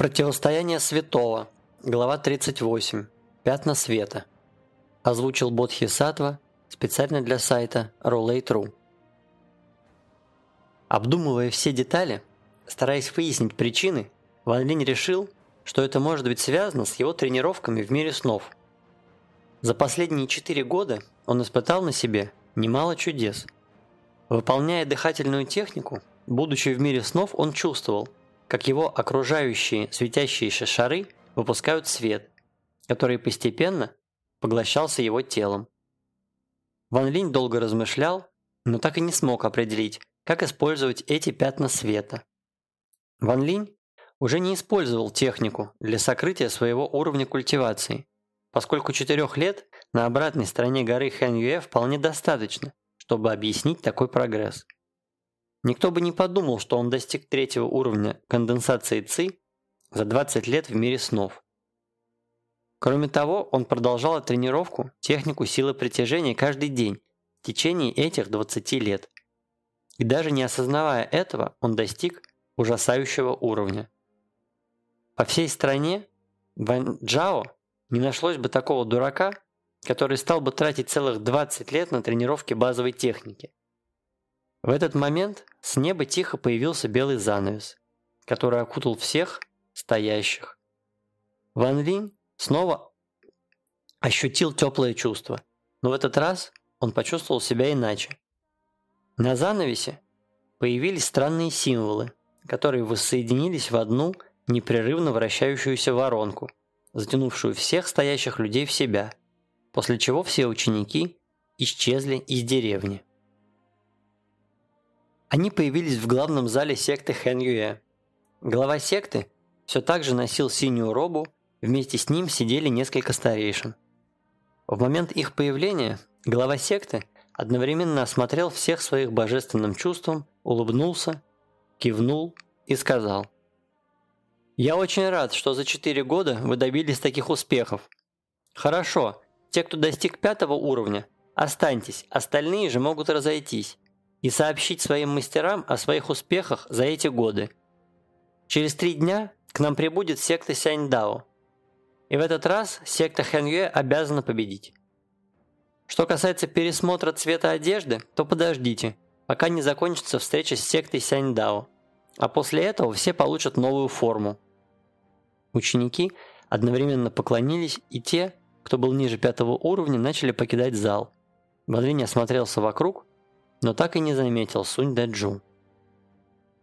Противостояние святого. Глава 38. Пятна света. Озвучил Бодхи Сатва специально для сайта Rollay.ru. Обдумывая все детали, стараясь выяснить причины, Ван Линь решил, что это может быть связано с его тренировками в мире снов. За последние четыре года он испытал на себе немало чудес. Выполняя дыхательную технику, будучи в мире снов, он чувствовал – как его окружающие светящиеся шары выпускают свет, который постепенно поглощался его телом. Ван Линь долго размышлял, но так и не смог определить, как использовать эти пятна света. Ван Линь уже не использовал технику для сокрытия своего уровня культивации, поскольку четырех лет на обратной стороне горы Хэньюэ вполне достаточно, чтобы объяснить такой прогресс. Никто бы не подумал, что он достиг третьего уровня конденсации ЦИ за 20 лет в мире снов. Кроме того, он продолжал тренировку технику силы притяжения каждый день в течение этих 20 лет. И даже не осознавая этого, он достиг ужасающего уровня. По всей стране Ван Джао не нашлось бы такого дурака, который стал бы тратить целых 20 лет на тренировки базовой техники. В этот момент с неба тихо появился белый занавес, который окутал всех стоящих. Ван Линь снова ощутил теплое чувство, но в этот раз он почувствовал себя иначе. На занавесе появились странные символы, которые воссоединились в одну непрерывно вращающуюся воронку, затянувшую всех стоящих людей в себя, после чего все ученики исчезли из деревни. Они появились в главном зале секты Хэн Юэ. Глава секты все так же носил синюю робу, вместе с ним сидели несколько старейшин. В момент их появления глава секты одновременно осмотрел всех своих божественным чувством, улыбнулся, кивнул и сказал «Я очень рад, что за четыре года вы добились таких успехов. Хорошо, те, кто достиг пятого уровня, останьтесь, остальные же могут разойтись и сообщить своим мастерам о своих успехах за эти годы. Через три дня к нам прибудет секта Сяньдао, и в этот раз секта Хэньюэ обязана победить. Что касается пересмотра цвета одежды, то подождите, пока не закончится встреча с сектой Сяньдао, а после этого все получат новую форму. Ученики одновременно поклонились, и те, кто был ниже пятого уровня, начали покидать зал. Ван осмотрелся вокруг но так и не заметил Сунь Даджу.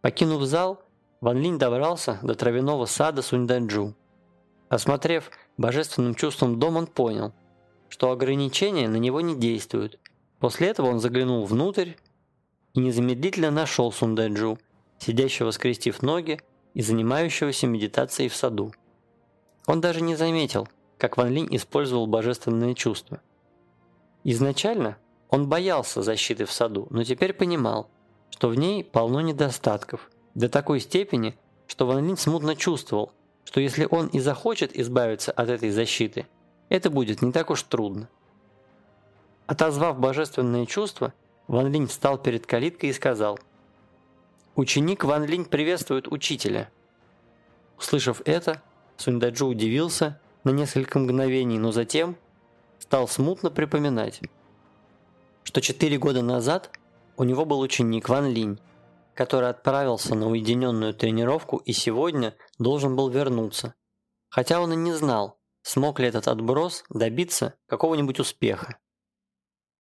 Покинув зал, Ван Линь добрался до травяного сада Сунь Даджу. Осмотрев божественным чувством дом, он понял, что ограничения на него не действуют. После этого он заглянул внутрь и незамедлительно нашел Сунь Даджу, сидящего скрестив ноги и занимающегося медитацией в саду. Он даже не заметил, как Ван Линь использовал божественные чувства. Изначально он боялся защиты в саду, но теперь понимал, что в ней полно недостатков, до такой степени, что Ван Линь смутно чувствовал, что если он и захочет избавиться от этой защиты, это будет не так уж трудно. Отозвав божественные чувства, Ван Линь встал перед калиткой и сказал «Ученик Ван Линь приветствует учителя». Услышав это, Сундаджу удивился на несколько мгновений, но затем стал смутно припоминать – что четыре года назад у него был ученик Ван Линь, который отправился на уединенную тренировку и сегодня должен был вернуться. Хотя он и не знал, смог ли этот отброс добиться какого-нибудь успеха.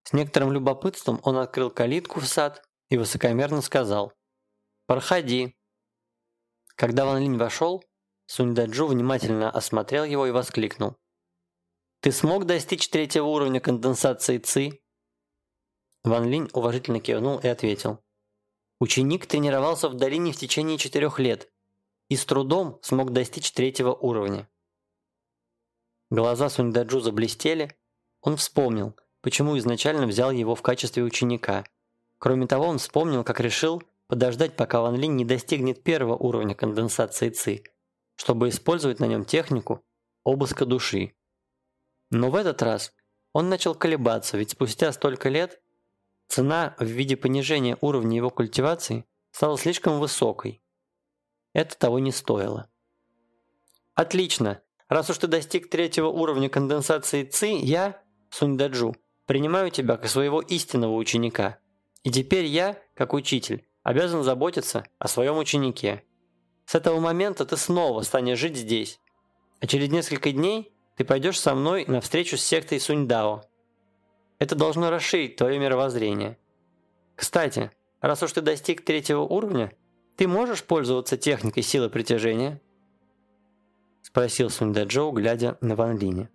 С некоторым любопытством он открыл калитку в сад и высокомерно сказал «Проходи». Когда Ван Линь вошел, Сунь Даджу внимательно осмотрел его и воскликнул «Ты смог достичь третьего уровня конденсации ЦИ?» Ван Линь уважительно кивнул и ответил. Ученик тренировался в долине в течение четырех лет и с трудом смог достичь третьего уровня. Глаза Суньдаджу заблестели, он вспомнил, почему изначально взял его в качестве ученика. Кроме того, он вспомнил, как решил подождать, пока Ван Линь не достигнет первого уровня конденсации ЦИ, чтобы использовать на нем технику обыска души. Но в этот раз он начал колебаться, ведь спустя столько лет Цена в виде понижения уровня его культивации стала слишком высокой. Это того не стоило. Отлично. Раз уж ты достиг третьего уровня конденсации ЦИ, я, Сунь Даджу, принимаю тебя как своего истинного ученика. И теперь я, как учитель, обязан заботиться о своем ученике. С этого момента ты снова станешь жить здесь. А через несколько дней ты пойдешь со мной на встречу с сектой Суньдао. Это должно расширить твое мировоззрение. Кстати, раз уж ты достиг третьего уровня, ты можешь пользоваться техникой силы притяжения? Спросил Суньда Джоу, глядя на Ван Линя.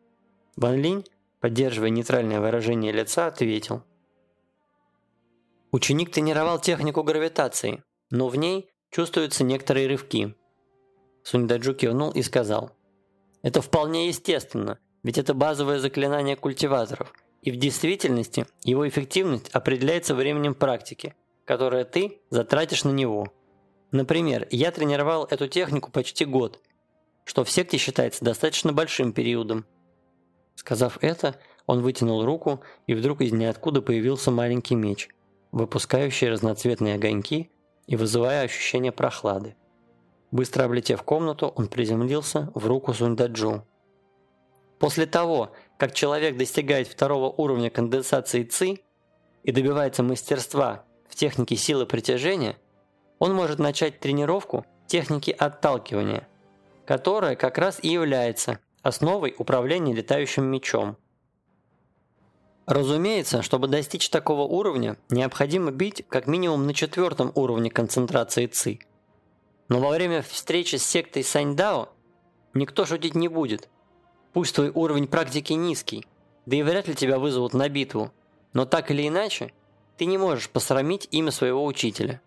Ван Линь, поддерживая нейтральное выражение лица, ответил. Ученик тренировал технику гравитации, но в ней чувствуются некоторые рывки. Суньдаджу кивнул и сказал. Это вполне естественно, ведь это базовое заклинание культиваторов, и в действительности его эффективность определяется временем практики, которое ты затратишь на него. Например, я тренировал эту технику почти год, что в секте считается достаточно большим периодом. Сказав это, он вытянул руку, и вдруг из ниоткуда появился маленький меч, выпускающий разноцветные огоньки и вызывая ощущение прохлады. Быстро облетев комнату, он приземлился в руку Сундаджу. После того, как человек достигает второго уровня конденсации ЦИ и добивается мастерства в технике силы притяжения, он может начать тренировку техники отталкивания, которая как раз и является основой управления летающим мечом. Разумеется, чтобы достичь такого уровня, необходимо бить как минимум на четвертом уровне концентрации ЦИ. Но во время встречи с сектой Саньдао никто шутить не будет – Пусть твой уровень практики низкий, да и вряд ли тебя вызовут на битву, но так или иначе, ты не можешь посрамить имя своего учителя.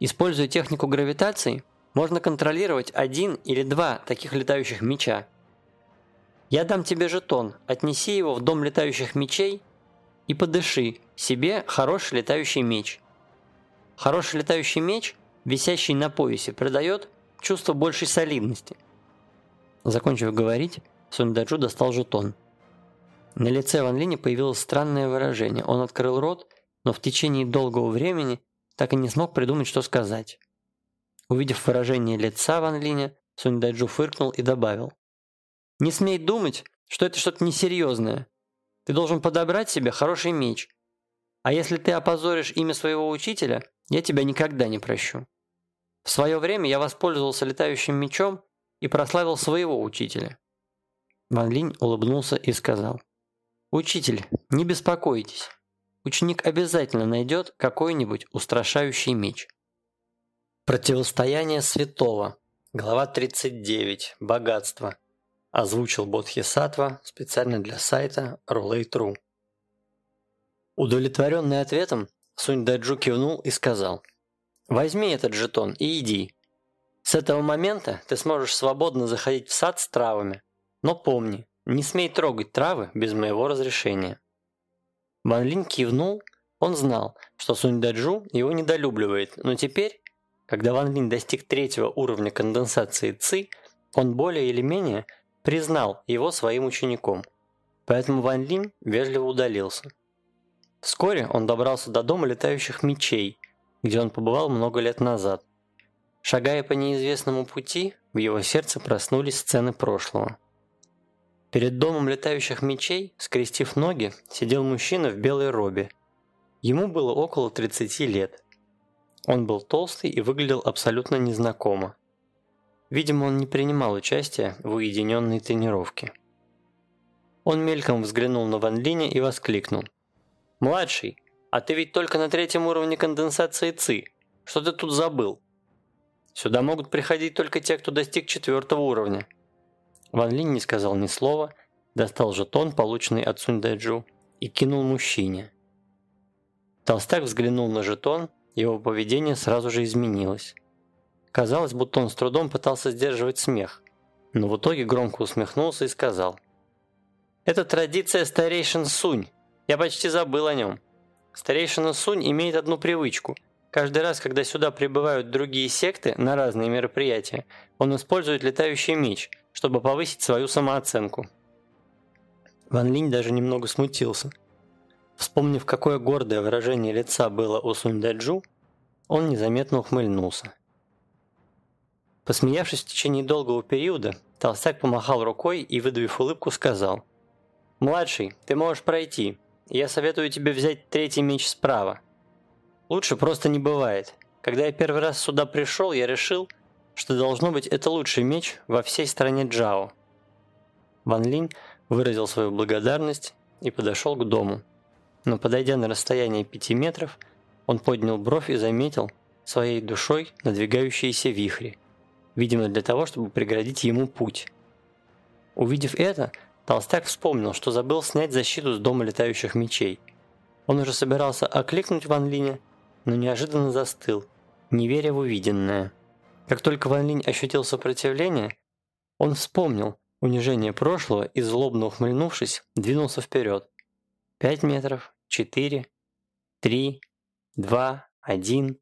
Используя технику гравитации, можно контролировать один или два таких летающих меча. Я дам тебе жетон, отнеси его в дом летающих мечей и подыши себе хороший летающий меч. Хороший летающий меч, висящий на поясе, придает чувство большей солидности. Закончив говорить, Сундаджу достал жетон. На лице Ван Линя появилось странное выражение. Он открыл рот, но в течение долгого времени так и не смог придумать, что сказать. Увидев выражение лица Ван Линя, Сундаджу фыркнул и добавил. «Не смей думать, что это что-то несерьезное. Ты должен подобрать себе хороший меч. А если ты опозоришь имя своего учителя, я тебя никогда не прощу. В свое время я воспользовался летающим мечом и прославил своего учителя. Ван Линь улыбнулся и сказал. «Учитель, не беспокойтесь. Ученик обязательно найдет какой-нибудь устрашающий меч». Противостояние святого. Глава 39. Богатство. Озвучил Бодхисаттва специально для сайта Roulette.ru. Удовлетворенный ответом, Сунь Даджу кивнул и сказал. «Возьми этот жетон и иди. С этого момента ты сможешь свободно заходить в сад с травами, но помни, не смей трогать травы без моего разрешения». Ван Линь кивнул, он знал, что Сунь Даджу его недолюбливает, но теперь, когда Ван Линь достиг третьего уровня конденсации ЦИ, он более или менее признал его своим учеником. Поэтому Ван Линь вежливо удалился. Вскоре он добрался до дома летающих мечей, где он побывал много лет назад. Шагая по неизвестному пути, в его сердце проснулись сцены прошлого. Перед домом летающих мечей, скрестив ноги, сидел мужчина в белой робе. Ему было около 30 лет. Он был толстый и выглядел абсолютно незнакомо. Видимо, он не принимал участия в уединенной тренировке. Он мельком взглянул на Ван Линя и воскликнул. «Младший, а ты ведь только на третьем уровне конденсации ЦИ. Что ты тут забыл? Сюда могут приходить только те, кто достиг четвертого уровня». Ван Линь не сказал ни слова, достал жетон, полученный от Сунь Дэджу, и кинул мужчине. Толстяк взглянул на жетон, его поведение сразу же изменилось. Казалось, будто он с трудом пытался сдерживать смех, но в итоге громко усмехнулся и сказал. «Это традиция старейшин Сунь. Я почти забыл о нем. Старейшина Сунь имеет одну привычку. Каждый раз, когда сюда прибывают другие секты на разные мероприятия, он использует летающий меч, чтобы повысить свою самооценку. Ван Линь даже немного смутился. Вспомнив, какое гордое выражение лица было у Сунь Даджу, он незаметно ухмыльнулся. Посмеявшись в течение долгого периода, Толстяк помахал рукой и, выдавив улыбку, сказал. «Младший, ты можешь пройти. Я советую тебе взять третий меч справа. Лучше просто не бывает. Когда я первый раз сюда пришел, я решил, что должно быть это лучший меч во всей стране Джао». Ван Линь выразил свою благодарность и подошел к дому. Но подойдя на расстояние пяти метров, он поднял бровь и заметил своей душой надвигающиеся вихри, видимо для того, чтобы преградить ему путь. Увидев это, Толстяк вспомнил, что забыл снять защиту с дома летающих мечей. Он уже собирался окликнуть Ван Линя, но неожиданно застыл, не веря в увиденное. Как только Ван Линь ощутил сопротивление, он вспомнил унижение прошлого и, злобно ухмыльнувшись, двинулся вперед. Пять метров, четыре, три, два, один.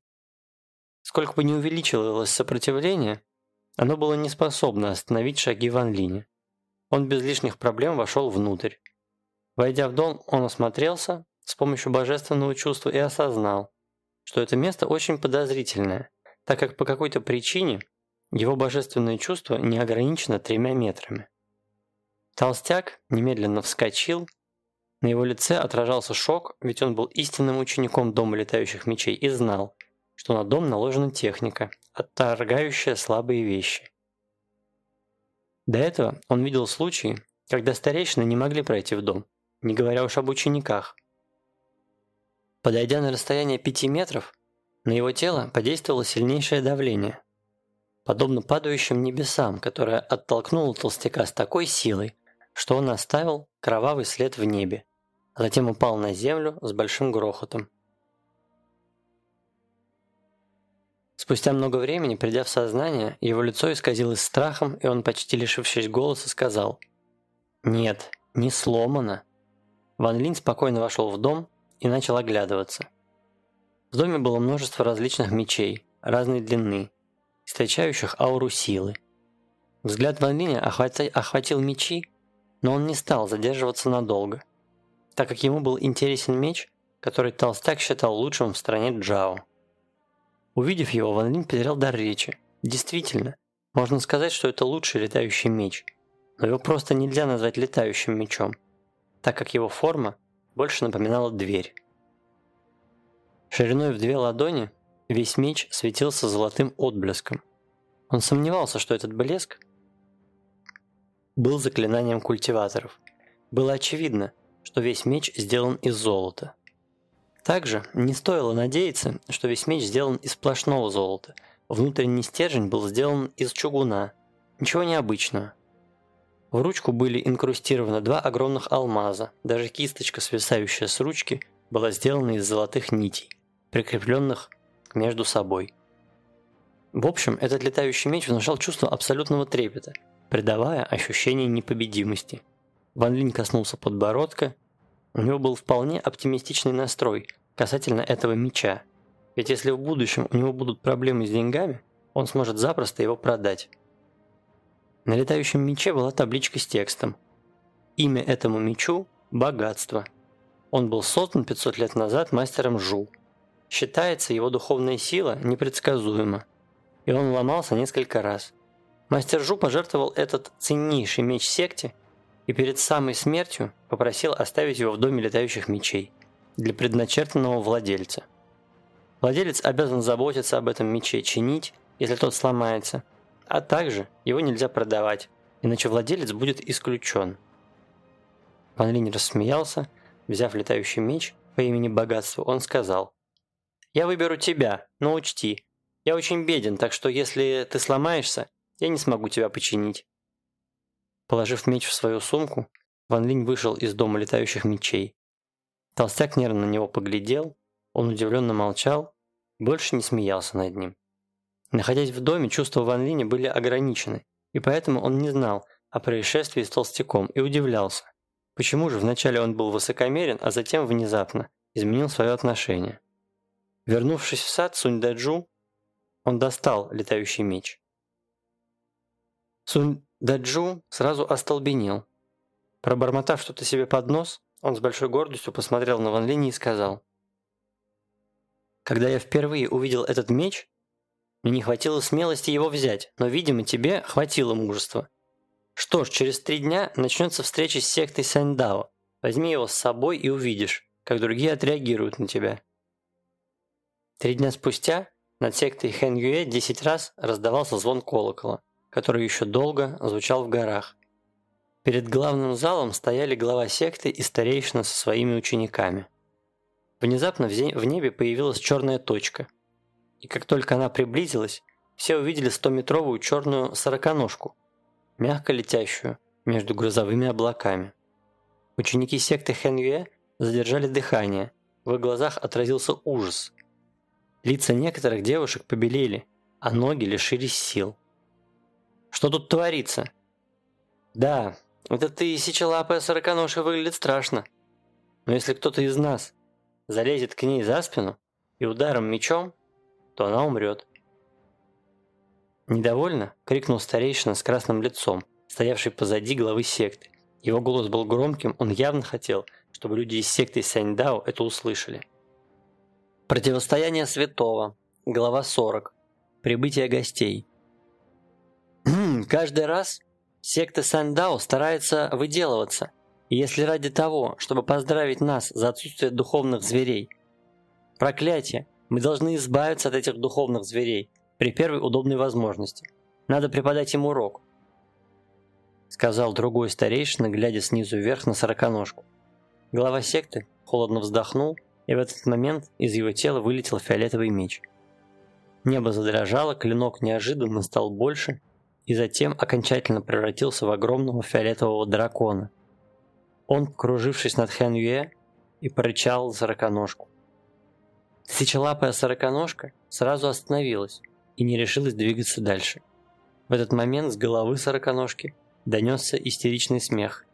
Сколько бы ни увеличивалось сопротивление, оно было не способно остановить шаги Ван Линя. Он без лишних проблем вошел внутрь. Войдя в дом, он осмотрелся с помощью божественного чувства и осознал, что это место очень подозрительное, так как по какой-то причине его божественное чувство не ограничено тремя метрами. Толстяк немедленно вскочил на его лице отражался шок, ведь он был истинным учеником Дома летающих мечей и знал, что на дом наложена техника, отторгающая слабые вещи. До этого он видел случаи, когда старейшины не могли пройти в дом, не говоря уж об учениках. Подойдя на расстояние пяти метров, на его тело подействовало сильнейшее давление, подобно падающим небесам, которое оттолкнуло толстяка с такой силой, что он оставил кровавый след в небе, а затем упал на землю с большим грохотом. Спустя много времени, придя в сознание, его лицо исказилось страхом, и он, почти лишившись голоса, сказал «Нет, не сломано». Ван Линь спокойно вошел в дом и начал оглядываться. В доме было множество различных мечей, разной длины, источающих ауру силы. Взгляд Ван Линя охватил мечи, но он не стал задерживаться надолго, так как ему был интересен меч, который Толстяк считал лучшим в стране Джао. Увидев его, Ван Линь потерял дар речи. Действительно, можно сказать, что это лучший летающий меч, но его просто нельзя назвать летающим мечом, так как его форма больше напоминала дверь. Шириной в две ладони весь меч светился золотым отблеском. Он сомневался, что этот блеск был заклинанием культиваторов. Было очевидно, что весь меч сделан из золота. Также не стоило надеяться, что весь меч сделан из сплошного золота. Внутренний стержень был сделан из чугуна. Ничего необычного. В ручку были инкрустированы два огромных алмаза. Даже кисточка, свисающая с ручки, была сделана из золотых нитей, прикрепленных между собой. В общем, этот летающий меч внушал чувство абсолютного трепета – придавая ощущение непобедимости. Ван Линь коснулся подбородка. У него был вполне оптимистичный настрой касательно этого меча. Ведь если в будущем у него будут проблемы с деньгами, он сможет запросто его продать. На летающем мече была табличка с текстом. Имя этому мечу – Богатство. Он был создан 500 лет назад мастером Жу. Считается, его духовная сила непредсказуема, и он ломался несколько раз. Мастер Жу пожертвовал этот ценнейший меч секте и перед самой смертью попросил оставить его в доме летающих мечей для предначертанного владельца. Владелец обязан заботиться об этом мече, чинить, если тот сломается, а также его нельзя продавать, иначе владелец будет исключен. Ван Линь рассмеялся, взяв летающий меч по имени Богатство, он сказал, «Я выберу тебя, но учти, я очень беден, так что если ты сломаешься, я не смогу тебя починить». Положив меч в свою сумку, Ван Линь вышел из дома летающих мечей. Толстяк нервно на него поглядел, он удивленно молчал больше не смеялся над ним. Находясь в доме, чувства Ван Линя были ограничены, и поэтому он не знал о происшествии с толстяком и удивлялся, почему же вначале он был высокомерен, а затем внезапно изменил свое отношение. Вернувшись в сад Сунь Даджу, он достал летающий меч. Сунь Даджу сразу остолбенел. Пробормотав что-то себе под нос, он с большой гордостью посмотрел на Ван Линь и сказал. «Когда я впервые увидел этот меч, мне не хватило смелости его взять, но, видимо, тебе хватило мужества. Что ж, через три дня начнется встреча с сектой Сандао. Возьми его с собой и увидишь, как другие отреагируют на тебя. Три дня спустя над сектой Хэн Юэ десять раз раздавался звон колокола, который еще долго звучал в горах. Перед главным залом стояли глава секты и старейшина со своими учениками. Внезапно в небе появилась черная точка. И как только она приблизилась, все увидели стометровую черную сороконожку, мягко летящую между грузовыми облаками. Ученики секты Хэн Юэ задержали дыхание, в их глазах отразился ужас. Лица некоторых девушек побелели, а ноги лишились сил. «Что тут творится?» «Да, эта тысячелапая сороконожка выглядит страшно. Но если кто-то из нас залезет к ней за спину и ударом мечом, то она умрет». «Недовольно?» – крикнул старейшина с красным лицом, стоявший позади главы секты. Его голос был громким, он явно хотел, чтобы люди из секты Сяньдао это услышали. Противостояние святого. Глава 40. Прибытие гостей. Каждый раз секта Сяньдао старается выделываться, если ради того, чтобы поздравить нас за отсутствие духовных зверей. Проклятие! Мы должны избавиться от этих духовных зверей при первой удобной возможности. Надо преподать им урок сказал другой старейшина, глядя снизу вверх на сороконожку. Глава секты холодно вздохнул, и в этот момент из его тела вылетел фиолетовый меч. Небо задрожало, клинок неожиданно стал больше, и затем окончательно превратился в огромного фиолетового дракона. Он, кружившись над Хэн Юэ, и порычал сороконожку. Тысячелапая сороконожка сразу остановилась и не решилась двигаться дальше. В этот момент с головы сороконожки донесся истеричный смех.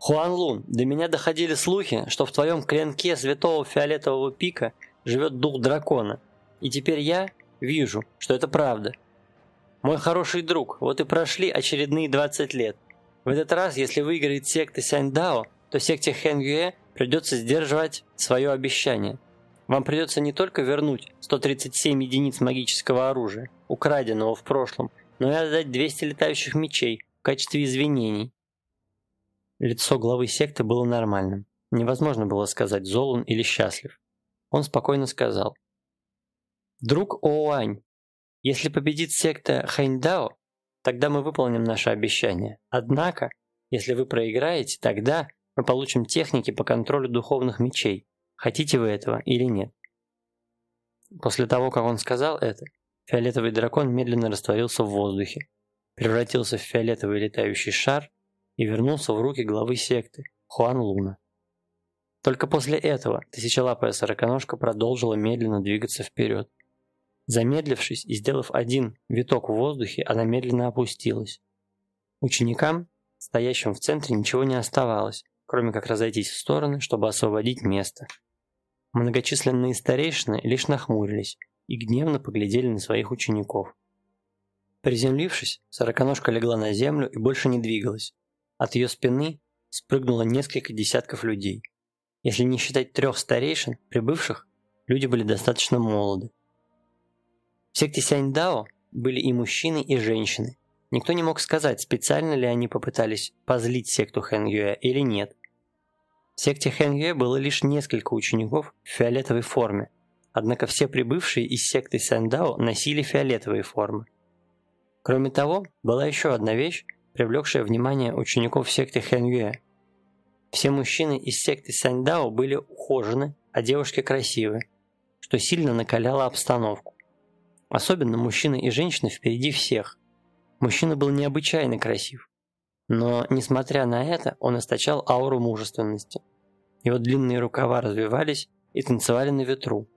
«Хуан Лун, до меня доходили слухи, что в твоем клинке святого фиолетового пика живет дух дракона, и теперь я вижу, что это правда. Мой хороший друг, вот и прошли очередные 20 лет. В этот раз, если выиграет секта Сяньдао, то секте Хэн Юэ придется сдерживать свое обещание. Вам придется не только вернуть 137 единиц магического оружия, украденного в прошлом, но и отдать 200 летающих мечей в качестве извинений. Лицо главы секты было нормальным. Невозможно было сказать, зол он или счастлив. Он спокойно сказал. «Друг Оуань, если победит секта Хэньдао, тогда мы выполним наше обещание. Однако, если вы проиграете, тогда мы получим техники по контролю духовных мечей. Хотите вы этого или нет?» После того, как он сказал это, Фиолетовый дракон медленно растворился в воздухе, превратился в фиолетовый летающий шар и вернулся в руки главы секты, Хуан Луна. Только после этого тысячелапая сороконожка продолжила медленно двигаться вперед. Замедлившись и сделав один виток в воздухе, она медленно опустилась. Ученикам, стоящим в центре, ничего не оставалось, кроме как разойтись в стороны, чтобы освободить место. Многочисленные старейшины лишь нахмурились, и гневно поглядели на своих учеников. Приземлившись, сороконожка легла на землю и больше не двигалась. От ее спины спрыгнуло несколько десятков людей. Если не считать трех старейшин, прибывших, люди были достаточно молоды. В секте Сяньдао были и мужчины, и женщины. Никто не мог сказать, специально ли они попытались позлить секту Хэн Юэ или нет. В секте Хэн Юэ было лишь несколько учеников в фиолетовой форме, Однако все прибывшие из секты Сэндао носили фиолетовые формы. Кроме того, была еще одна вещь, привлекшая внимание учеников секты Хэньюэ. Все мужчины из секты Сэндао были ухожены, а девушки красивы, что сильно накаляло обстановку. Особенно мужчины и женщины впереди всех. Мужчина был необычайно красив. Но, несмотря на это, он источал ауру мужественности. Его длинные рукава развивались и танцевали на ветру.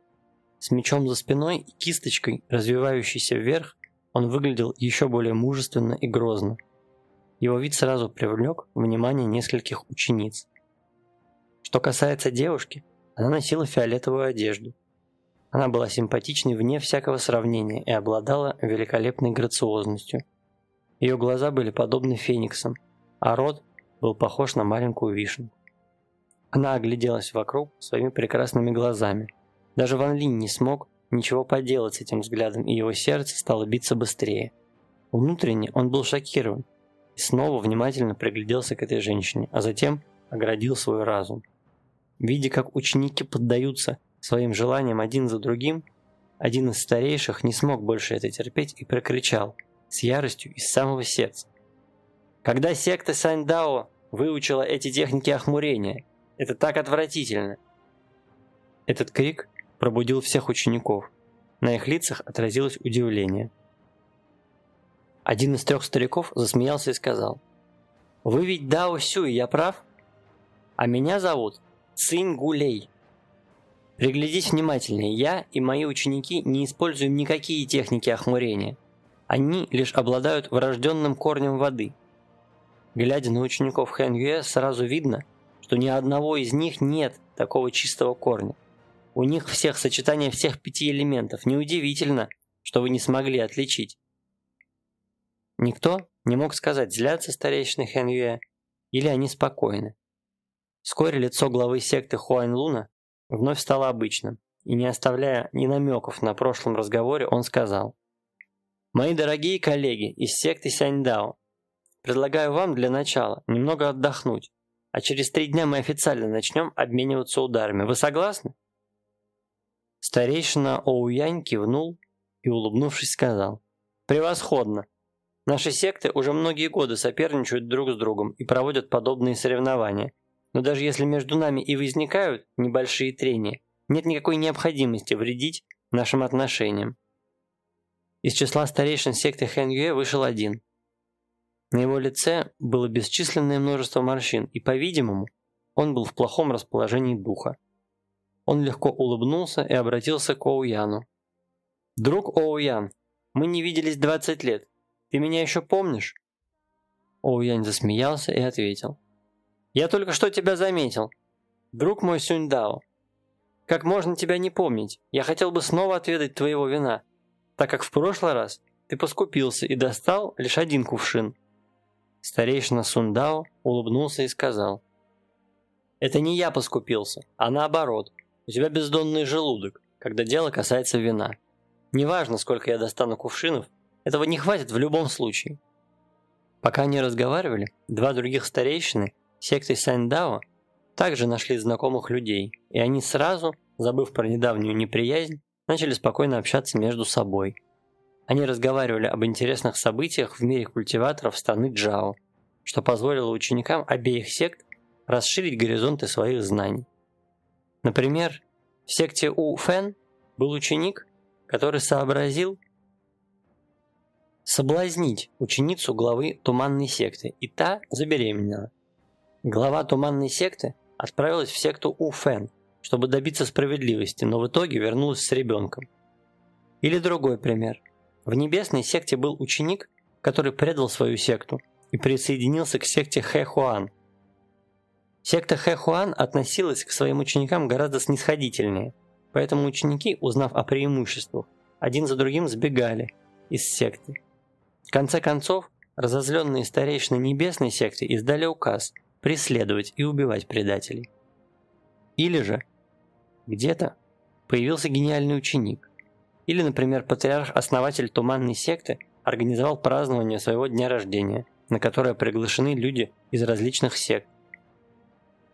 С мечом за спиной и кисточкой, развивающейся вверх, он выглядел еще более мужественно и грозно. Его вид сразу привлек внимание нескольких учениц. Что касается девушки, она носила фиолетовую одежду. Она была симпатичной вне всякого сравнения и обладала великолепной грациозностью. Ее глаза были подобны фениксам, а рот был похож на маленькую вишню. Она огляделась вокруг своими прекрасными глазами – даже Ван Линь не смог ничего поделать с этим взглядом, и его сердце стало биться быстрее. Внутренне он был шокирован и снова внимательно пригляделся к этой женщине, а затем оградил свой разум. Видя, как ученики поддаются своим желаниям один за другим, один из старейших не смог больше это терпеть и прокричал с яростью из самого сердца. Когда секта Саньдао выучила эти техники охмурения, это так отвратительно. Этот крик пробудил всех учеников. На их лицах отразилось удивление. Один из трех стариков засмеялся и сказал, «Вы ведь Дао Сюй, я прав? А меня зовут Цинь Гулей. Приглядись внимательнее, я и мои ученики не используем никакие техники охмурения. Они лишь обладают врожденным корнем воды. Глядя на учеников Хэн Юэ, сразу видно, что ни одного из них нет такого чистого корня. У них всех сочетание всех пяти элементов. Неудивительно, что вы не смогли отличить. Никто не мог сказать, злятся старейшины Хэн Юэ или они спокойны. Вскоре лицо главы секты Хуань Луна вновь стало обычным, и не оставляя ни намеков на прошлом разговоре, он сказал. «Мои дорогие коллеги из секты Сяньдао, предлагаю вам для начала немного отдохнуть, а через три дня мы официально начнем обмениваться ударами. Вы согласны?» Старейшина Оуянь кивнул и, улыбнувшись, сказал. «Превосходно! Наши секты уже многие годы соперничают друг с другом и проводят подобные соревнования. Но даже если между нами и возникают небольшие трения, нет никакой необходимости вредить нашим отношениям. Из числа старейшин секты Хэн Юэ вышел один. На его лице было бесчисленное множество морщин, и, по-видимому, он был в плохом расположении духа. Он легко улыбнулся и обратился к Оуяну. «Друг Оуян, мы не виделись 20 лет. Ты меня еще помнишь?» Оуянь засмеялся и ответил. «Я только что тебя заметил. Друг мой Сюньдао. Как можно тебя не помнить? Я хотел бы снова отведать твоего вина, так как в прошлый раз ты поскупился и достал лишь один кувшин». Старейшина Сундао улыбнулся и сказал. «Это не я поскупился, а наоборот. У тебя бездонный желудок, когда дело касается вина. Неважно, сколько я достану кувшинов, этого не хватит в любом случае. Пока они разговаривали, два других старейшины секты Сандао также нашли знакомых людей, и они сразу, забыв про недавнюю неприязнь, начали спокойно общаться между собой. Они разговаривали об интересных событиях в мире культиваторов страны Джао, что позволило ученикам обеих сект расширить горизонты своих знаний. Например, в секте У Фэн был ученик, который сообразил соблазнить ученицу главы туманной секты, и та забеременела. Глава туманной секты отправилась в секту У Фэн, чтобы добиться справедливости, но в итоге вернулась с ребенком. Или другой пример. В небесной секте был ученик, который предал свою секту и присоединился к секте Хэ Хуан – Секта Хэхуан относилась к своим ученикам гораздо снисходительнее, поэтому ученики, узнав о преимуществах, один за другим сбегали из секты. Конце концов, разозленные старейшины небесной секты издали указ преследовать и убивать предателей. Или же, где-то появился гениальный ученик. Или, например, патриарх-основатель туманной секты организовал празднование своего дня рождения, на которое приглашены люди из различных сект,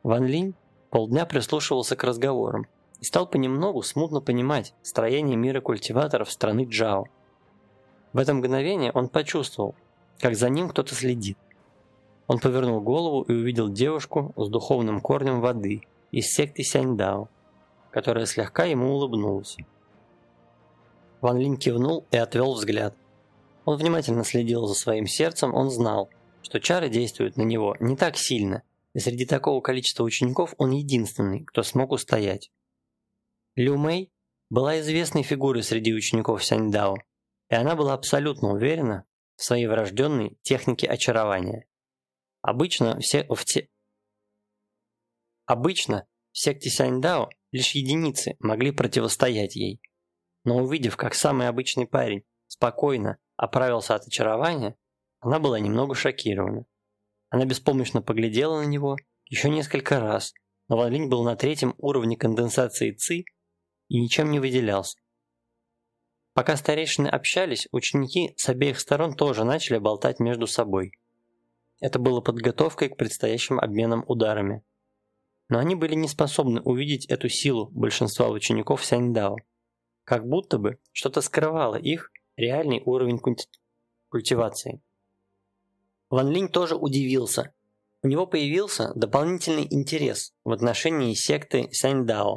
Ван Линь полдня прислушивался к разговорам и стал понемногу смутно понимать строение мира культиваторов страны Джао. В это мгновение он почувствовал, как за ним кто-то следит. Он повернул голову и увидел девушку с духовным корнем воды из секты Сяньдао, которая слегка ему улыбнулась. Ван Линь кивнул и отвел взгляд. Он внимательно следил за своим сердцем, он знал, что чары действуют на него не так сильно, и среди такого количества учеников он единственный, кто смог устоять. Лю Мэй была известной фигурой среди учеников Сяньдао, и она была абсолютно уверена в своей врожденной технике очарования. Обычно все в те... Обычно в секте Сяньдао лишь единицы могли противостоять ей. Но увидев, как самый обычный парень спокойно оправился от очарования, она была немного шокирована. Она беспомощно поглядела на него еще несколько раз, но Ван Линь был на третьем уровне конденсации ЦИ и ничем не выделялся. Пока старейшины общались, ученики с обеих сторон тоже начали болтать между собой. Это было подготовкой к предстоящим обменам ударами. Но они были не способны увидеть эту силу большинства учеников Сяньдао. Как будто бы что-то скрывало их реальный уровень культивации. Ван Линь тоже удивился. У него появился дополнительный интерес в отношении секты Сяньдао.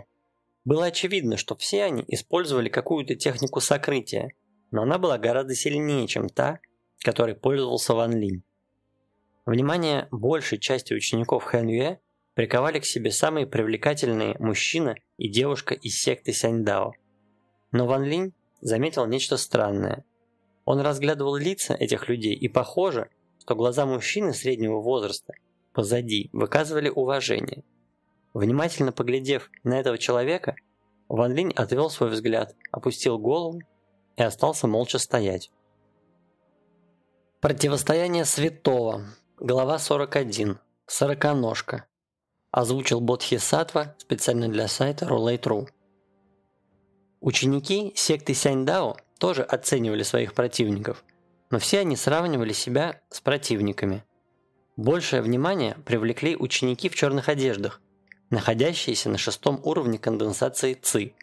Было очевидно, что все они использовали какую-то технику сокрытия, но она была гораздо сильнее, чем та, которой пользовался Ван Линь. Внимание большей части учеников Хэн Юэ приковали к себе самые привлекательные мужчина и девушка из секты Сяньдао. Но Ван Линь заметил нечто странное. Он разглядывал лица этих людей, и похоже, что глаза мужчины среднего возраста позади выказывали уважение. Внимательно поглядев на этого человека, Ван Линь отвел свой взгляд, опустил голову и остался молча стоять. Противостояние святого. Глава 41. Сороконожка. Озвучил Бодхисаттва специально для сайта Roulette.ru. Ученики секты Сяньдао тоже оценивали своих противников, но все они сравнивали себя с противниками. Большее внимание привлекли ученики в черных одеждах, находящиеся на шестом уровне конденсации ЦИ.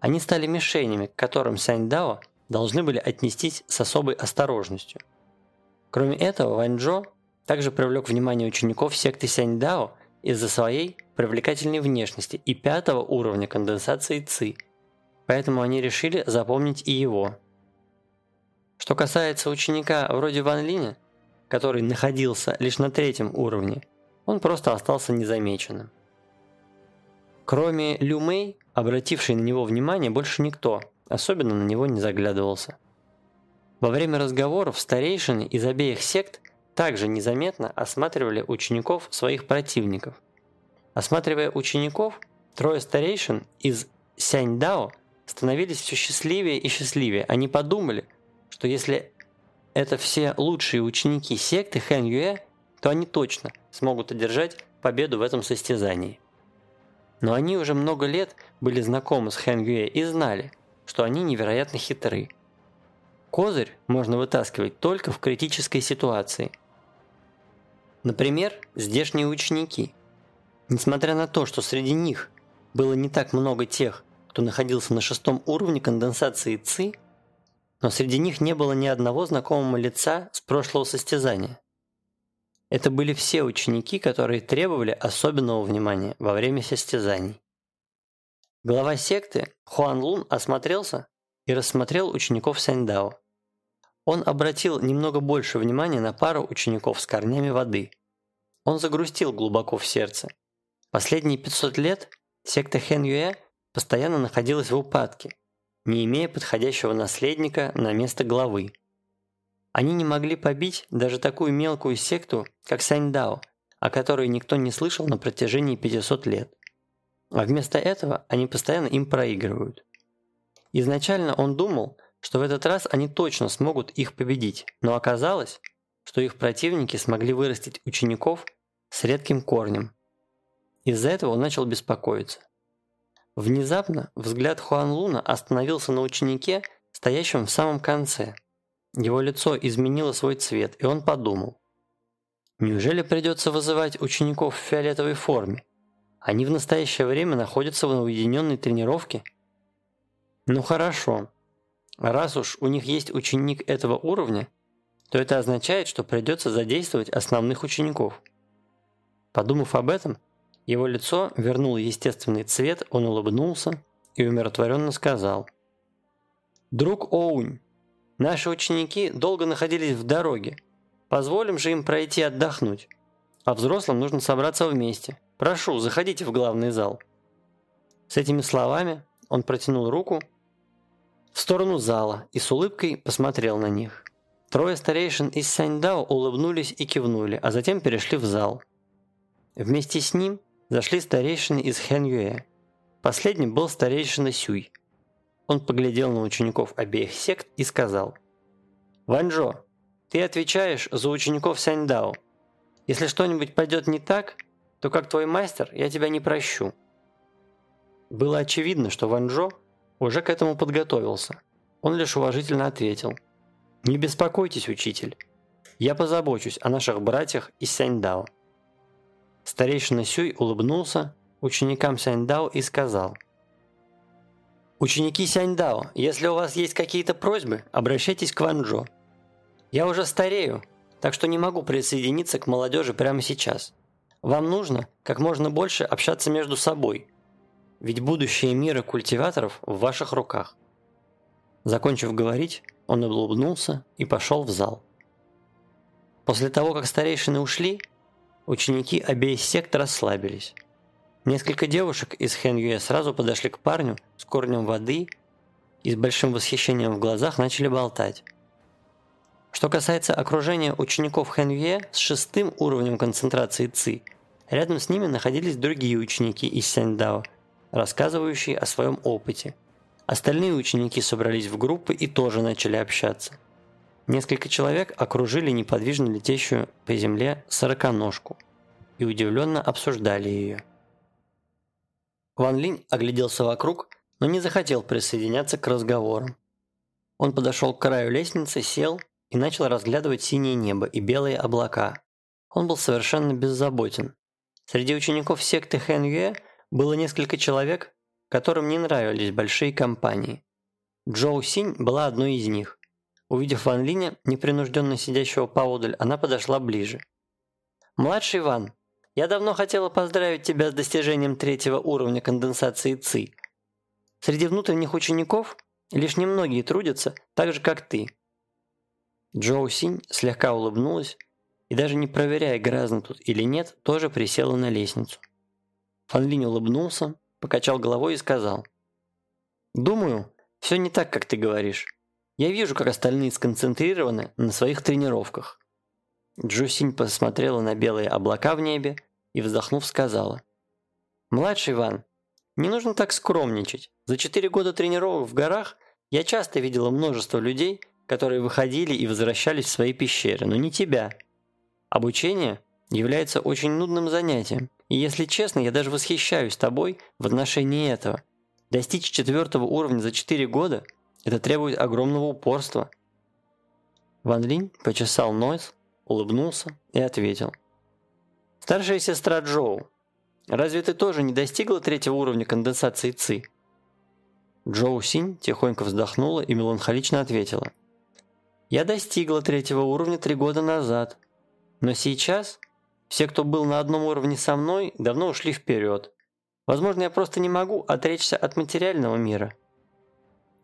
Они стали мишенями, к которым Сяньдао должны были отнестись с особой осторожностью. Кроме этого, Ваньчжо также привлек внимание учеников секты Сяньдао из-за своей привлекательной внешности и пятого уровня конденсации ЦИ – поэтому они решили запомнить и его. Что касается ученика вроде Ван Линя, который находился лишь на третьем уровне, он просто остался незамеченным. Кроме Лю Мэй, обратившей на него внимание, больше никто, особенно на него не заглядывался. Во время разговоров старейшины из обеих сект также незаметно осматривали учеников своих противников. Осматривая учеников, трое старейшин из Сяньдао становились все счастливее и счастливее. Они подумали, что если это все лучшие ученики секты Хэн Юэ, то они точно смогут одержать победу в этом состязании. Но они уже много лет были знакомы с Хэн Юэ и знали, что они невероятно хитры. Козырь можно вытаскивать только в критической ситуации. Например, здешние ученики. Несмотря на то, что среди них было не так много тех, кто находился на шестом уровне конденсации ЦИ, но среди них не было ни одного знакомого лица с прошлого состязания. Это были все ученики, которые требовали особенного внимания во время состязаний. Глава секты Хуан Лун осмотрелся и рассмотрел учеников Сяньдао. Он обратил немного больше внимания на пару учеников с корнями воды. Он загрустил глубоко в сердце. Последние 500 лет секта Хэн Юэ постоянно находилась в упадке, не имея подходящего наследника на место главы. Они не могли побить даже такую мелкую секту, как Саньдао, о которой никто не слышал на протяжении 500 лет. А вместо этого они постоянно им проигрывают. Изначально он думал, что в этот раз они точно смогут их победить, но оказалось, что их противники смогли вырастить учеников с редким корнем. Из-за этого он начал беспокоиться. Внезапно взгляд Хуан Луна остановился на ученике, стоящем в самом конце. Его лицо изменило свой цвет, и он подумал. Неужели придется вызывать учеников в фиолетовой форме? Они в настоящее время находятся в уединенной тренировке? Ну хорошо. Раз уж у них есть ученик этого уровня, то это означает, что придется задействовать основных учеников. Подумав об этом, его лицо вернуло естественный цвет, он улыбнулся и умиротворенно сказал. «Друг Оунь, наши ученики долго находились в дороге. Позволим же им пройти отдохнуть. А взрослым нужно собраться вместе. Прошу, заходите в главный зал». С этими словами он протянул руку в сторону зала и с улыбкой посмотрел на них. Трое старейшин из Саньдао улыбнулись и кивнули, а затем перешли в зал. Вместе с ним зашли старейшины из Хэньюэ. Последним был старейшина Сюй. Он поглядел на учеников обеих сект и сказал. «Ванжо, ты отвечаешь за учеников Сяньдао. Если что-нибудь пойдет не так, то как твой мастер я тебя не прощу». Было очевидно, что Ванжо уже к этому подготовился. он лишь уважительно ответил. «Не беспокойтесь, учитель. Я позабочусь о наших братьях из Сяньдао». Старейшина Сюй улыбнулся ученикам Сяньдао и сказал. «Ученики Сяньдао, если у вас есть какие-то просьбы, обращайтесь к Ванжо. Я уже старею, так что не могу присоединиться к молодежи прямо сейчас. Вам нужно как можно больше общаться между собой, ведь будущее мира культиваторов в ваших руках». Закончив говорить, он улыбнулся и пошел в зал. После того, как старейшины ушли, ученики обеих сект расслабились. Несколько девушек из Хэн сразу подошли к парню с корнем воды и с большим восхищением в глазах начали болтать. Что касается окружения учеников Хэн с шестым уровнем концентрации ЦИ, рядом с ними находились другие ученики из Сяньдао, рассказывающие о своем опыте – Остальные ученики собрались в группы и тоже начали общаться. Несколько человек окружили неподвижно летящую по земле сороконожку и удивленно обсуждали ее. Ван Линь огляделся вокруг, но не захотел присоединяться к разговорам. Он подошел к краю лестницы, сел и начал разглядывать синее небо и белые облака. Он был совершенно беззаботен. Среди учеников секты Хэн Юэ было несколько человек, которым не нравились большие компании. Джоу Синь была одной из них. Увидев Ван Линя, непринужденно сидящего поодаль, она подошла ближе. «Младший Ван, я давно хотела поздравить тебя с достижением третьего уровня конденсации ЦИ. Среди внутренних учеников лишь немногие трудятся, так же как ты». Джоу Синь слегка улыбнулась и даже не проверяя, грязно тут или нет, тоже присела на лестницу. Фан Линь улыбнулся, покачал головой и сказал. «Думаю, все не так, как ты говоришь. Я вижу, как остальные сконцентрированы на своих тренировках». Джусинь посмотрела на белые облака в небе и, вздохнув, сказала. «Младший Иван, не нужно так скромничать. За четыре года тренировок в горах я часто видела множество людей, которые выходили и возвращались в свои пещеры, но не тебя. Обучение является очень нудным занятием. И если честно, я даже восхищаюсь тобой в отношении этого. Достичь четвертого уровня за 4 года – это требует огромного упорства. Ван Линь почесал нос, улыбнулся и ответил. Старшая сестра Джоу, разве ты тоже не достигла третьего уровня конденсации ЦИ? Джоу Синь тихонько вздохнула и меланхолично ответила. Я достигла третьего уровня три года назад, но сейчас все, кто был на одном уровне со мной, давно ушли вперед. Возможно, я просто не могу отречься от материального мира.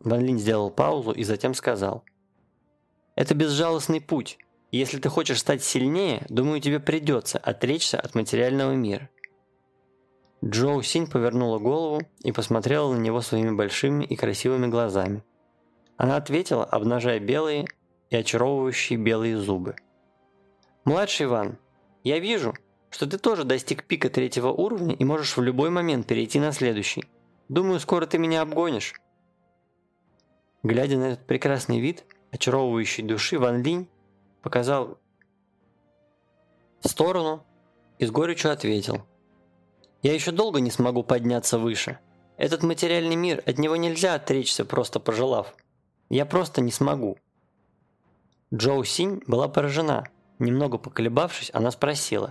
Ван Линь сделал паузу и затем сказал. Это безжалостный путь. Если ты хочешь стать сильнее, думаю, тебе придется отречься от материального мира. Джоу Синь повернула голову и посмотрела на него своими большими и красивыми глазами. Она ответила, обнажая белые и очаровывающие белые зубы. «Младший Ван, я вижу, что ты тоже достиг пика третьего уровня и можешь в любой момент перейти на следующий. Думаю, скоро ты меня обгонишь. Глядя на этот прекрасный вид, очаровывающий души, Ван Линь показал в сторону и с горечью ответил. Я еще долго не смогу подняться выше. Этот материальный мир, от него нельзя отречься, просто пожелав. Я просто не смогу. Джоу Синь была поражена – Немного поколебавшись, она спросила.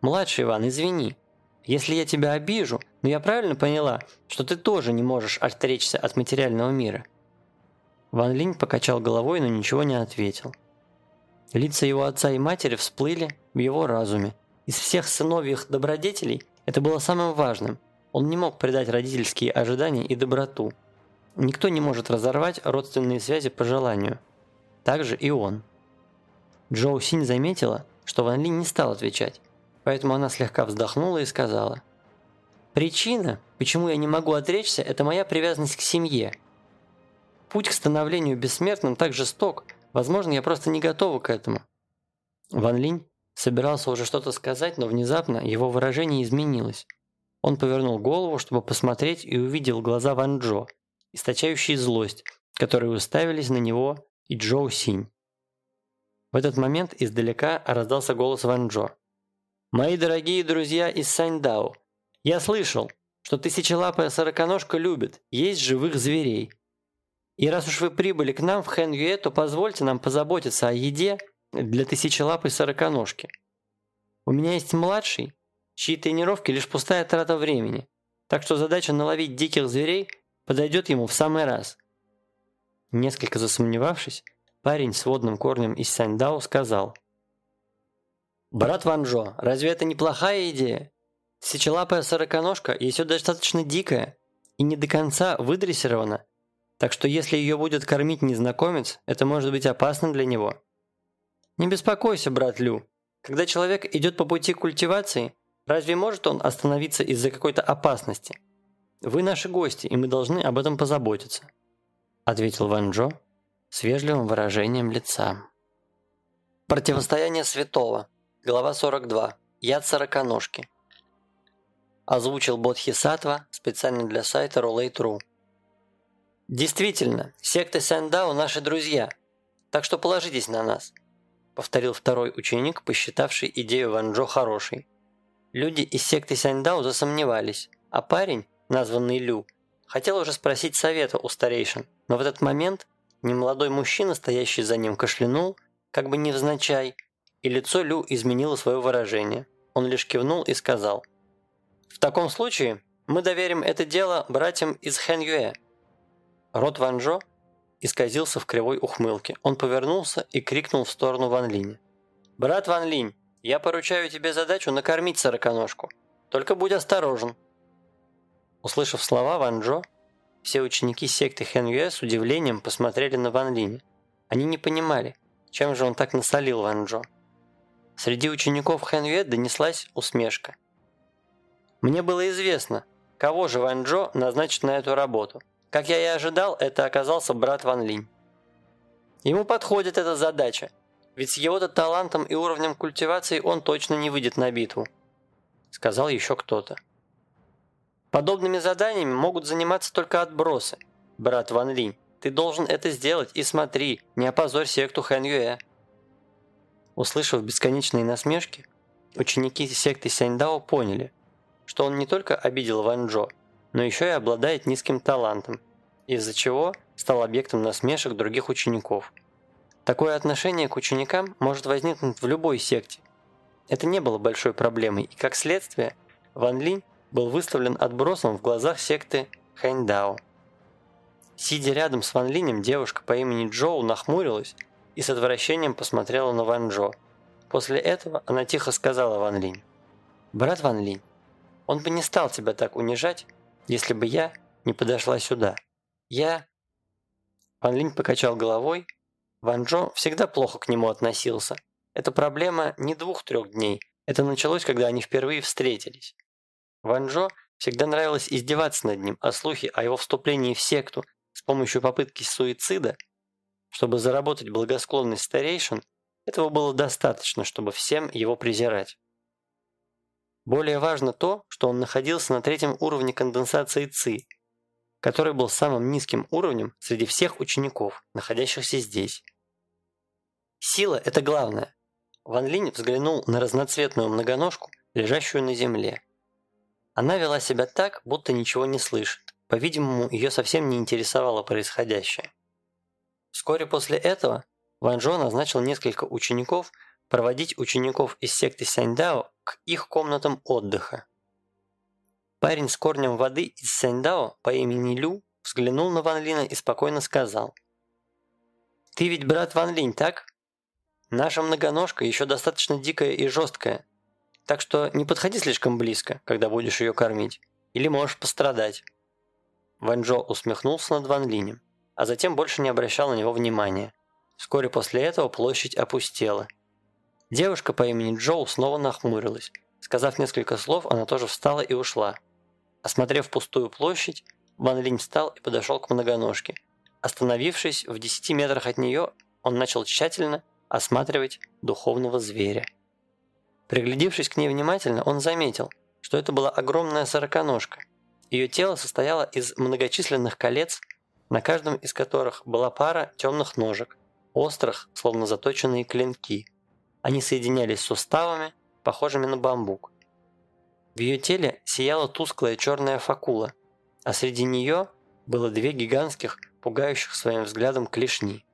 «Младший Иван, извини, если я тебя обижу, но я правильно поняла, что ты тоже не можешь отречься от материального мира?» Ван Линь покачал головой, но ничего не ответил. Лица его отца и матери всплыли в его разуме. Из всех сыновьих добродетелей это было самым важным. Он не мог предать родительские ожидания и доброту. Никто не может разорвать родственные связи по желанию. Также и он. Джоу Синь заметила, что Ван Линь не стал отвечать, поэтому она слегка вздохнула и сказала. «Причина, почему я не могу отречься, это моя привязанность к семье. Путь к становлению бессмертным так жесток, возможно, я просто не готова к этому». Ван Линь собирался уже что-то сказать, но внезапно его выражение изменилось. Он повернул голову, чтобы посмотреть, и увидел глаза Ван Джо, источающие злость, которые уставились на него и Джоу Синь. В этот момент издалека раздался голос Ван Джо. «Мои дорогие друзья из Саньдао, я слышал, что тысячелапая сороконожка любит есть живых зверей. И раз уж вы прибыли к нам в Хэн то позвольте нам позаботиться о еде для тысячелапой сороконожки. У меня есть младший, чьи тренировки лишь пустая трата времени, так что задача наловить диких зверей подойдет ему в самый раз. Несколько засомневавшись, парень с водным корнем из Саньдао сказал. «Брат Ванжо, разве это неплохая идея? Тысячелапая сороконожка еще достаточно дикая и не до конца выдрессирована, так что если ее будет кормить незнакомец, это может быть опасно для него. Не беспокойся, брат Лю. Когда человек идет по пути культивации, разве может он остановиться из-за какой-то опасности? Вы наши гости, и мы должны об этом позаботиться», ответил Ван Джо с вежливым выражением лица. Противостояние святого. Глава 42. Яд сороконожки. Озвучил Бодхисаттва специально для сайта Roulette.ru. Действительно, секты Сэндао наши друзья, так что положитесь на нас, повторил второй ученик, посчитавший идею Ванжо хорошей. Люди из секты Сэндао засомневались, а парень, названный Лю, хотел уже спросить совета у старейшин, но в этот момент немолодой мужчина, стоящий за ним, кашлянул, как бы невзначай, и лицо Лю изменило свое выражение. Он лишь кивнул и сказал, «В таком случае мы доверим это дело братьям из Хэньюэ». Рот Ван Джо исказился в кривой ухмылке. Он повернулся и крикнул в сторону Ван Линя. «Брат Ван Линь, я поручаю тебе задачу накормить сороконожку. Только будь осторожен». Услышав слова Ван Джо, все ученики секты Хэньюэ с удивлением посмотрели на Ван Линя. Они не понимали, чем же он так насолил Ван Джо. Среди учеников Хэньюэ донеслась усмешка. Мне было известно, кого же Ван Джо назначит на эту работу. Как я и ожидал, это оказался брат Ван Линь. Ему подходит эта задача, ведь с его-то талантом и уровнем культивации он точно не выйдет на битву, сказал еще кто-то. Подобными заданиями могут заниматься только отбросы. Брат Ван Линь, ты должен это сделать и смотри, не опозорь секту Хэн Юэ. Услышав бесконечные насмешки, ученики секты Сяньдао поняли, что он не только обидел Ван Джо, но еще и обладает низким талантом, из-за чего стал объектом насмешек других учеников. Такое отношение к ученикам может возникнуть в любой секте. Это не было большой проблемой, и как следствие, Ван Линь был выставлен отбросом в глазах секты Хэньдао. Сидя рядом с Ван Линем, девушка по имени Джоу нахмурилась и с отвращением посмотрела на Ван Джо. После этого она тихо сказала Ван Линь. «Брат Ван Линь, он бы не стал тебя так унижать, если бы я не подошла сюда. Я...» Ван Линь покачал головой. Ван Джо всегда плохо к нему относился. Эта проблема не двух-трех дней. Это началось, когда они впервые встретились. Ван Джо всегда нравилось издеваться над ним, а слухи о его вступлении в секту с помощью попытки суицида чтобы заработать благосклонность старейшин, этого было достаточно, чтобы всем его презирать. Более важно то, что он находился на третьем уровне конденсации ЦИ, который был самым низким уровнем среди всех учеников, находящихся здесь. Сила – это главное. Ван Линь взглянул на разноцветную многоножку, лежащую на земле. Она вела себя так, будто ничего не слышит. По-видимому, ее совсем не интересовало происходящее. Вскоре после этого Ван Джо назначил несколько учеников проводить учеников из секты Сяньдао к их комнатам отдыха. Парень с корнем воды из Сяньдао по имени Лю взглянул на Ван Лина и спокойно сказал. «Ты ведь брат Ван Линь, так? Наша многоножка еще достаточно дикая и жесткая, так что не подходи слишком близко, когда будешь ее кормить, или можешь пострадать». Ван Джо усмехнулся над Ван Линем а затем больше не обращал на него внимания. Вскоре после этого площадь опустела. Девушка по имени Джоу снова нахмурилась. Сказав несколько слов, она тоже встала и ушла. Осмотрев пустую площадь, Ван Линь встал и подошел к многоножке. Остановившись в 10 метрах от нее, он начал тщательно осматривать духовного зверя. Приглядевшись к ней внимательно, он заметил, что это была огромная сороконожка. Ее тело состояло из многочисленных колец на каждом из которых была пара темных ножек, острых, словно заточенные клинки. Они соединялись суставами, похожими на бамбук. В ее теле сияла тусклая черная факула, а среди нее было две гигантских, пугающих своим взглядом клешни.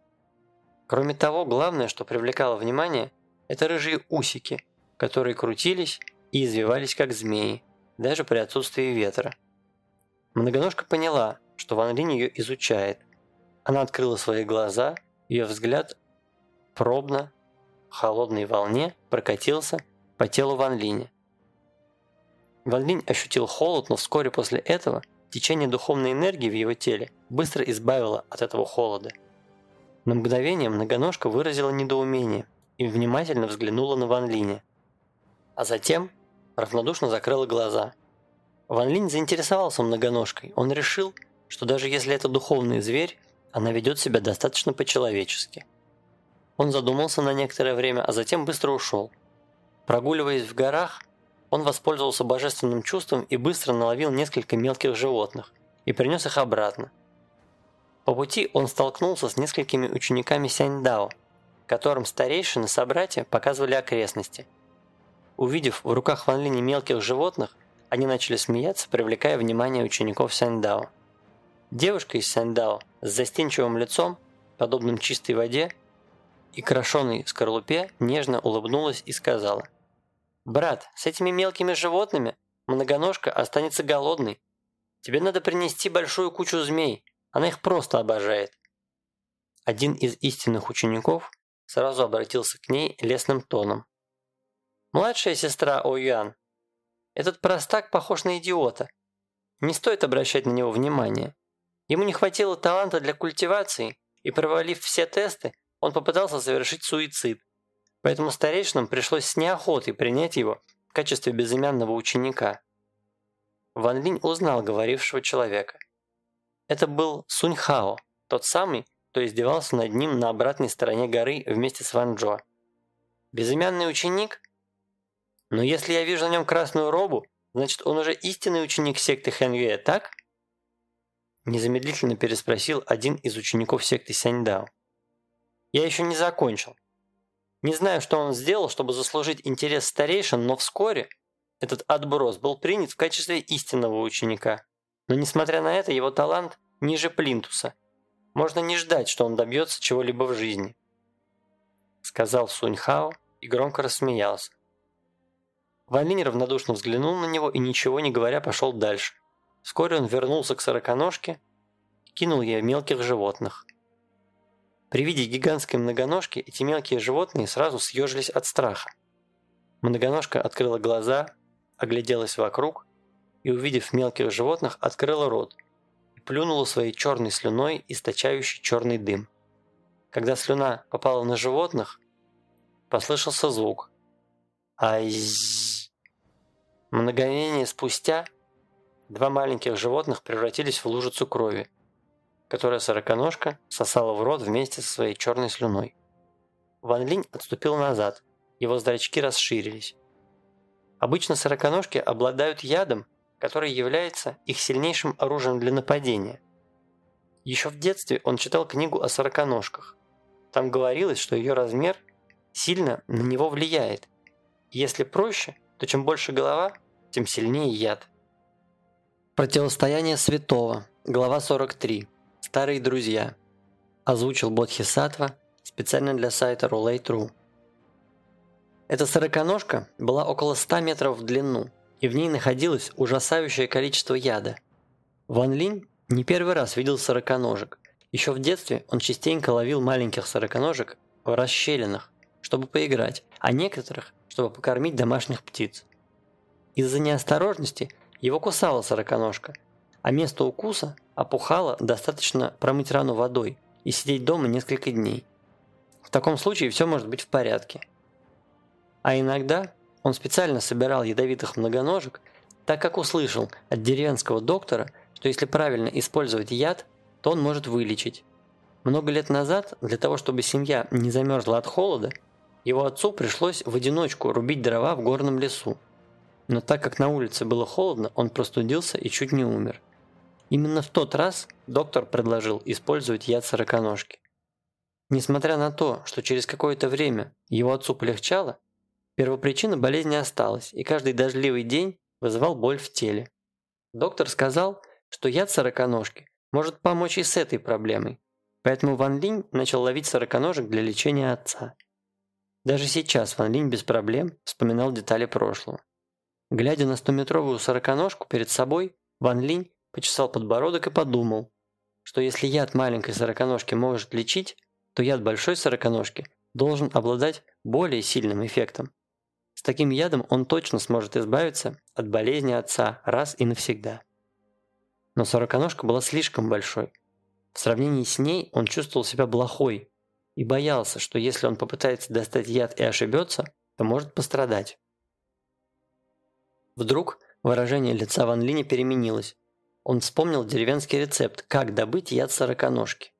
Кроме того, главное, что привлекало внимание, это рыжие усики, которые крутились и извивались как змеи, даже при отсутствии ветра. Многоножка поняла, что Ван Линь ее изучает. Она открыла свои глаза, ее взгляд пробно, холодной волне прокатился по телу Ван Линя. Ван Линь ощутил холод, но вскоре после этого течение духовной энергии в его теле быстро избавило от этого холода. На мгновение многоножка выразила недоумение и внимательно взглянула на Ван Линя. А затем равнодушно закрыла глаза. Ван Линь заинтересовался многоножкой. Он решил, что даже если это духовный зверь, она ведет себя достаточно по-человечески. Он задумался на некоторое время, а затем быстро ушел. Прогуливаясь в горах, он воспользовался божественным чувством и быстро наловил несколько мелких животных и принес их обратно. По пути он столкнулся с несколькими учениками Сяньдао, которым старейшины собратья показывали окрестности. Увидев в руках Ван Линя мелких животных, они начали смеяться, привлекая внимание учеников Сяньдао. Девушка из Сяньдао с застенчивым лицом, подобным чистой воде, и крошенной скорлупе нежно улыбнулась и сказала – «Брат, с этими мелкими животными многоножка останется голодной. Тебе надо принести большую кучу змей, она их просто обожает». Один из истинных учеников сразу обратился к ней лесным тоном. «Младшая сестра О'Юан, этот простак похож на идиота. Не стоит обращать на него внимания. Ему не хватило таланта для культивации, и провалив все тесты, он попытался совершить суицид. Поэтому старейшинам пришлось с неохотой принять его в качестве безымянного ученика. Ван Линь узнал говорившего человека. Это был Сунь Хао, тот самый, кто издевался над ним на обратной стороне горы вместе с Ван Джо. Безымянный ученик? Но если я вижу на нем красную робу, значит он уже истинный ученик секты Хэн так? Незамедлительно переспросил один из учеников секты Сяньдао. Я еще не закончил. Не знаю, что он сделал, чтобы заслужить интерес старейшин, но вскоре этот отброс был принят в качестве истинного ученика. Но несмотря на это, его талант ниже плинтуса. Можно не ждать, что он добьется чего-либо в жизни. Сказал Суньхао и громко рассмеялся. Ван Линь равнодушно взглянул на него и, ничего не говоря, пошел дальше. Вскоре он вернулся к сороконожке и кинул ей мелких животных – при виде гигантской многоножки эти мелкие животные сразу съежились от страха. Многоножка открыла глаза, огляделась вокруг и, увидев мелких животных, открыла рот и плюнула своей черной слюной, источающей черный дым. Когда слюна попала на животных, послышался звук. Айззз. Мгновение спустя два маленьких животных превратились в лужицу крови, которое сороконожка сосала в рот вместе со своей черной слюной. Ван Линь отступил назад, его зрачки расширились. Обычно сороконожки обладают ядом, который является их сильнейшим оружием для нападения. Еще в детстве он читал книгу о сороконожках. Там говорилось, что ее размер сильно на него влияет. Если проще, то чем больше голова, тем сильнее яд. Противостояние святого. Глава 43. Старые друзья. Озвучил Бодхисаттва специально для сайта Roulette.ru. Эта сороконожка была около 100 метров в длину, и в ней находилось ужасающее количество яда. Ван Линь не первый раз видел сороконожек. Еще в детстве он частенько ловил маленьких сороконожек в расщелинах, чтобы поиграть, а некоторых, чтобы покормить домашних птиц. Из-за неосторожности его кусала сороконожка – а место укуса опухало, достаточно промыть рану водой и сидеть дома несколько дней. В таком случае все может быть в порядке. А иногда он специально собирал ядовитых многоножек, так как услышал от деревенского доктора, что если правильно использовать яд, то он может вылечить. Много лет назад, для того чтобы семья не замерзла от холода, его отцу пришлось в одиночку рубить дрова в горном лесу. Но так как на улице было холодно, он простудился и чуть не умер. Именно в тот раз доктор предложил использовать яд сороконожки. Несмотря на то, что через какое-то время его отцу полегчало, первопричина болезни осталась, и каждый дождливый день вызывал боль в теле. Доктор сказал, что яд сороконожки может помочь и с этой проблемой. Поэтому Ван Линь начал ловить сороконожек для лечения отца. Даже сейчас Ван Линь без проблем вспоминал детали прошлого. Глядя на стометровую сороконожку перед собой, Ван Линь почесал подбородок и подумал, что если яд маленькой сороконожки может лечить, то яд большой сороконожки должен обладать более сильным эффектом. С таким ядом он точно сможет избавиться от болезни отца раз и навсегда. Но сороконожка была слишком большой. В сравнении с ней он чувствовал себя плохой и боялся, что если он попытается достать яд и ошибется, то может пострадать. Вдруг выражение лица Ван Линя переменилось. Он вспомнил деревенский рецепт, как добыть яд сороконожки.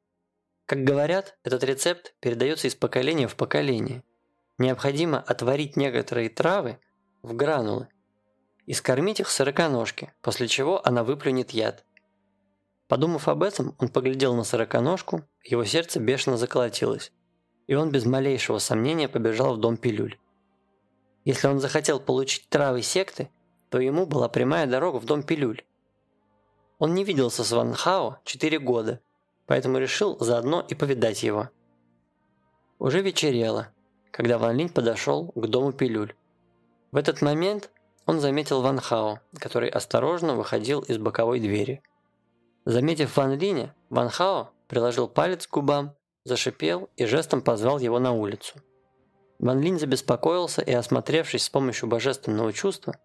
Как говорят, этот рецепт передается из поколения в поколение. Необходимо отварить некоторые травы в гранулы и скормить их сороконожке, после чего она выплюнет яд. Подумав об этом, он поглядел на сороконожку, его сердце бешено заколотилось, и он без малейшего сомнения побежал в дом пилюль. Если он захотел получить травы секты, то ему была прямая дорога в дом пилюль. Он не виделся с Ван Хао 4 года, поэтому решил заодно и повидать его. Уже вечерело, когда Ван Линь подошел к дому пилюль. В этот момент он заметил Ван Хао, который осторожно выходил из боковой двери. Заметив Ван Линя, Ван Хао приложил палец к губам, зашипел и жестом позвал его на улицу. Ван Линь забеспокоился и, осмотревшись с помощью божественного чувства,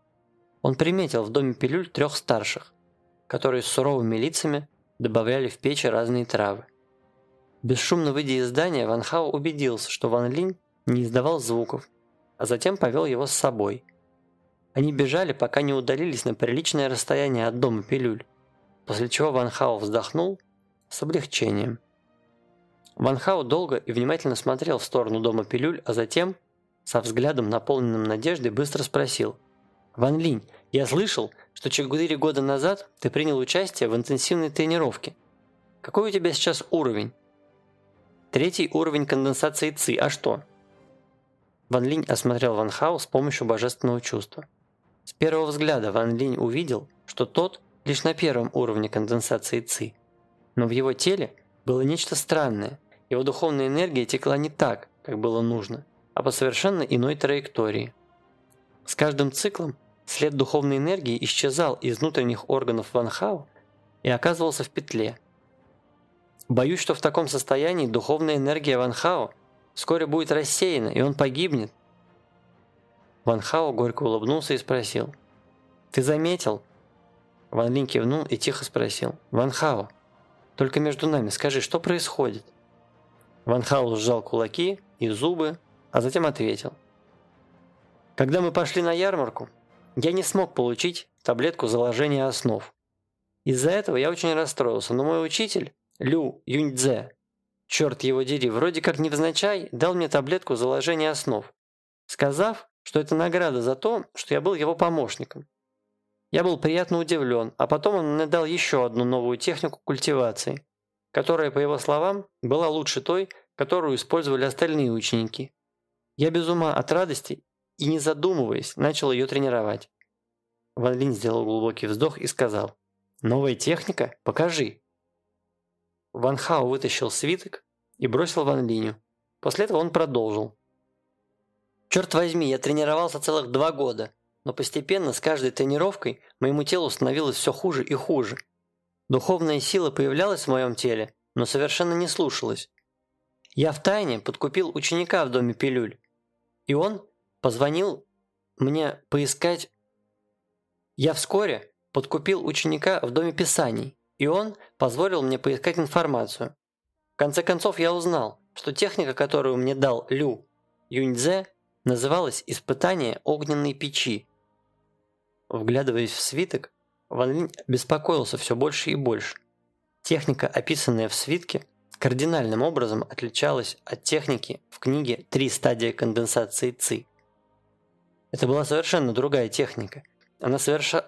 он приметил в доме пилюль трех старших, которые с суровыми лицами добавляли в печи разные травы. Бесшумно выйдя из здания, Ван Хао убедился, что Ван Линь не издавал звуков, а затем повел его с собой. Они бежали, пока не удалились на приличное расстояние от дома пилюль, после чего Ван Хао вздохнул с облегчением. Ван Хао долго и внимательно смотрел в сторону дома пилюль, а затем, со взглядом наполненным надеждой, быстро спросил – Ван Линь, я слышал, что 4 года назад ты принял участие в интенсивной тренировке. Какой у тебя сейчас уровень? Третий уровень конденсации ЦИ, а что? Ван Линь осмотрел Ван Хао с помощью божественного чувства. С первого взгляда Ван Линь увидел, что тот лишь на первом уровне конденсации ЦИ. Но в его теле было нечто странное. Его духовная энергия текла не так, как было нужно, а по совершенно иной траектории. С каждым циклом След духовной энергии исчезал из внутренних органов Ван Хао и оказывался в петле. Боюсь, что в таком состоянии духовная энергия Ван Хао вскоре будет рассеяна, и он погибнет. Ван Хао горько улыбнулся и спросил. «Ты заметил?» Ван Линь кивнул и тихо спросил. «Ван Хао, только между нами скажи, что происходит?» Ван Хао сжал кулаки и зубы, а затем ответил. «Когда мы пошли на ярмарку, я не смог получить таблетку заложения основ. Из-за этого я очень расстроился, но мой учитель, Лю Юньцзе, черт его дери, вроде как невзначай дал мне таблетку заложения основ, сказав, что это награда за то, что я был его помощником. Я был приятно удивлен, а потом он мне дал еще одну новую технику культивации, которая, по его словам, была лучше той, которую использовали остальные ученики. Я без ума от радости и, не задумываясь, начал ее тренировать. Ван Линь сделал глубокий вздох и сказал, «Новая техника? Покажи!» Ван Хао вытащил свиток и бросил Ван Линю. После этого он продолжил. «Черт возьми, я тренировался целых два года, но постепенно с каждой тренировкой моему телу становилось все хуже и хуже. Духовная сила появлялась в моем теле, но совершенно не слушалась. Я втайне подкупил ученика в доме пилюль, и он позвонил мне поискать... Я вскоре подкупил ученика в Доме Писаний, и он позволил мне поискать информацию. В конце концов я узнал, что техника, которую мне дал Лю Юньцзе, называлась «Испытание огненной печи». Вглядываясь в свиток, Ван Линь беспокоился все больше и больше. Техника, описанная в свитке, кардинальным образом отличалась от техники в книге «Три стадии конденсации ЦИ». Это была совершенно другая техника. Она соверша...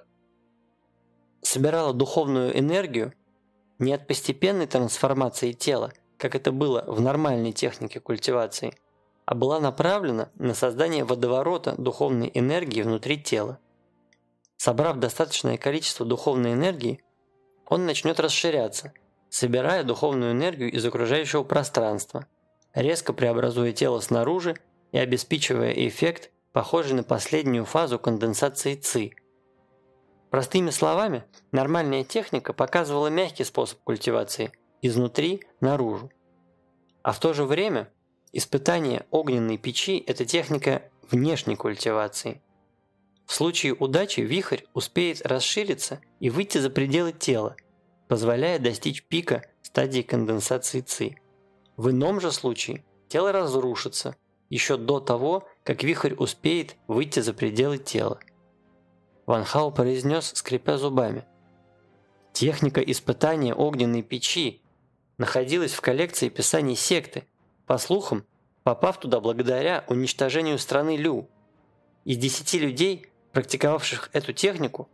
собирала духовную энергию не от постепенной трансформации тела, как это было в нормальной технике культивации, а была направлена на создание водоворота духовной энергии внутри тела. Собрав достаточное количество духовной энергии, он начнет расширяться собирая духовную энергию из окружающего пространства, резко преобразуя тело снаружи и обеспечивая эффект, похожий на последнюю фазу конденсации ЦИ. Простыми словами, нормальная техника показывала мягкий способ культивации – изнутри наружу. А в то же время испытание огненной печи – это техника внешней культивации. В случае удачи вихрь успеет расшириться и выйти за пределы тела, позволяя достичь пика стадии конденсации ЦИ. В ином же случае тело разрушится еще до того, как вихрь успеет выйти за пределы тела. Ван Хау произнес, скрипя зубами. Техника испытания огненной печи находилась в коллекции писаний секты, по слухам, попав туда благодаря уничтожению страны Лю. Из десяти людей, практиковавших эту технику,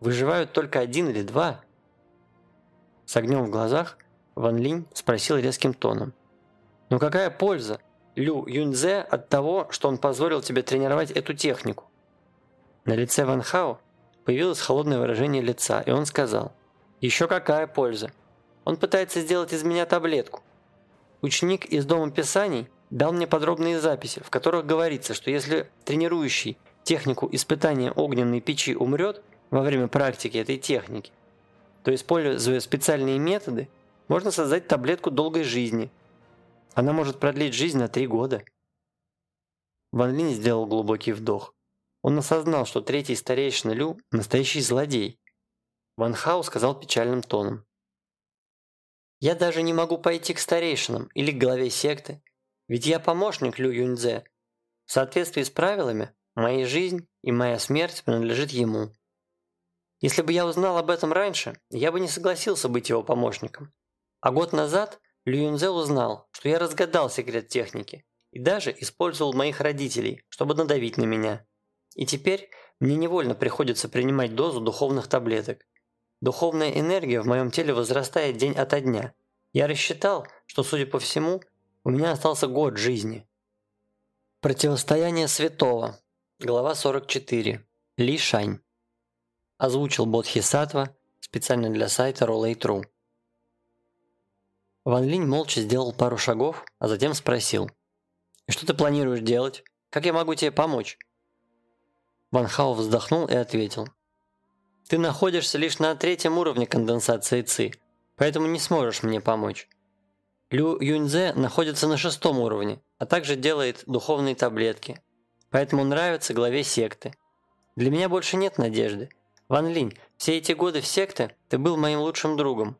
выживают только один или два. С огнем в глазах Ван Линь спросил резким тоном. «Но какая польза, Лю Юньзе, от того, что он позволил тебе тренировать эту технику?» На лице Ван Хао появилось холодное выражение лица, и он сказал, «Еще какая польза? Он пытается сделать из меня таблетку. Ученик из Дома Писаний дал мне подробные записи, в которых говорится, что если тренирующий технику испытания огненной печи умрет во время практики этой техники, то, используя специальные методы, можно создать таблетку долгой жизни. Она может продлить жизнь на три года. Ван Линь сделал глубокий вдох. Он осознал, что третий старейшина Лю – настоящий злодей. Ван Хау сказал печальным тоном. «Я даже не могу пойти к старейшинам или к главе секты, ведь я помощник Лю Юньцзе. В соответствии с правилами, моя жизнь и моя смерть принадлежит ему. Если бы я узнал об этом раньше, я бы не согласился быть его помощником. А год назад Лю Юньцзе узнал, что я разгадал секрет техники и даже использовал моих родителей, чтобы надавить на меня. И теперь мне невольно приходится принимать дозу духовных таблеток. Духовная энергия в моем теле возрастает день ото дня. Я рассчитал, что, судя по всему, у меня остался год жизни. Противостояние святого. Глава 44. Ли Шань. Озвучил Бодхисаттва специально для сайта Rollay.ru. Ван Линь молча сделал пару шагов, а затем спросил. «И что ты планируешь делать? Как я могу тебе помочь?» Ван Хао вздохнул и ответил. «Ты находишься лишь на третьем уровне конденсации ЦИ, поэтому не сможешь мне помочь. Лю Юньзе находится на шестом уровне, а также делает духовные таблетки, поэтому нравится главе секты. Для меня больше нет надежды. Ван Линь, все эти годы в секте ты был моим лучшим другом.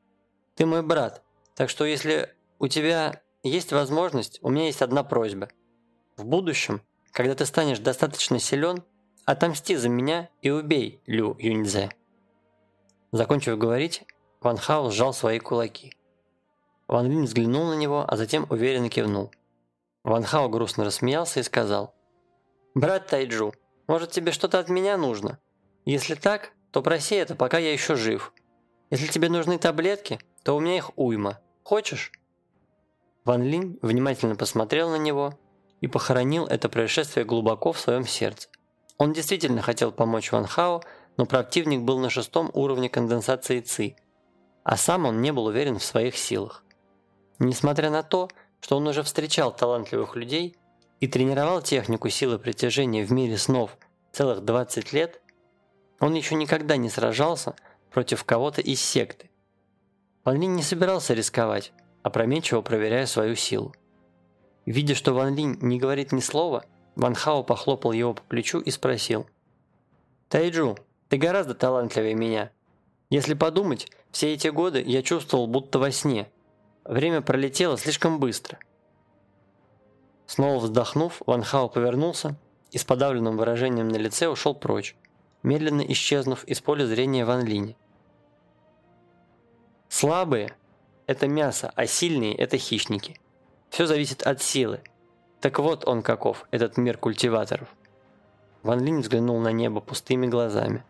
Ты мой брат, так что если у тебя есть возможность, у меня есть одна просьба. В будущем, когда ты станешь достаточно силен, Отомсти за меня и убей Лю Юньзе. Закончив говорить, Ван Хао сжал свои кулаки. Ван Линь взглянул на него, а затем уверенно кивнул. Ван Хао грустно рассмеялся и сказал, «Брат Тайджу, может тебе что-то от меня нужно? Если так, то проси это, пока я еще жив. Если тебе нужны таблетки, то у меня их уйма. Хочешь?» Ван Линь внимательно посмотрел на него и похоронил это происшествие глубоко в своем сердце. Он действительно хотел помочь Ван Хао, но противник был на шестом уровне конденсации ЦИ, а сам он не был уверен в своих силах. Несмотря на то, что он уже встречал талантливых людей и тренировал технику силы притяжения в мире снов целых 20 лет, он еще никогда не сражался против кого-то из секты. Ван Линь не собирался рисковать, опрометчиво проверяя свою силу. Видя, что Ван Линь не говорит ни слова, Ван Хао похлопал его по плечу и спросил. «Тайджу, ты гораздо талантливее меня. Если подумать, все эти годы я чувствовал будто во сне. Время пролетело слишком быстро». Снова вздохнув, Ван Хао повернулся и с подавленным выражением на лице ушел прочь, медленно исчезнув из поля зрения Ван Линя. Слабые – это мясо, а сильные – это хищники. Все зависит от силы, так вот он каков, этот мир культиваторов. Ван Линь взглянул на небо пустыми глазами.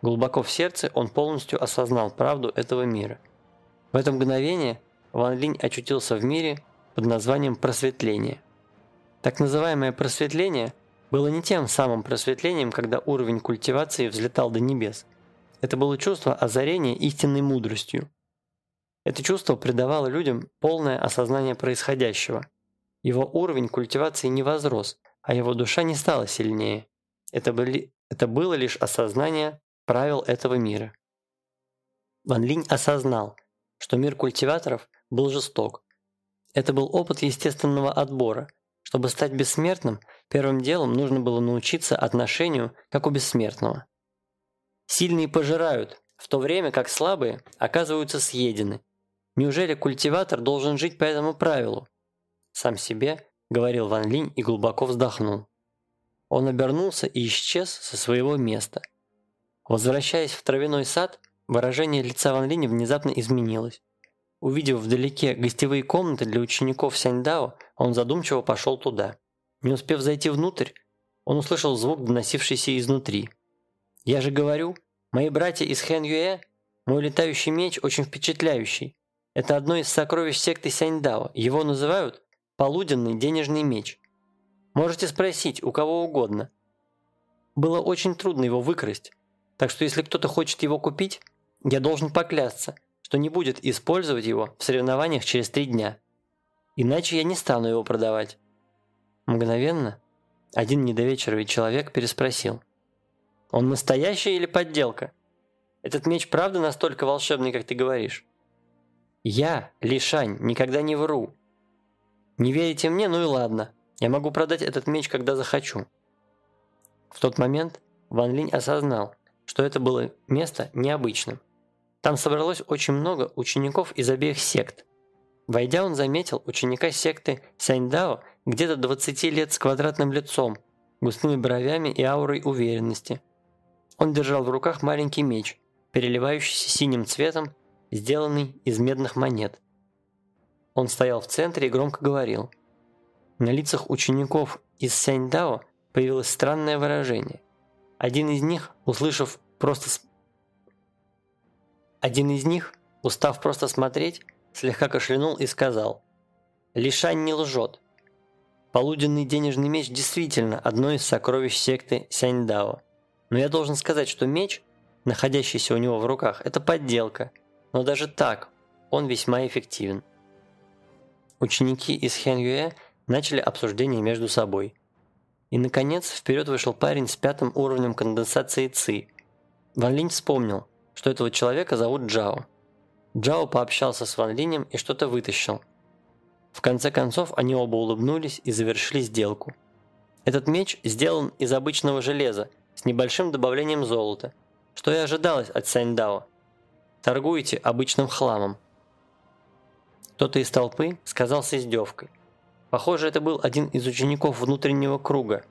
Глубоко в сердце он полностью осознал правду этого мира. В это мгновение Ван Линь очутился в мире под названием просветление. Так называемое просветление было не тем самым просветлением, когда уровень культивации взлетал до небес. Это было чувство озарения истинной мудростью. Это чувство придавало людям полное осознание происходящего. Его уровень культивации не возрос, а его душа не стала сильнее. Это, были, это было лишь осознание правил этого мира. Ван Линь осознал, что мир культиваторов был жесток. Это был опыт естественного отбора. Чтобы стать бессмертным, первым делом нужно было научиться отношению, как у бессмертного. Сильные пожирают, в то время как слабые оказываются съедены. Неужели культиватор должен жить по этому правилу? Сам себе говорил Ван Линь и глубоко вздохнул. Он обернулся и исчез со своего места. Возвращаясь в травяной сад, выражение лица Ван Линя внезапно изменилось. Увидев вдалеке гостевые комнаты для учеников Сяньдао, он задумчиво пошел туда. Не успев зайти внутрь, он услышал звук, доносившийся изнутри. «Я же говорю, мои братья из Хэн Юэ, мой летающий меч очень впечатляющий. Это одно из сокровищ секты Сяньдао. Его называют полуденный денежный меч. Можете спросить у кого угодно. Было очень трудно его выкрасть, так что если кто-то хочет его купить, я должен поклясться, что не будет использовать его в соревнованиях через три дня. Иначе я не стану его продавать. Мгновенно один недовечеровый человек переспросил. Он настоящий или подделка? Этот меч правда настолько волшебный, как ты говоришь? Я, Лишань, никогда не вру. Не верите мне? Ну и ладно. Я могу продать этот меч, когда захочу. В тот момент Ван Линь осознал, что это было место необычным. Там собралось очень много учеников из обеих сект. Войдя, он заметил ученика секты Сяньдао где-то 20 лет с квадратным лицом, густыми бровями и аурой уверенности. Он держал в руках маленький меч, переливающийся синим цветом, сделанный из медных монет. Он стоял в центре и громко говорил. На лицах учеников из Сяньдао появилось странное выражение. Один из них, услышав просто... Один из них, устав просто смотреть, слегка кашлянул и сказал «Лишань не лжет. Полуденный денежный меч действительно одно из сокровищ секты Сяньдао. Но я должен сказать, что меч, находящийся у него в руках, это подделка, но даже так он весьма эффективен». Ученики из Хэн Юэ начали обсуждение между собой. И, наконец, вперед вышел парень с пятым уровнем конденсации ЦИ. Ван Линь вспомнил, что этого человека зовут Джао. Джао пообщался с Ван Линем и что-то вытащил. В конце концов, они оба улыбнулись и завершили сделку. Этот меч сделан из обычного железа с небольшим добавлением золота, что и ожидалось от Сяньдао. Торгуете обычным хламом. Кто-то из толпы сказал с издевкой. Похоже, это был один из учеников внутреннего круга,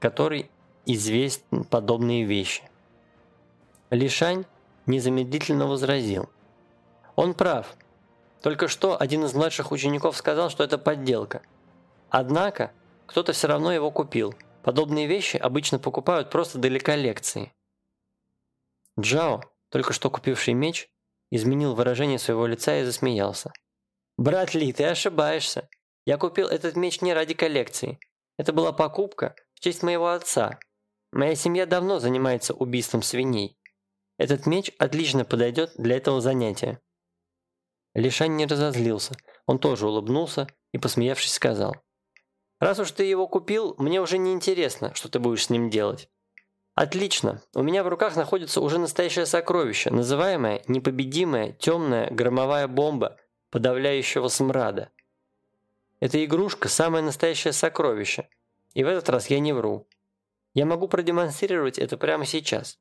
который известен подобные вещи. Лишань незамедлительно возразил. Он прав. Только что один из младших учеников сказал, что это подделка. Однако, кто-то все равно его купил. Подобные вещи обычно покупают просто для коллекции. Джао, только что купивший меч, изменил выражение своего лица и засмеялся. «Брат Ли, ты ошибаешься. Я купил этот меч не ради коллекции. Это была покупка в честь моего отца. Моя семья давно занимается убийством свиней. Этот меч отлично подойдет для этого занятия». Лишань не разозлился. Он тоже улыбнулся и, посмеявшись, сказал. «Раз уж ты его купил, мне уже не интересно, что ты будешь с ним делать. Отлично. У меня в руках находится уже настоящее сокровище, называемое непобедимая темная громовая бомба – подавляющего смрада. Эта игрушка – самое настоящее сокровище. И в этот раз я не вру. Я могу продемонстрировать это прямо сейчас.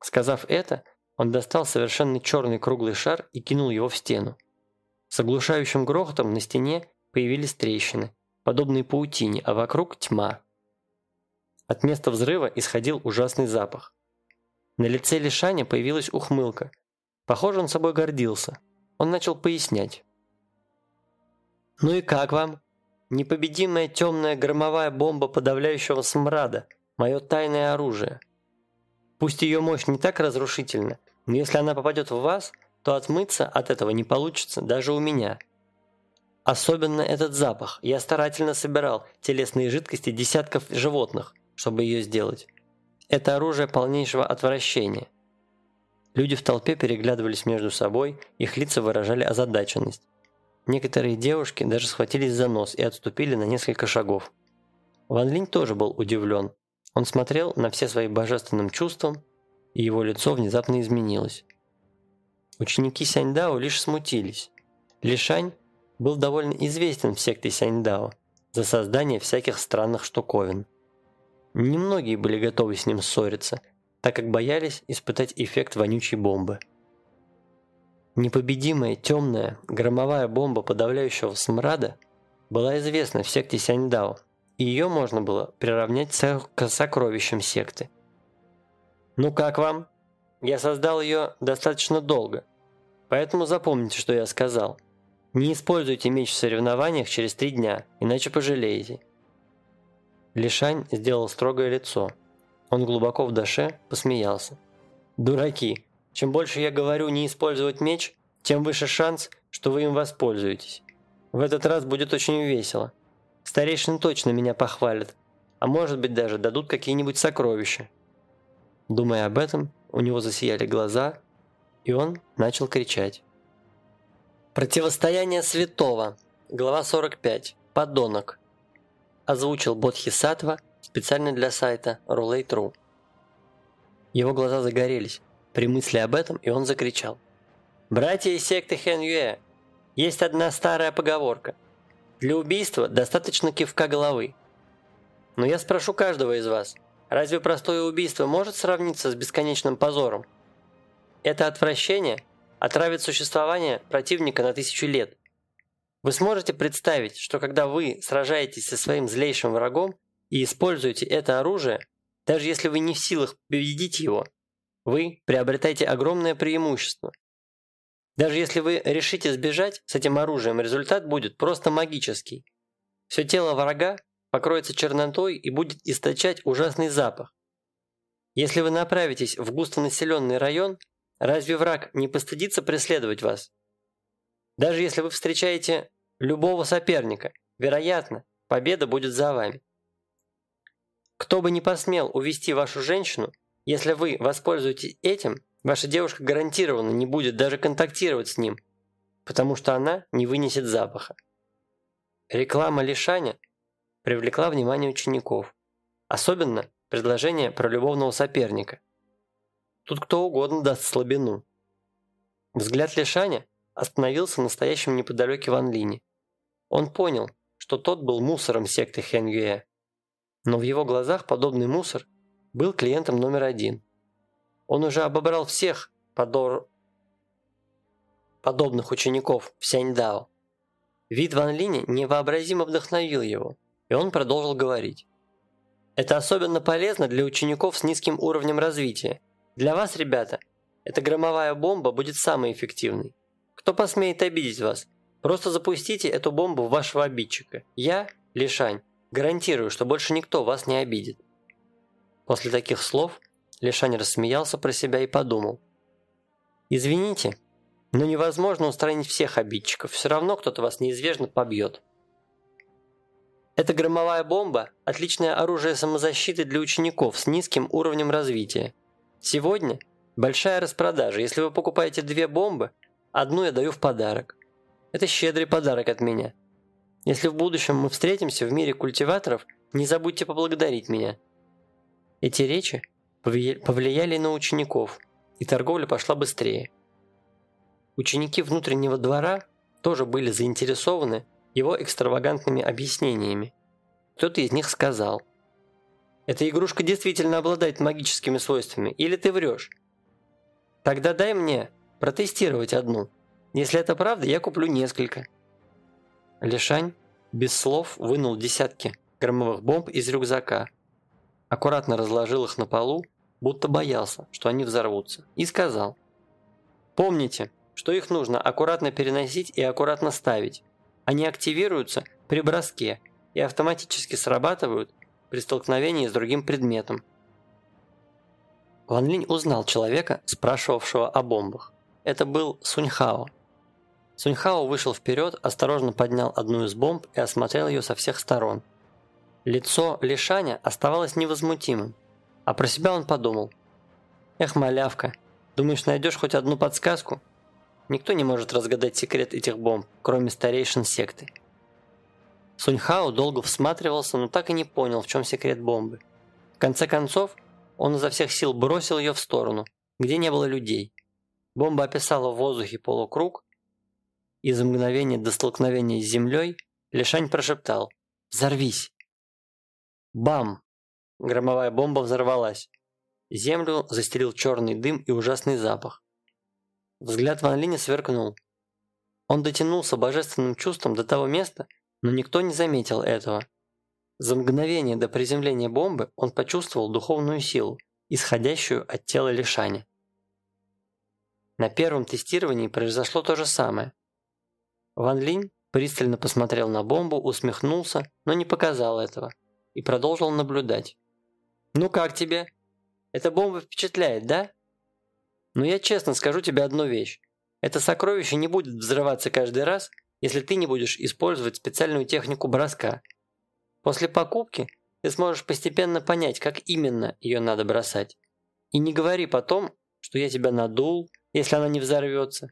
Сказав это, он достал совершенно черный круглый шар и кинул его в стену. С оглушающим грохотом на стене появились трещины, подобные паутине, а вокруг тьма. От места взрыва исходил ужасный запах. На лице Лишаня появилась ухмылка. Похоже, он собой гордился – он начал пояснять. «Ну и как вам? Непобедимая темная громовая бомба подавляющего смрада, мое тайное оружие. Пусть ее мощь не так разрушительна, но если она попадет в вас, то отмыться от этого не получится даже у меня. Особенно этот запах. Я старательно собирал телесные жидкости десятков животных, чтобы ее сделать. Это оружие полнейшего отвращения. Люди в толпе переглядывались между собой, их лица выражали озадаченность. Некоторые девушки даже схватились за нос и отступили на несколько шагов. Ван Линь тоже был удивлен. Он смотрел на все свои божественным чувством, и его лицо внезапно изменилось. Ученики Сяньдао лишь смутились. Лишань был довольно известен в секте Сяньдао за создание всяких странных штуковин. Немногие были готовы с ним ссориться – так как боялись испытать эффект вонючей бомбы. Непобедимая темная громовая бомба подавляющего смрада была известна в секте Сяньдао, и ее можно было приравнять к сокровищам секты. «Ну как вам? Я создал ее достаточно долго, поэтому запомните, что я сказал. Не используйте меч в соревнованиях через три дня, иначе пожалеете». Лишань сделал строгое лицо – он глубоко в душе посмеялся. «Дураки! Чем больше я говорю не использовать меч, тем выше шанс, что вы им воспользуетесь. В этот раз будет очень весело. Старейшины точно меня похвалят, а может быть даже дадут какие-нибудь сокровища». Думая об этом, у него засияли глаза, и он начал кричать. Противостояние святого. Глава 45. Подонок. Озвучил Бодхисаттва специально для сайта Roulette.ru. Его глаза загорелись при мысли об этом, и он закричал. «Братья из секты Хэн Юэ, есть одна старая поговорка. Для убийства достаточно кивка головы. Но я спрошу каждого из вас, разве простое убийство может сравниться с бесконечным позором? Это отвращение отравит существование противника на тысячу лет. Вы сможете представить, что когда вы сражаетесь со своим злейшим врагом, и используете это оружие, даже если вы не в силах победить его, вы приобретаете огромное преимущество. Даже если вы решите сбежать с этим оружием, результат будет просто магический. Все тело врага покроется чернотой и будет источать ужасный запах. Если вы направитесь в густонаселенный район, разве враг не постыдится преследовать вас? Даже если вы встречаете любого соперника, вероятно, победа будет за вами. Кто бы ни посмел увести вашу женщину, если вы воспользуетесь этим, ваша девушка гарантированно не будет даже контактировать с ним, потому что она не вынесет запаха. Реклама Лишаня привлекла внимание учеников, особенно предложение про любовного соперника. Тут кто угодно даст слабину. Взгляд Лишаня остановился на стоящем неподалеке Ван Лине. Он понял, что тот был мусором секты Хэнгюэ. Но в его глазах подобный мусор был клиентом номер один. Он уже обобрал всех подор... подобных учеников в Сяньдао. Вид Ван Линя невообразимо вдохновил его, и он продолжил говорить. Это особенно полезно для учеников с низким уровнем развития. Для вас, ребята, эта громовая бомба будет самой эффективной. Кто посмеет обидеть вас, просто запустите эту бомбу в вашего обидчика. Я, Лишань, Гарантирую, что больше никто вас не обидит». После таких слов Лишань рассмеялся про себя и подумал. «Извините, но невозможно устранить всех обидчиков, все равно кто-то вас неизбежно побьет». Эта громовая бомба – отличное оружие самозащиты для учеников с низким уровнем развития. Сегодня большая распродажа. Если вы покупаете две бомбы, одну я даю в подарок. Это щедрый подарок от меня. Если в будущем мы встретимся в мире культиваторов, не забудьте поблагодарить меня». Эти речи повлияли на учеников, и торговля пошла быстрее. Ученики внутреннего двора тоже были заинтересованы его экстравагантными объяснениями. Кто-то из них сказал, «Эта игрушка действительно обладает магическими свойствами, или ты врешь?» «Тогда дай мне протестировать одну. Если это правда, я куплю несколько». Лишань без слов вынул десятки громовых бомб из рюкзака, аккуратно разложил их на полу, будто боялся, что они взорвутся, и сказал «Помните, что их нужно аккуратно переносить и аккуратно ставить. Они активируются при броске и автоматически срабатывают при столкновении с другим предметом». Ван Линь узнал человека, спрашивавшего о бомбах. Это был Суньхао, Суньхао вышел вперед, осторожно поднял одну из бомб и осмотрел ее со всех сторон. Лицо Лишаня оставалось невозмутимым, а про себя он подумал. «Эх, малявка, Думаешь, найдешь хоть одну подсказку? Никто не может разгадать секрет этих бомб, кроме старейшин секты. Суньхао долго всматривался, но так и не понял, в чем секрет бомбы. В конце концов, он изо всех сил бросил ее в сторону, где не было людей. Бомба описала в воздухе полукруг, и за до столкновения с землей Лишань прошептал «Взорвись!». Бам! Громовая бомба взорвалась. Землю застелил черный дым и ужасный запах. Взгляд Ван Линя сверкнул. Он дотянулся божественным чувством до того места, но никто не заметил этого. За мгновение до приземления бомбы он почувствовал духовную силу, исходящую от тела Лишани. На первом тестировании произошло то же самое. Ван Линь пристально посмотрел на бомбу, усмехнулся, но не показал этого, и продолжил наблюдать. «Ну как тебе? Эта бомба впечатляет, да?» «Но я честно скажу тебе одну вещь. Это сокровище не будет взрываться каждый раз, если ты не будешь использовать специальную технику броска. После покупки ты сможешь постепенно понять, как именно ее надо бросать. И не говори потом, что я тебя надул, если она не взорвется»,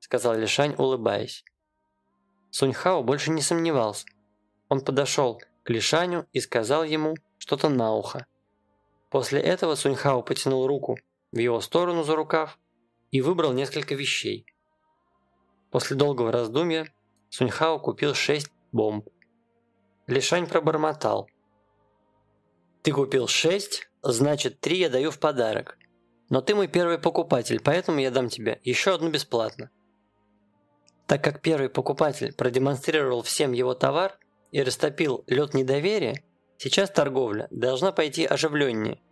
сказал Лишань, улыбаясь. Суньхао больше не сомневался. Он подошел к Лишаню и сказал ему что-то на ухо. После этого Суньхао потянул руку в его сторону за рукав и выбрал несколько вещей. После долгого раздумья Суньхао купил шесть бомб. Лишань пробормотал. «Ты купил шесть, значит, три я даю в подарок. Но ты мой первый покупатель, поэтому я дам тебе еще одну бесплатно». Так как первый покупатель продемонстрировал всем его товар и растопил лед недоверия, сейчас торговля должна пойти оживленнее.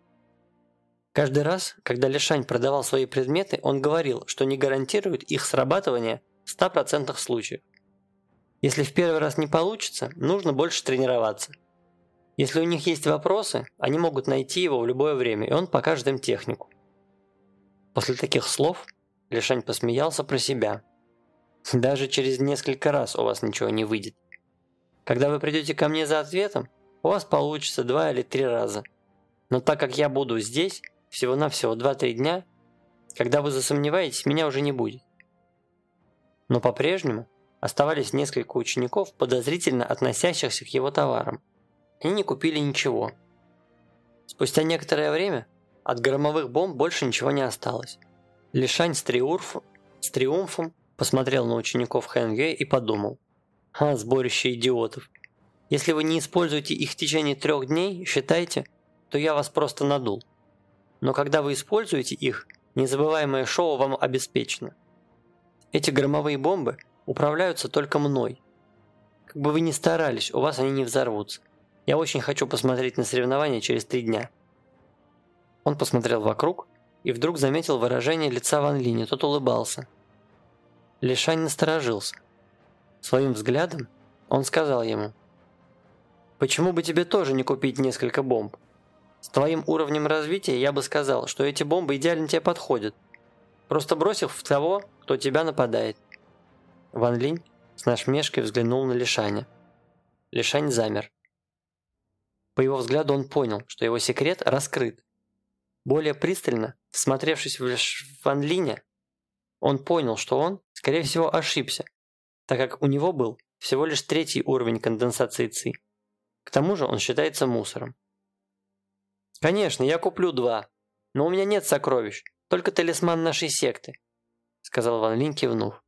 Каждый раз, когда Лишань продавал свои предметы, он говорил, что не гарантирует их срабатывание в 100% случаев. Если в первый раз не получится, нужно больше тренироваться. Если у них есть вопросы, они могут найти его в любое время, и он покажет им технику. После таких слов Лишань посмеялся про себя. Даже через несколько раз у вас ничего не выйдет. Когда вы придете ко мне за ответом, у вас получится два или три раза. Но так как я буду здесь всего-навсего 2-3 дня, когда вы засомневаетесь, меня уже не будет. Но по-прежнему оставались несколько учеников, подозрительно относящихся к его товарам. Они не купили ничего. Спустя некоторое время от громовых бомб больше ничего не осталось. Лишань с, триумф, с триумфом посмотрел на учеников Хэнге и подумал. «А, сборище идиотов. Если вы не используете их в течение трех дней, считайте, то я вас просто надул. Но когда вы используете их, незабываемое шоу вам обеспечено. Эти громовые бомбы управляются только мной. Как бы вы ни старались, у вас они не взорвутся. Я очень хочу посмотреть на соревнования через три дня». Он посмотрел вокруг и вдруг заметил выражение лица Ван Линя, тот улыбался. Лишань насторожился. Своим взглядом он сказал ему, «Почему бы тебе тоже не купить несколько бомб? С твоим уровнем развития я бы сказал, что эти бомбы идеально тебе подходят. Просто брось их в того, кто тебя нападает». Ван Линь с насмешкой взглянул на Лишаня. Лишань замер. По его взгляду он понял, что его секрет раскрыт, более пристально, всмотревшись в Ван Линя, он понял, что он, скорее всего, ошибся, так как у него был всего лишь третий уровень конденсации ЦИ. К тому же он считается мусором. «Конечно, я куплю два, но у меня нет сокровищ, только талисман нашей секты», сказал Ван Линь, кивнув.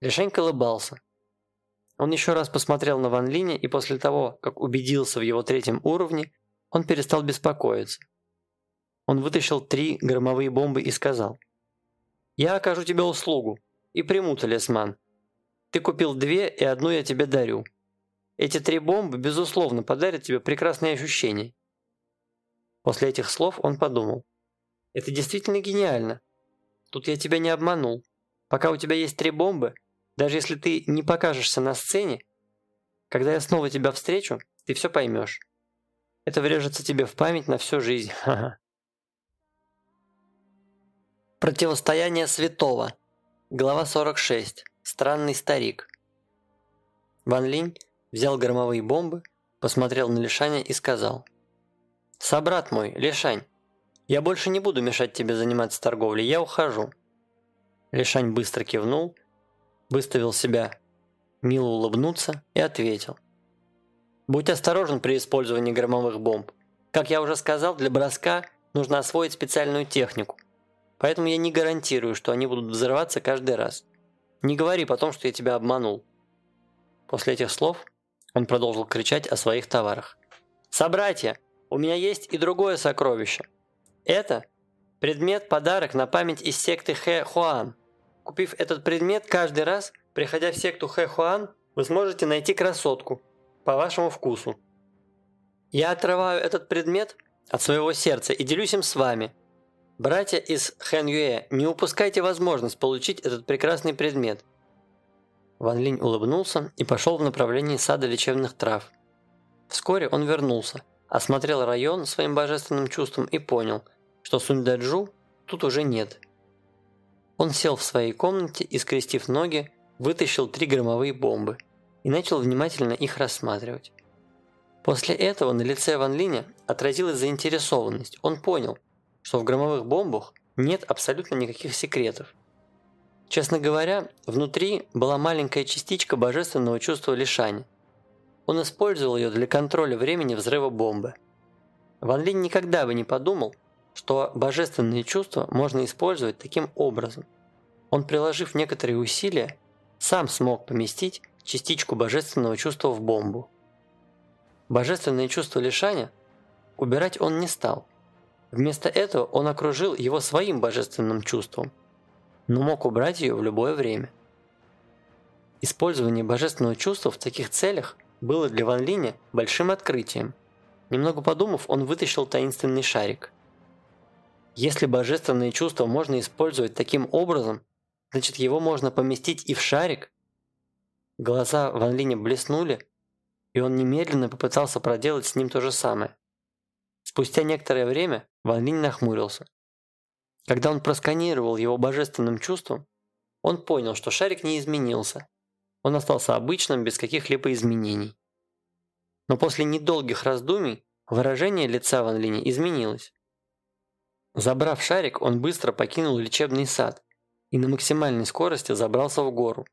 Лишень колыбался. Он еще раз посмотрел на Ван Линя, и после того, как убедился в его третьем уровне, он перестал беспокоиться. Он вытащил три громовые бомбы и сказал. «Я окажу тебе услугу и приму талисман. Ты купил две, и одну я тебе дарю. Эти три бомбы, безусловно, подарят тебе прекрасные ощущения». После этих слов он подумал. «Это действительно гениально. Тут я тебя не обманул. Пока у тебя есть три бомбы, даже если ты не покажешься на сцене, когда я снова тебя встречу, ты все поймешь. Это врежется тебе в память на всю жизнь. Противостояние святого. Глава 46. Странный старик. Ван Линь взял громовые бомбы, посмотрел на Лишаня и сказал. «Собрат мой, Лишань, Я больше не буду мешать тебе заниматься торговлей, я ухожу». Лишань быстро кивнул, выставил себя мило улыбнуться и ответил. «Будь осторожен при использовании громовых бомб. Как я уже сказал, для броска нужно освоить специальную технику. Поэтому я не гарантирую, что они будут взрываться каждый раз. Не говори потом, что я тебя обманул». После этих слов он продолжил кричать о своих товарах. «Собратья, у меня есть и другое сокровище. Это предмет-подарок на память из секты Хэ Хуан. Купив этот предмет каждый раз, приходя в секту Хэ Хуан, вы сможете найти красотку по вашему вкусу. Я отрываю этот предмет от своего сердца и делюсь им с вами. Братья из Хэн Юэ, не упускайте возможность получить этот прекрасный предмет. Ван Линь улыбнулся и пошел в направлении сада лечебных трав. Вскоре он вернулся, осмотрел район своим божественным чувством и понял, что Сунь Даджу тут уже нет. Он сел в своей комнате и, скрестив ноги, вытащил три громовые бомбы и начал внимательно их рассматривать. После этого на лице Ван Линя отразилась заинтересованность. Он понял, что в громовых бомбах нет абсолютно никаких секретов. Честно говоря, внутри была маленькая частичка божественного чувства лишания. Он использовал ее для контроля времени взрыва бомбы. Ван Линь никогда бы не подумал, что божественные чувства можно использовать таким образом. Он, приложив некоторые усилия, сам смог поместить частичку божественного чувства в бомбу. Божественное чувство лишания убирать он не стал. Вместо этого он окружил его своим божественным чувством – но мог убрать ее в любое время. Использование божественного чувства в таких целях было для Ван Линя большим открытием. Немного подумав, он вытащил таинственный шарик. Если божественное чувство можно использовать таким образом, значит его можно поместить и в шарик? Глаза Ван Линя блеснули, и он немедленно попытался проделать с ним то же самое. Спустя некоторое время Ван Линь нахмурился. Когда он просканировал его божественным чувством, он понял, что шарик не изменился. Он остался обычным, без каких-либо изменений. Но после недолгих раздумий выражение лица Ван Линя изменилось. Забрав шарик, он быстро покинул лечебный сад и на максимальной скорости забрался в гору.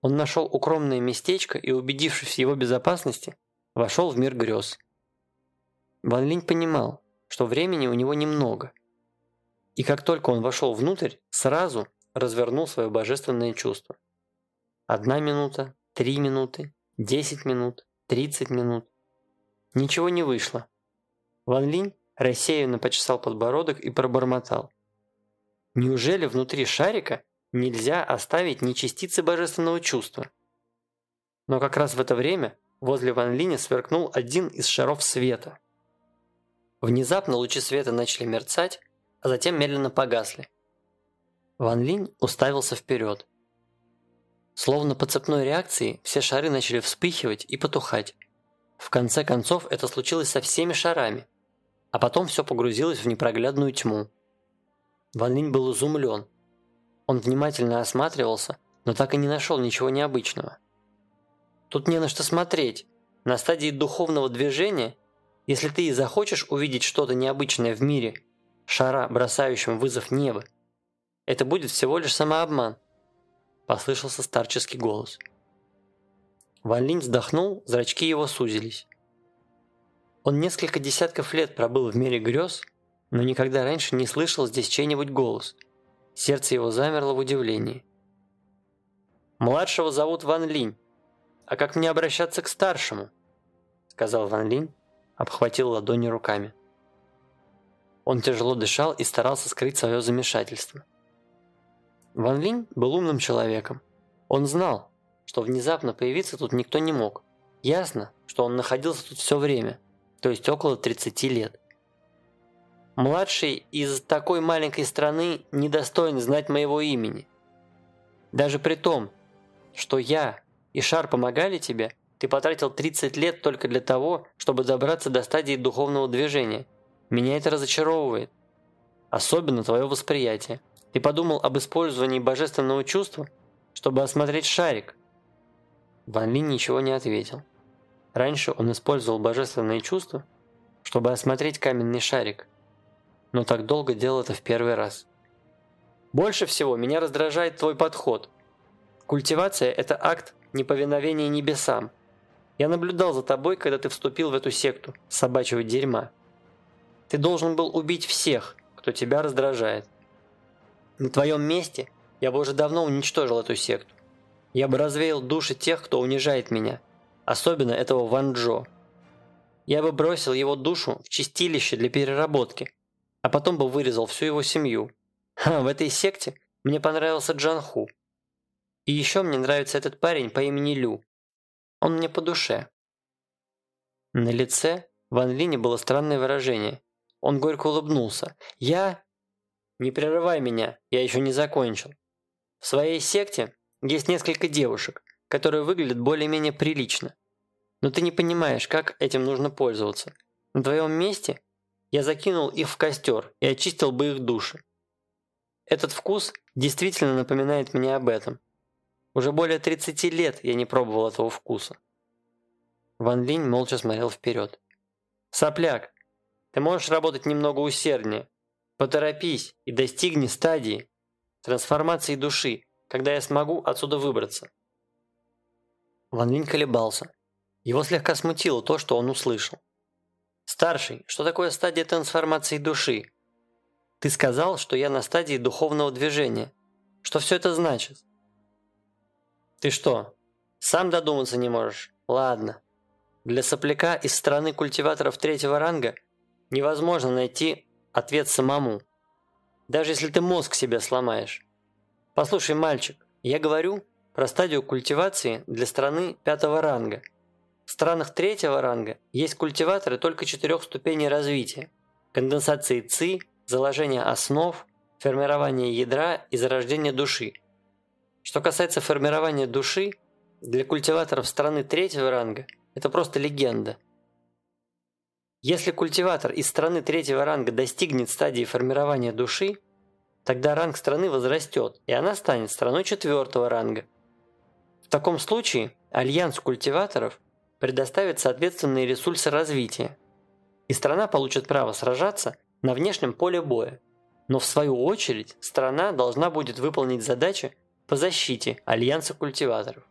Он нашел укромное местечко и, убедившись в его безопасности, вошел в мир грез. Ван Линь понимал, что времени у него немного – и как только он вошел внутрь, сразу развернул свое божественное чувство. Одна минута, три минуты, десять минут, тридцать минут. Ничего не вышло. Ван Линь рассеянно почесал подбородок и пробормотал. Неужели внутри шарика нельзя оставить ни частицы божественного чувства? Но как раз в это время возле Ван Линя сверкнул один из шаров света. Внезапно лучи света начали мерцать, а затем медленно погасли. Ван Линь уставился вперед. Словно по цепной реакции, все шары начали вспыхивать и потухать. В конце концов, это случилось со всеми шарами, а потом все погрузилось в непроглядную тьму. Ван Линь был изумлен. Он внимательно осматривался, но так и не нашел ничего необычного. Тут не на что смотреть. На стадии духовного движения, если ты захочешь увидеть что-то необычное в мире – шара, бросающим вызов небу. Это будет всего лишь самообман. Послышался старческий голос. Ван Линь вздохнул, зрачки его сузились. Он несколько десятков лет пробыл в мире грез, но никогда раньше не слышал здесь чей-нибудь голос. Сердце его замерло в удивлении. «Младшего зовут Ван Линь. А как мне обращаться к старшему?» Сказал Ван Линь, обхватил ладони руками. Он тяжело дышал и старался скрыть свое замешательство. Ван Линь был умным человеком. Он знал, что внезапно появиться тут никто не мог. Ясно, что он находился тут все время, то есть около 30 лет. Младший из такой маленькой страны недостоин знать моего имени. Даже при том, что я и Шар помогали тебе, ты потратил 30 лет только для того, чтобы добраться до стадии духовного движения – меня это разочаровывает. Особенно твое восприятие. Ты подумал об использовании божественного чувства, чтобы осмотреть шарик?» Ван Линь ничего не ответил. Раньше он использовал божественные чувства, чтобы осмотреть каменный шарик. но так долго делал это в первый раз. Больше всего меня раздражает твой подход. Культивация – это акт неповиновения небесам. Я наблюдал за тобой, когда ты вступил в эту секту собачьего дерьма. Ты должен был убить всех, кто тебя раздражает. На твоем месте я бы уже давно уничтожил эту секту. Я бы развеял души тех, кто унижает меня, особенно этого Ван Джо. Я бы бросил его душу в чистилище для переработки, а потом бы вырезал всю его семью. Ха, в этой секте мне понравился Джан Ху. И еще мне нравится этот парень по имени Лю. Он мне по душе. На лице Ван Лине было странное выражение. Он горько улыбнулся. «Я...» «Не прерывай меня, я еще не закончил. В своей секте есть несколько девушек, которые выглядят более-менее прилично. Но ты не понимаешь, как этим нужно пользоваться. На твоем месте я закинул их в костер и очистил бы их души. Этот вкус действительно напоминает мне об этом. Уже более 30 лет я не пробовал этого вкуса. Ван Линь молча смотрел вперед. «Сопляк, ты можешь работать немного усерднее. Поторопись и достигни стадии трансформации души, когда я смогу отсюда выбраться». Ван Линь колебался. Его слегка смутило то, что он услышал. «Старший, что такое стадия трансформации души? Ты сказал, что я на стадии духовного движения. Что все это значит?» «Ты что, сам додуматься не можешь? Ладно. Для сопляка из страны культиваторов третьего ранга невозможно найти ответ самому. Даже если ты мозг себе сломаешь. Послушай, мальчик, я говорю про стадию культивации для страны пятого ранга – в странах третьего ранга есть культиваторы только четырех ступеней развития – конденсации ЦИ, заложения основ, формирования ядра и зарождения души. Что касается формирования души, для культиваторов страны третьего ранга это просто легенда. Если культиватор из страны третьего ранга достигнет стадии формирования души, тогда ранг страны возрастет, и она станет страной четвертого ранга. В таком случае альянс культиваторов предоставит соответственные ресурсы развития, и страна получит право сражаться на внешнем поле боя. Но в свою очередь страна должна будет выполнить задачи по защите Альянса культиваторов.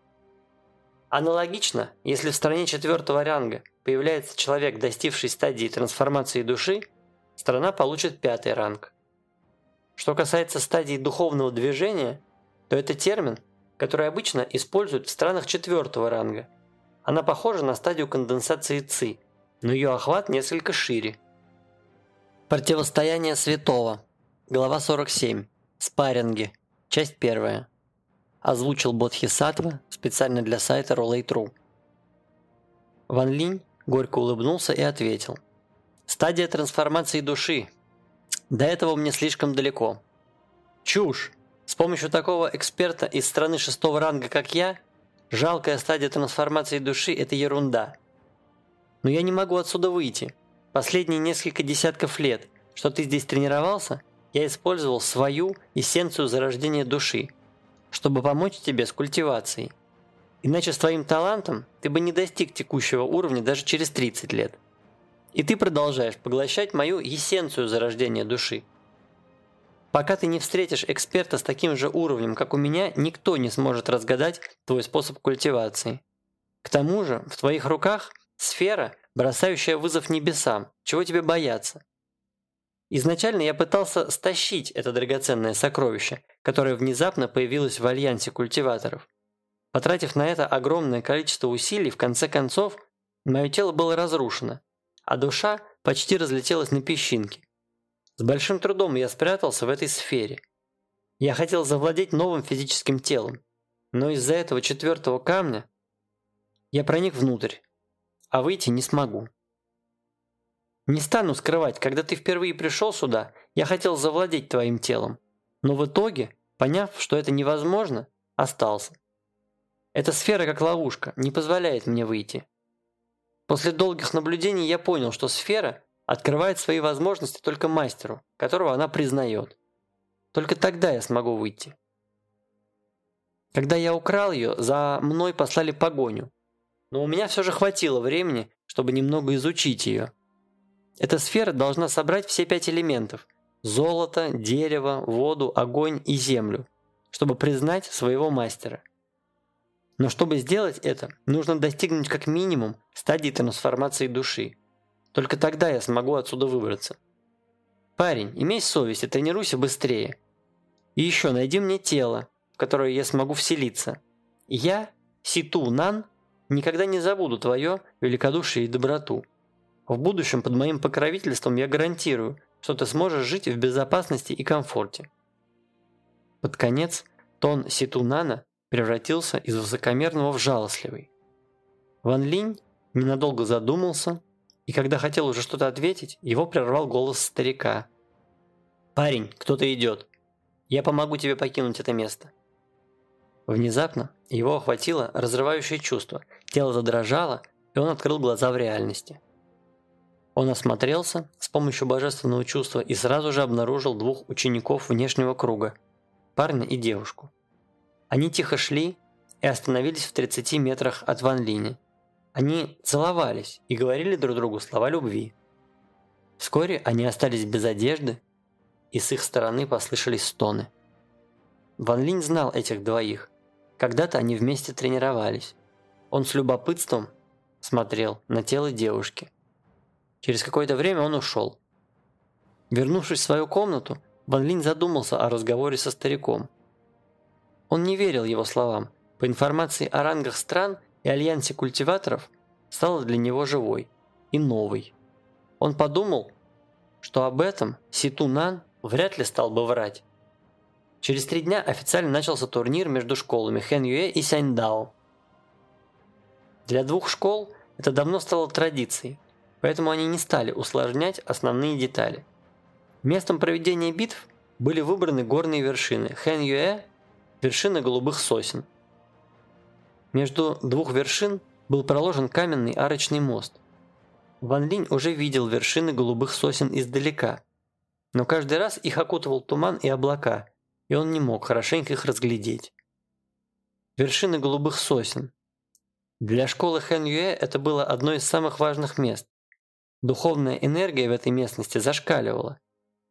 Аналогично, если в стране четвертого ранга появляется человек, достигший стадии трансформации души, страна получит пятый ранг. Что касается стадии духовного движения, то это термин, который обычно используют в странах четвертого ранга – она похожа на стадию конденсации ЦИ, но ее охват несколько шире. Противостояние святого. Глава 47. Спарринги. Часть 1. Озвучил Бодхисаттва специально для сайта Rollay.ru. Ван Линь горько улыбнулся и ответил. Стадия трансформации души. До этого мне слишком далеко. Чушь! С помощью такого эксперта из страны шестого ранга, как я, Жалкая стадия трансформации души – это ерунда. Но я не могу отсюда выйти. Последние несколько десятков лет, что ты здесь тренировался, я использовал свою эссенцию зарождения души, чтобы помочь тебе с культивацией. Иначе с твоим талантом ты бы не достиг текущего уровня даже через 30 лет. И ты продолжаешь поглощать мою эссенцию зарождения души. Пока ты не встретишь эксперта с таким же уровнем, как у меня, никто не сможет разгадать твой способ культивации. К тому же, в твоих руках сфера, бросающая вызов небесам. Чего тебе бояться? Изначально я пытался стащить это драгоценное сокровище, которое внезапно появилось в альянсе культиваторов. Потратив на это огромное количество усилий, в конце концов, мое тело было разрушено, а душа почти разлетелась на песчинки. С большим трудом я спрятался в этой сфере. Я хотел завладеть новым физическим телом, но из-за этого четвертого камня я проник внутрь, а выйти не смогу. Не стану скрывать, когда ты впервые пришел сюда, я хотел завладеть твоим телом, но в итоге, поняв, что это невозможно, остался. Эта сфера как ловушка, не позволяет мне выйти. После долгих наблюдений я понял, что сфера открывает свои возможности только мастеру, которого она признает. Только тогда я смогу выйти. Когда я украл ее, за мной послали погоню. Но у меня все же хватило времени, чтобы немного изучить ее. Эта сфера должна собрать все пять элементов, золото, дерево, воду, огонь и землю, чтобы признать своего мастера. Но чтобы сделать это, нужно достигнуть как минимум стадии трансформации души. Только тогда я смогу отсюда выбраться. Парень, имей совесть и тренируйся быстрее. И еще найди мне тело, в которое я смогу вселиться. Я, Ситу Нан, никогда не забуду твое великодушие и доброту. В будущем под моим покровительством я гарантирую, что ты сможешь жить в безопасности и комфорте. Под конец тон Ситу Нана превратился из высокомерного в жалостливый. Ван Линь ненадолго задумался, и когда хотел уже что-то ответить, его прервал голос старика. «Парень, кто-то идет. Я помогу тебе покинуть это место». Внезапно его охватило разрывающее чувство, тело задрожало, и он открыл глаза в реальности. Он осмотрелся с помощью божественного чувства и сразу же обнаружил двух учеников внешнего круга – парня и девушку. Они тихо шли и остановились в 30 метрах от Ван Лини. Они целовались и говорили друг другу слова любви. Вскоре они остались без одежды, и с их стороны послышались стоны. Ван Линь знал этих двоих. Когда-то они вместе тренировались. Он с любопытством смотрел на тело девушки. Через какое-то время он ушел. Вернувшись в свою комнату, Ван Линь задумался о разговоре со стариком – он не верил его словам. По информации о рангах стран и альянсе культиваторов, стала для него живой и новой. Он подумал, что об этом Ситу Нан вряд ли стал бы врать. Через три дня официально начался турнир между школами Хэн Юэ и Сяньдао. Для двух школ это давно стало традицией, поэтому они не стали усложнять основные детали. Местом проведения битв были выбраны горные вершины Хэн Юэ вершины голубых сосен. Между двух вершин был проложен каменный арочный мост. Ван Линь уже видел вершины голубых сосен издалека, но каждый раз их окутывал туман и облака, и он не мог хорошенько их разглядеть. Вершины голубых сосен. Для школы Хэн Юэ это было одно из самых важных мест. Духовная энергия в этой местности зашкаливала,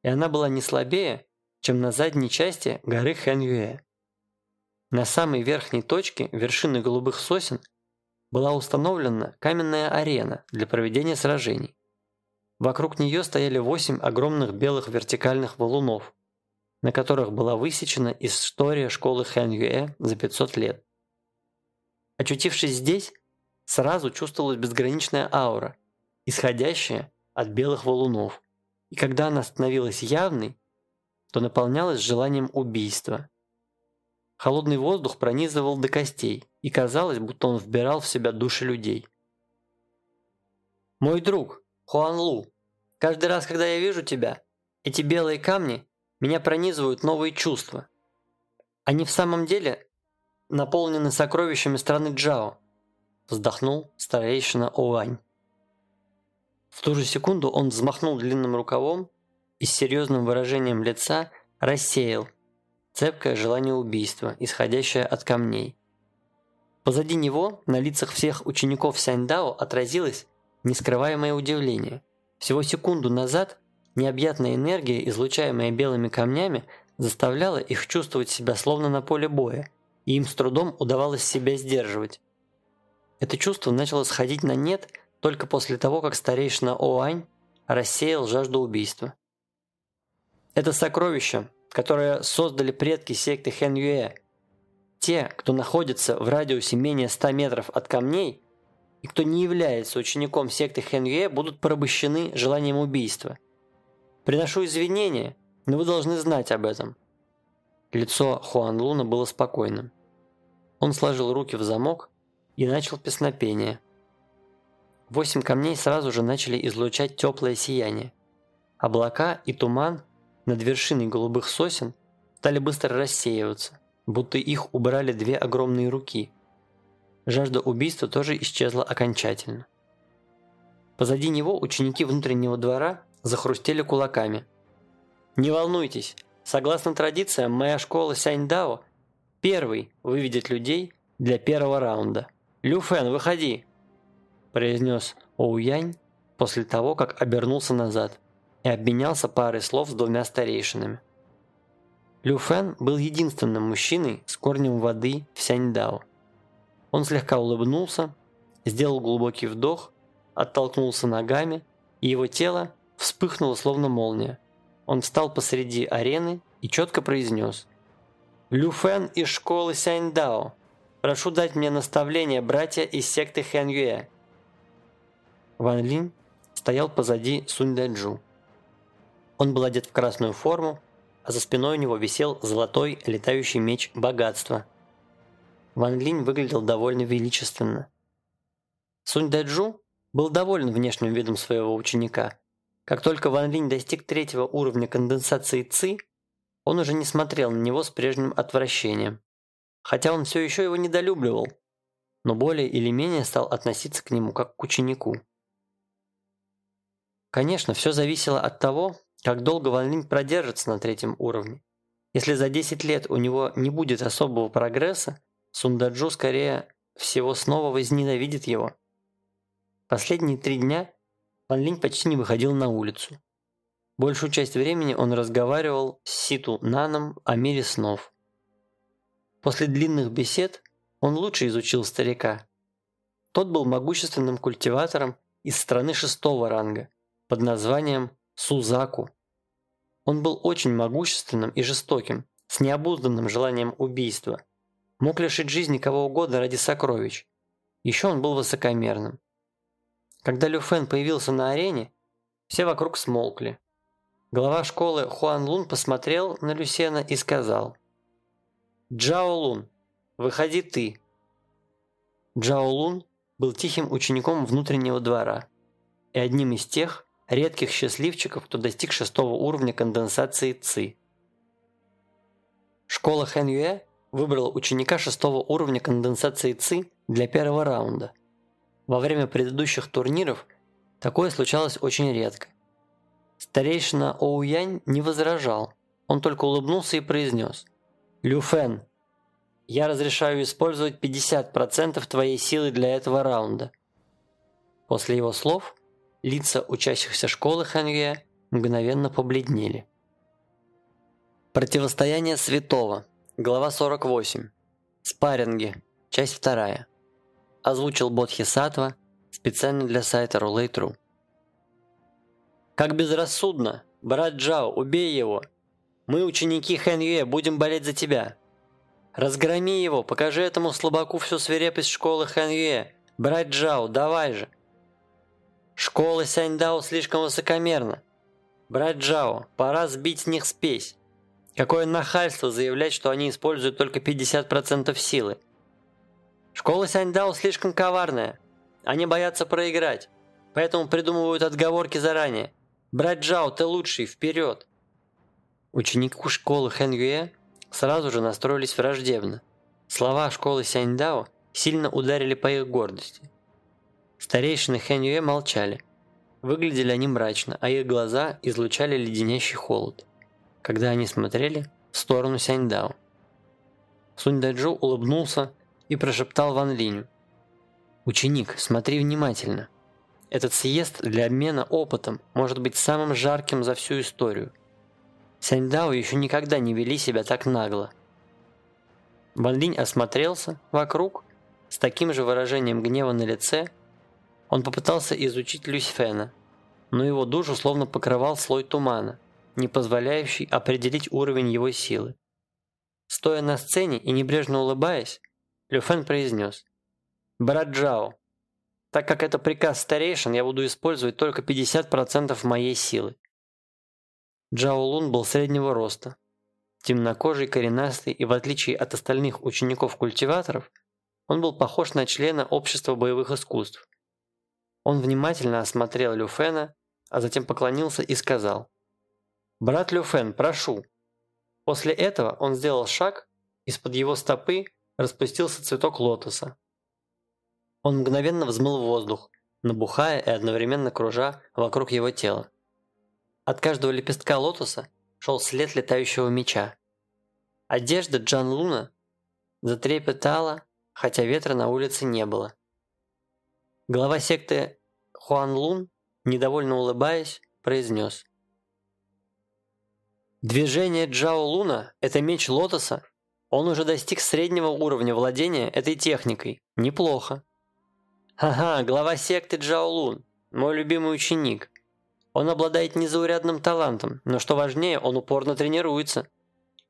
и она была не слабее, чем на задней части горы Хэн Юэ. На самой верхней точке вершины голубых сосен была установлена каменная арена для проведения сражений. Вокруг нее стояли восемь огромных белых вертикальных валунов, на которых была высечена история школы Хэн Юэ за 500 лет. Очутившись здесь, сразу чувствовалась безграничная аура, исходящая от белых валунов, и когда она становилась явной, то наполнялась желанием убийства. Холодный воздух пронизывал до костей, и казалось, будто он вбирал в себя души людей. «Мой друг, Хуан Лу, каждый раз, когда я вижу тебя, эти белые камни меня пронизывают новые чувства. Они в самом деле наполнены сокровищами страны Джао», вздохнул старейшина Оуань. В ту же секунду он взмахнул длинным рукавом и с серьезным выражением лица рассеял цепкое желание убийства, исходящее от камней. Позади него на лицах всех учеников Сяньдао отразилось нескрываемое удивление. Всего секунду назад необъятная энергия, излучаемая белыми камнями, заставляла их чувствовать себя словно на поле боя, и им с трудом удавалось себя сдерживать. Это чувство начало сходить на нет только после того, как старейшина Оань рассеял жажду убийства. Это сокровище, которое создали предки секты Хэн Юэ. Те, кто находится в радиусе менее 100 метров от камней, и кто не является учеником секты Хэн Юэ, будут порабощены желанием убийства. Приношу извинения, но вы должны знать об этом. Лицо Хуан Луна было спокойным. Он сложил руки в замок и начал песнопение. Восемь камней сразу же начали излучать теплое сияние. Облака и туман над вершиной голубых сосен стали быстро рассеиваться, будто их убрали две огромные руки. Жажда убийства тоже исчезла окончательно. Позади него ученики внутреннего двора захрустели кулаками. «Не волнуйтесь, согласно традициям, моя школа Сяньдао первый выведет людей для первого раунда. Лю Фэн, выходи!» Произнес Оу Янь после того, как обернулся назад. и обменялся парой слов с двумя старейшинами. Лю Фэн был единственным мужчиной с корнем воды в Сяньдао. Он слегка улыбнулся, сделал глубокий вдох, оттолкнулся ногами, и его тело вспыхнуло словно молния. Он встал посреди арены и четко произнес «Лю Фэн из школы Сяньдао, прошу дать мне наставление братья из секты Хэн Юэ». Ван Линь стоял позади Сунь Дэджу. Он был одет в красную форму, а за спиной у него висел золотой летающий меч богатства. Ван Линь выглядел довольно величественно. Сунь Дэджу был доволен внешним видом своего ученика. Как только Ван Линь достиг третьего уровня конденсации ЦИ, он уже не смотрел на него с прежним отвращением. Хотя он все еще его недолюбливал, но более или менее стал относиться к нему как к ученику. Конечно, все зависело от того, как долго Ван продержится на третьем уровне? Если за 10 лет у него не будет особого прогресса, Сундаджу скорее всего снова возненавидит его. Последние три дня Ван Линь почти не выходил на улицу. Большую часть времени он разговаривал с Ситу Наном о мире снов. После длинных бесед он лучше изучил старика. Тот был могущественным культиватором из страны шестого ранга под названием Сузаку. Он был очень могущественным и жестоким, с необузданным желанием убийства. Мог лишить жизни кого угодно ради сокровищ. Еще он был высокомерным. Когда Лю Фэн появился на арене, все вокруг смолкли. Глава школы Хуан Лун посмотрел на Люсена и сказал «Джао Лун, выходи ты». Джао Лун был тихим учеником внутреннего двора и одним из тех, редких счастливчиков, кто достиг шестого уровня конденсации ЦИ. Школа Хэн Юэ выбрала ученика шестого уровня конденсации ЦИ для первого раунда. Во время предыдущих турниров такое случалось очень редко. Старейшина Оу Янь не возражал, он только улыбнулся и произнес «Лю Фэн, я разрешаю использовать 50% твоей силы для этого раунда». После его слов – Лица учащихся школы Ханье мгновенно побледнели. Противостояние святого. Глава 48. Спарринги. Часть 2. Озвучил Бодхи Сатва специально для сайта Roulette.ru. Как безрассудно! Брат Джао, убей его! Мы, ученики Хэн Юэ, будем болеть за тебя! Разгроми его, покажи этому слабаку всю свирепость школы Хэн Юэ! Брат Джао, давай же! Школа Сяньдао слишком высокомерна. Брат Джао, пора сбить с них спесь. Какое нахальство заявлять, что они используют только 50% силы. Школа Сяньдао слишком коварная. Они боятся проиграть, поэтому придумывают отговорки заранее. Брат Джао, ты лучший, вперед! Ученики школы Хэн Юэ сразу же настроились враждебно. Слова школы Сяньдао сильно ударили по их гордости. Старейшины Хэньюэ молчали. Выглядели они мрачно, а их глаза излучали леденящий холод, когда они смотрели в сторону Сяньдао. Сунь Даджу улыбнулся и прошептал Ван Линю. «Ученик, смотри внимательно. Этот съезд для обмена опытом может быть самым жарким за всю историю. Сяньдао еще никогда не вели себя так нагло». Ван Линь осмотрелся вокруг с таким же выражением гнева на лице, он попытался изучить Люсьфена, но его душу словно покрывал слой тумана, не позволяющий определить уровень его силы. Стоя на сцене и небрежно улыбаясь, Люфен произнес «Брат Джао, так как это приказ старейшин, я буду использовать только 50% моей силы». Джао Лун был среднего роста, темнокожий, коренастый и в отличие от остальных учеников-культиваторов, он был похож на члена общества боевых искусств. Он внимательно осмотрел Люфена, а затем поклонился и сказал «Брат Люфен, прошу». После этого он сделал шаг, из-под его стопы распустился цветок лотоса. Он мгновенно взмыл воздух, набухая и одновременно кружа вокруг его тела. От каждого лепестка лотоса шел след летающего меча. Одежда Джан Луна затрепетала, хотя ветра на улице не было. Глава секты Хуан Лун, недовольно улыбаясь, произнес Движение Джао Луна – это меч Лотоса. Он уже достиг среднего уровня владения этой техникой. Неплохо. Ага, глава секты Джао Лун, мой любимый ученик. Он обладает незаурядным талантом, но что важнее, он упорно тренируется.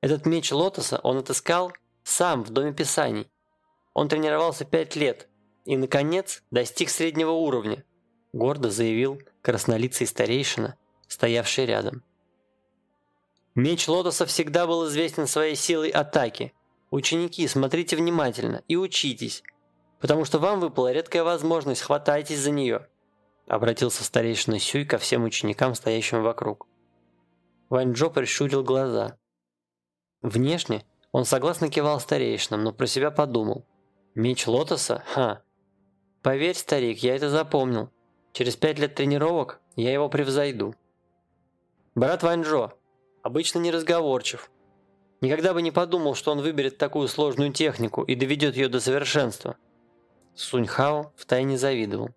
Этот меч Лотоса он отыскал сам в Доме Писаний. Он тренировался пять лет и, наконец, достиг среднего уровня, гордо заявил краснолицый старейшина, стоявший рядом. Меч Лотоса всегда был известен своей силой атаки. Ученики, смотрите внимательно и учитесь, потому что вам выпала редкая возможность, хватайтесь за нее. Обратился старейшина Сюй ко всем ученикам, стоящим вокруг. Ваньчжо прищурил глаза. Внешне он согласно кивал старейшинам, но про себя подумал. Меч Лотоса? Ха! Поверь, старик, я это запомнил. Через пять лет тренировок я его превзойду. Брат Ваньчжо, обычно неразговорчив. Никогда бы не подумал, что он выберет такую сложную технику и доведет ее до совершенства. Суньхао втайне завидовал.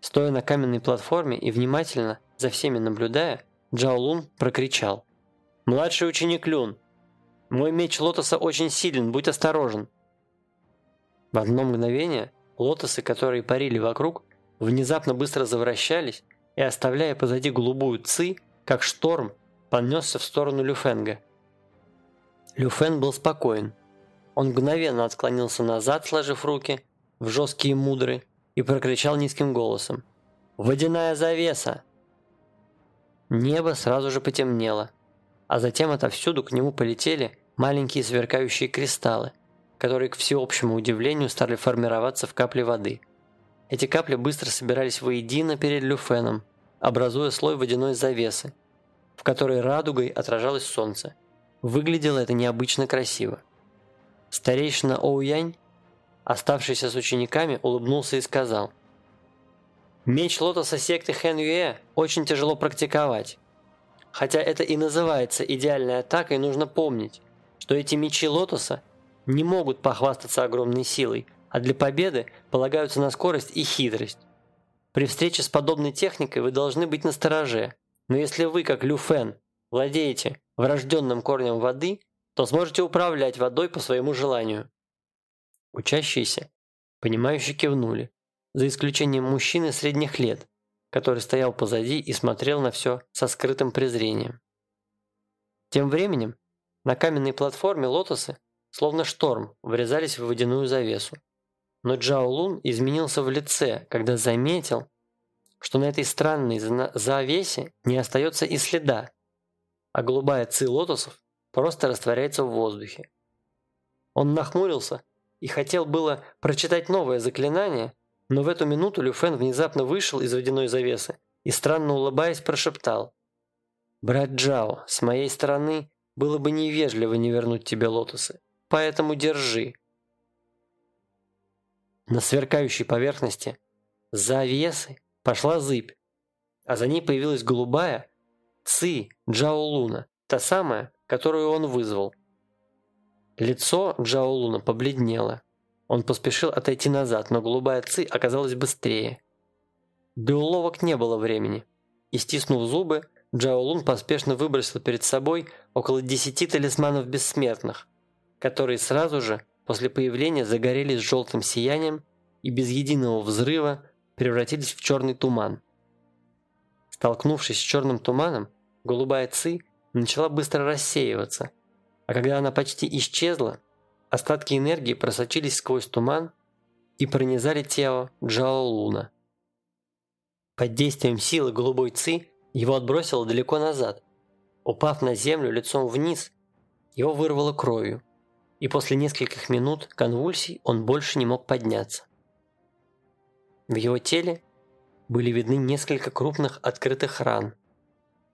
Стоя на каменной платформе и внимательно за всеми наблюдая, Джао Лун прокричал. «Младший ученик Люн, мой меч лотоса очень силен, будь осторожен!» В одно мгновение лотосы, которые парили вокруг, внезапно быстро завращались и, оставляя позади голубую ци, как шторм, понесся в сторону Люфенга. Люфен был спокоен. Он мгновенно отклонился назад, сложив руки в жесткие мудры, и прокричал низким голосом. «Водяная завеса!» Небо сразу же потемнело, а затем отовсюду к нему полетели маленькие сверкающие кристаллы, которые, к всеобщему удивлению, стали формироваться в капли воды. Эти капли быстро собирались воедино перед Люфеном, образуя слой водяной завесы, в которой радугой отражалось солнце. Выглядело это необычно красиво. Старейшина Оуянь, оставшийся с учениками, улыбнулся и сказал «Меч лотоса секты Хэн Юэ очень тяжело практиковать. Хотя это и называется идеальной атакой, нужно помнить, что эти мечи лотоса не могут похвастаться огромной силой, а для победы полагаются на скорость и хитрость. При встрече с подобной техникой вы должны быть настороже, но если вы, как Лю Фэн, владеете врожденным корнем воды, то сможете управлять водой по своему желанию. Учащиеся, понимающе кивнули, за исключением мужчины средних лет, который стоял позади и смотрел на все со скрытым презрением. Тем временем на каменной платформе лотосы, словно шторм, врезались в водяную завесу. Но Джао Лун изменился в лице, когда заметил, что на этой странной завесе не остается и следа, а голубая ци лотосов просто растворяется в воздухе. Он нахмурился и хотел было прочитать новое заклинание, но в эту минуту Люфен внезапно вышел из водяной завесы и, странно улыбаясь, прошептал. «Брат Джао, с моей стороны было бы невежливо не вернуть тебе лотосы, поэтому держи». На сверкающей поверхности завесы Пошла зыбь, а за ней появилась голубая Ци Джао Луна, та самая, которую он вызвал. Лицо Джао Луна побледнело. Он поспешил отойти назад, но голубая Ци оказалась быстрее. Для уловок не было времени. И стиснув зубы, Джао Лун поспешно выбросил перед собой около десяти талисманов бессмертных, которые сразу же после появления загорелись желтым сиянием и без единого взрыва превратились в черный туман. Столкнувшись с черным туманом, голубая ци начала быстро рассеиваться, а когда она почти исчезла, остатки энергии просочились сквозь туман и пронизали тело Джао Луна. Под действием силы голубой ци его отбросило далеко назад. Упав на землю лицом вниз, его вырвало кровью, и после нескольких минут конвульсий он больше не мог подняться. В его теле были видны несколько крупных открытых ран,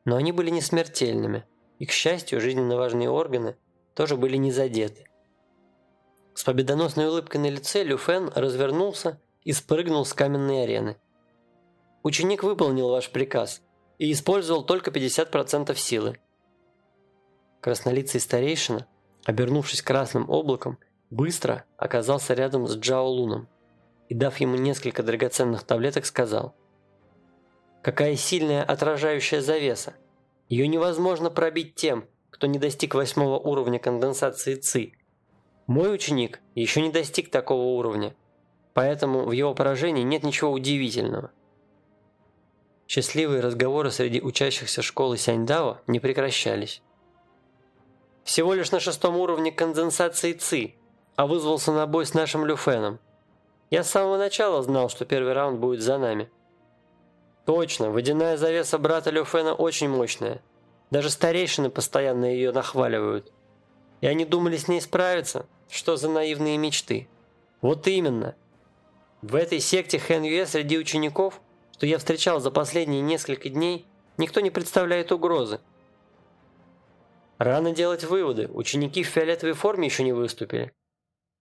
но они были не смертельными, и, к счастью, жизненно важные органы тоже были не задеты. С победоносной улыбкой на лице Люфен развернулся и спрыгнул с каменной арены. «Ученик выполнил ваш приказ и использовал только 50% силы». Краснолицый старейшина, обернувшись красным облаком, быстро оказался рядом с Джао Луном и, дав ему несколько драгоценных таблеток, сказал «Какая сильная отражающая завеса! Ее невозможно пробить тем, кто не достиг восьмого уровня конденсации ЦИ. Мой ученик еще не достиг такого уровня, поэтому в его поражении нет ничего удивительного. Счастливые разговоры среди учащихся школы Сяньдао не прекращались. Всего лишь на шестом уровне конденсации ЦИ, а вызвался на бой с нашим Люфеном. Я с самого начала знал, что первый раунд будет за нами. Точно, водяная завеса брата Люфена очень мощная. Даже старейшины постоянно ее нахваливают. И они думали с ней справиться. Что за наивные мечты? Вот именно. В этой секте Хэн Юэ среди учеников, что я встречал за последние несколько дней, никто не представляет угрозы. Рано делать выводы, ученики в фиолетовой форме еще не выступили.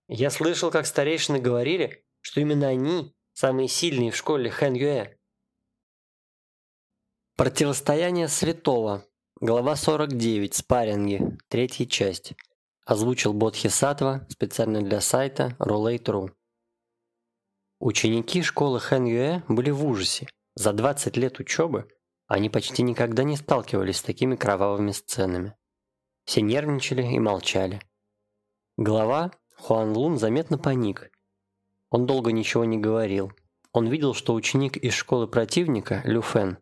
Я слышал, как старейшины говорили, что именно они самые сильные в школе Хэн Юэ. Противостояние святого. Глава 49. Спарринги. Третья часть. Озвучил Бодхисаттва специально для сайта Roulette.ru. Ученики школы Хэн Юэ были в ужасе. За 20 лет учебы они почти никогда не сталкивались с такими кровавыми сценами. Все нервничали и молчали. Глава Хуан Лун заметно паник. Он долго ничего не говорил. Он видел, что ученик из школы противника, Лю Фэн,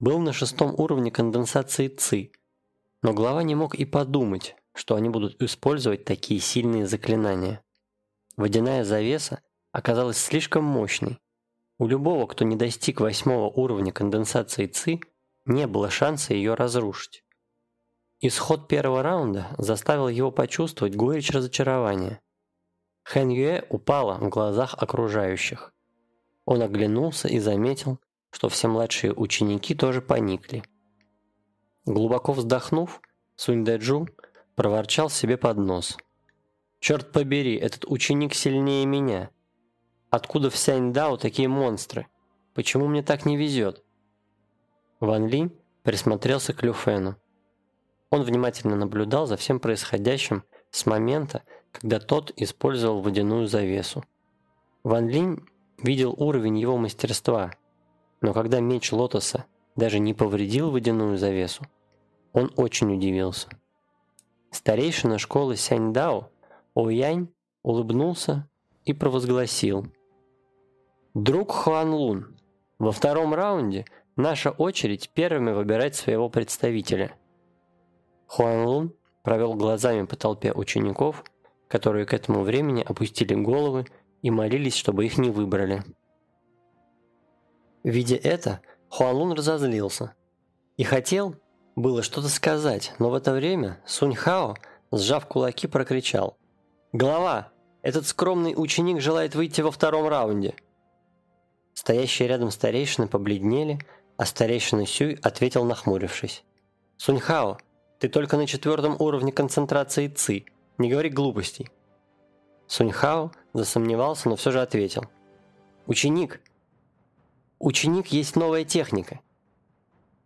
был на шестом уровне конденсации ЦИ, но глава не мог и подумать, что они будут использовать такие сильные заклинания. Водяная завеса оказалась слишком мощной. У любого, кто не достиг восьмого уровня конденсации ЦИ, не было шанса ее разрушить. Исход первого раунда заставил его почувствовать горечь разочарования. Хэн Юэ упала в глазах окружающих. Он оглянулся и заметил, что все младшие ученики тоже поникли. Глубоко вздохнув, Сунь Дэджу проворчал себе под нос. «Черт побери, этот ученик сильнее меня. Откуда в Сяньдао такие монстры? Почему мне так не везет?» Ван Линь присмотрелся к Люфену. Он внимательно наблюдал за всем происходящим с момента, когда тот использовал водяную завесу. Ван Линь видел уровень его мастерства – но когда меч Лотоса даже не повредил водяную завесу, он очень удивился. Старейшина школы Сяньдао Оянь улыбнулся и провозгласил. «Друг Хуан Лун, во втором раунде наша очередь первыми выбирать своего представителя». Хуан Лун провел глазами по толпе учеников, которые к этому времени опустили головы и молились, чтобы их не выбрали. Видя это, Хуанлун разозлился. И хотел было что-то сказать, но в это время Сунь Хао, сжав кулаки, прокричал. «Глава, этот скромный ученик желает выйти во втором раунде!» Стоящие рядом старейшины побледнели, а старейшина Сюй ответил, нахмурившись. «Сунь Хао, ты только на четвертом уровне концентрации ЦИ, не говори глупостей!» Сунь Хао засомневался, но все же ответил. «Ученик, ученик есть новая техника.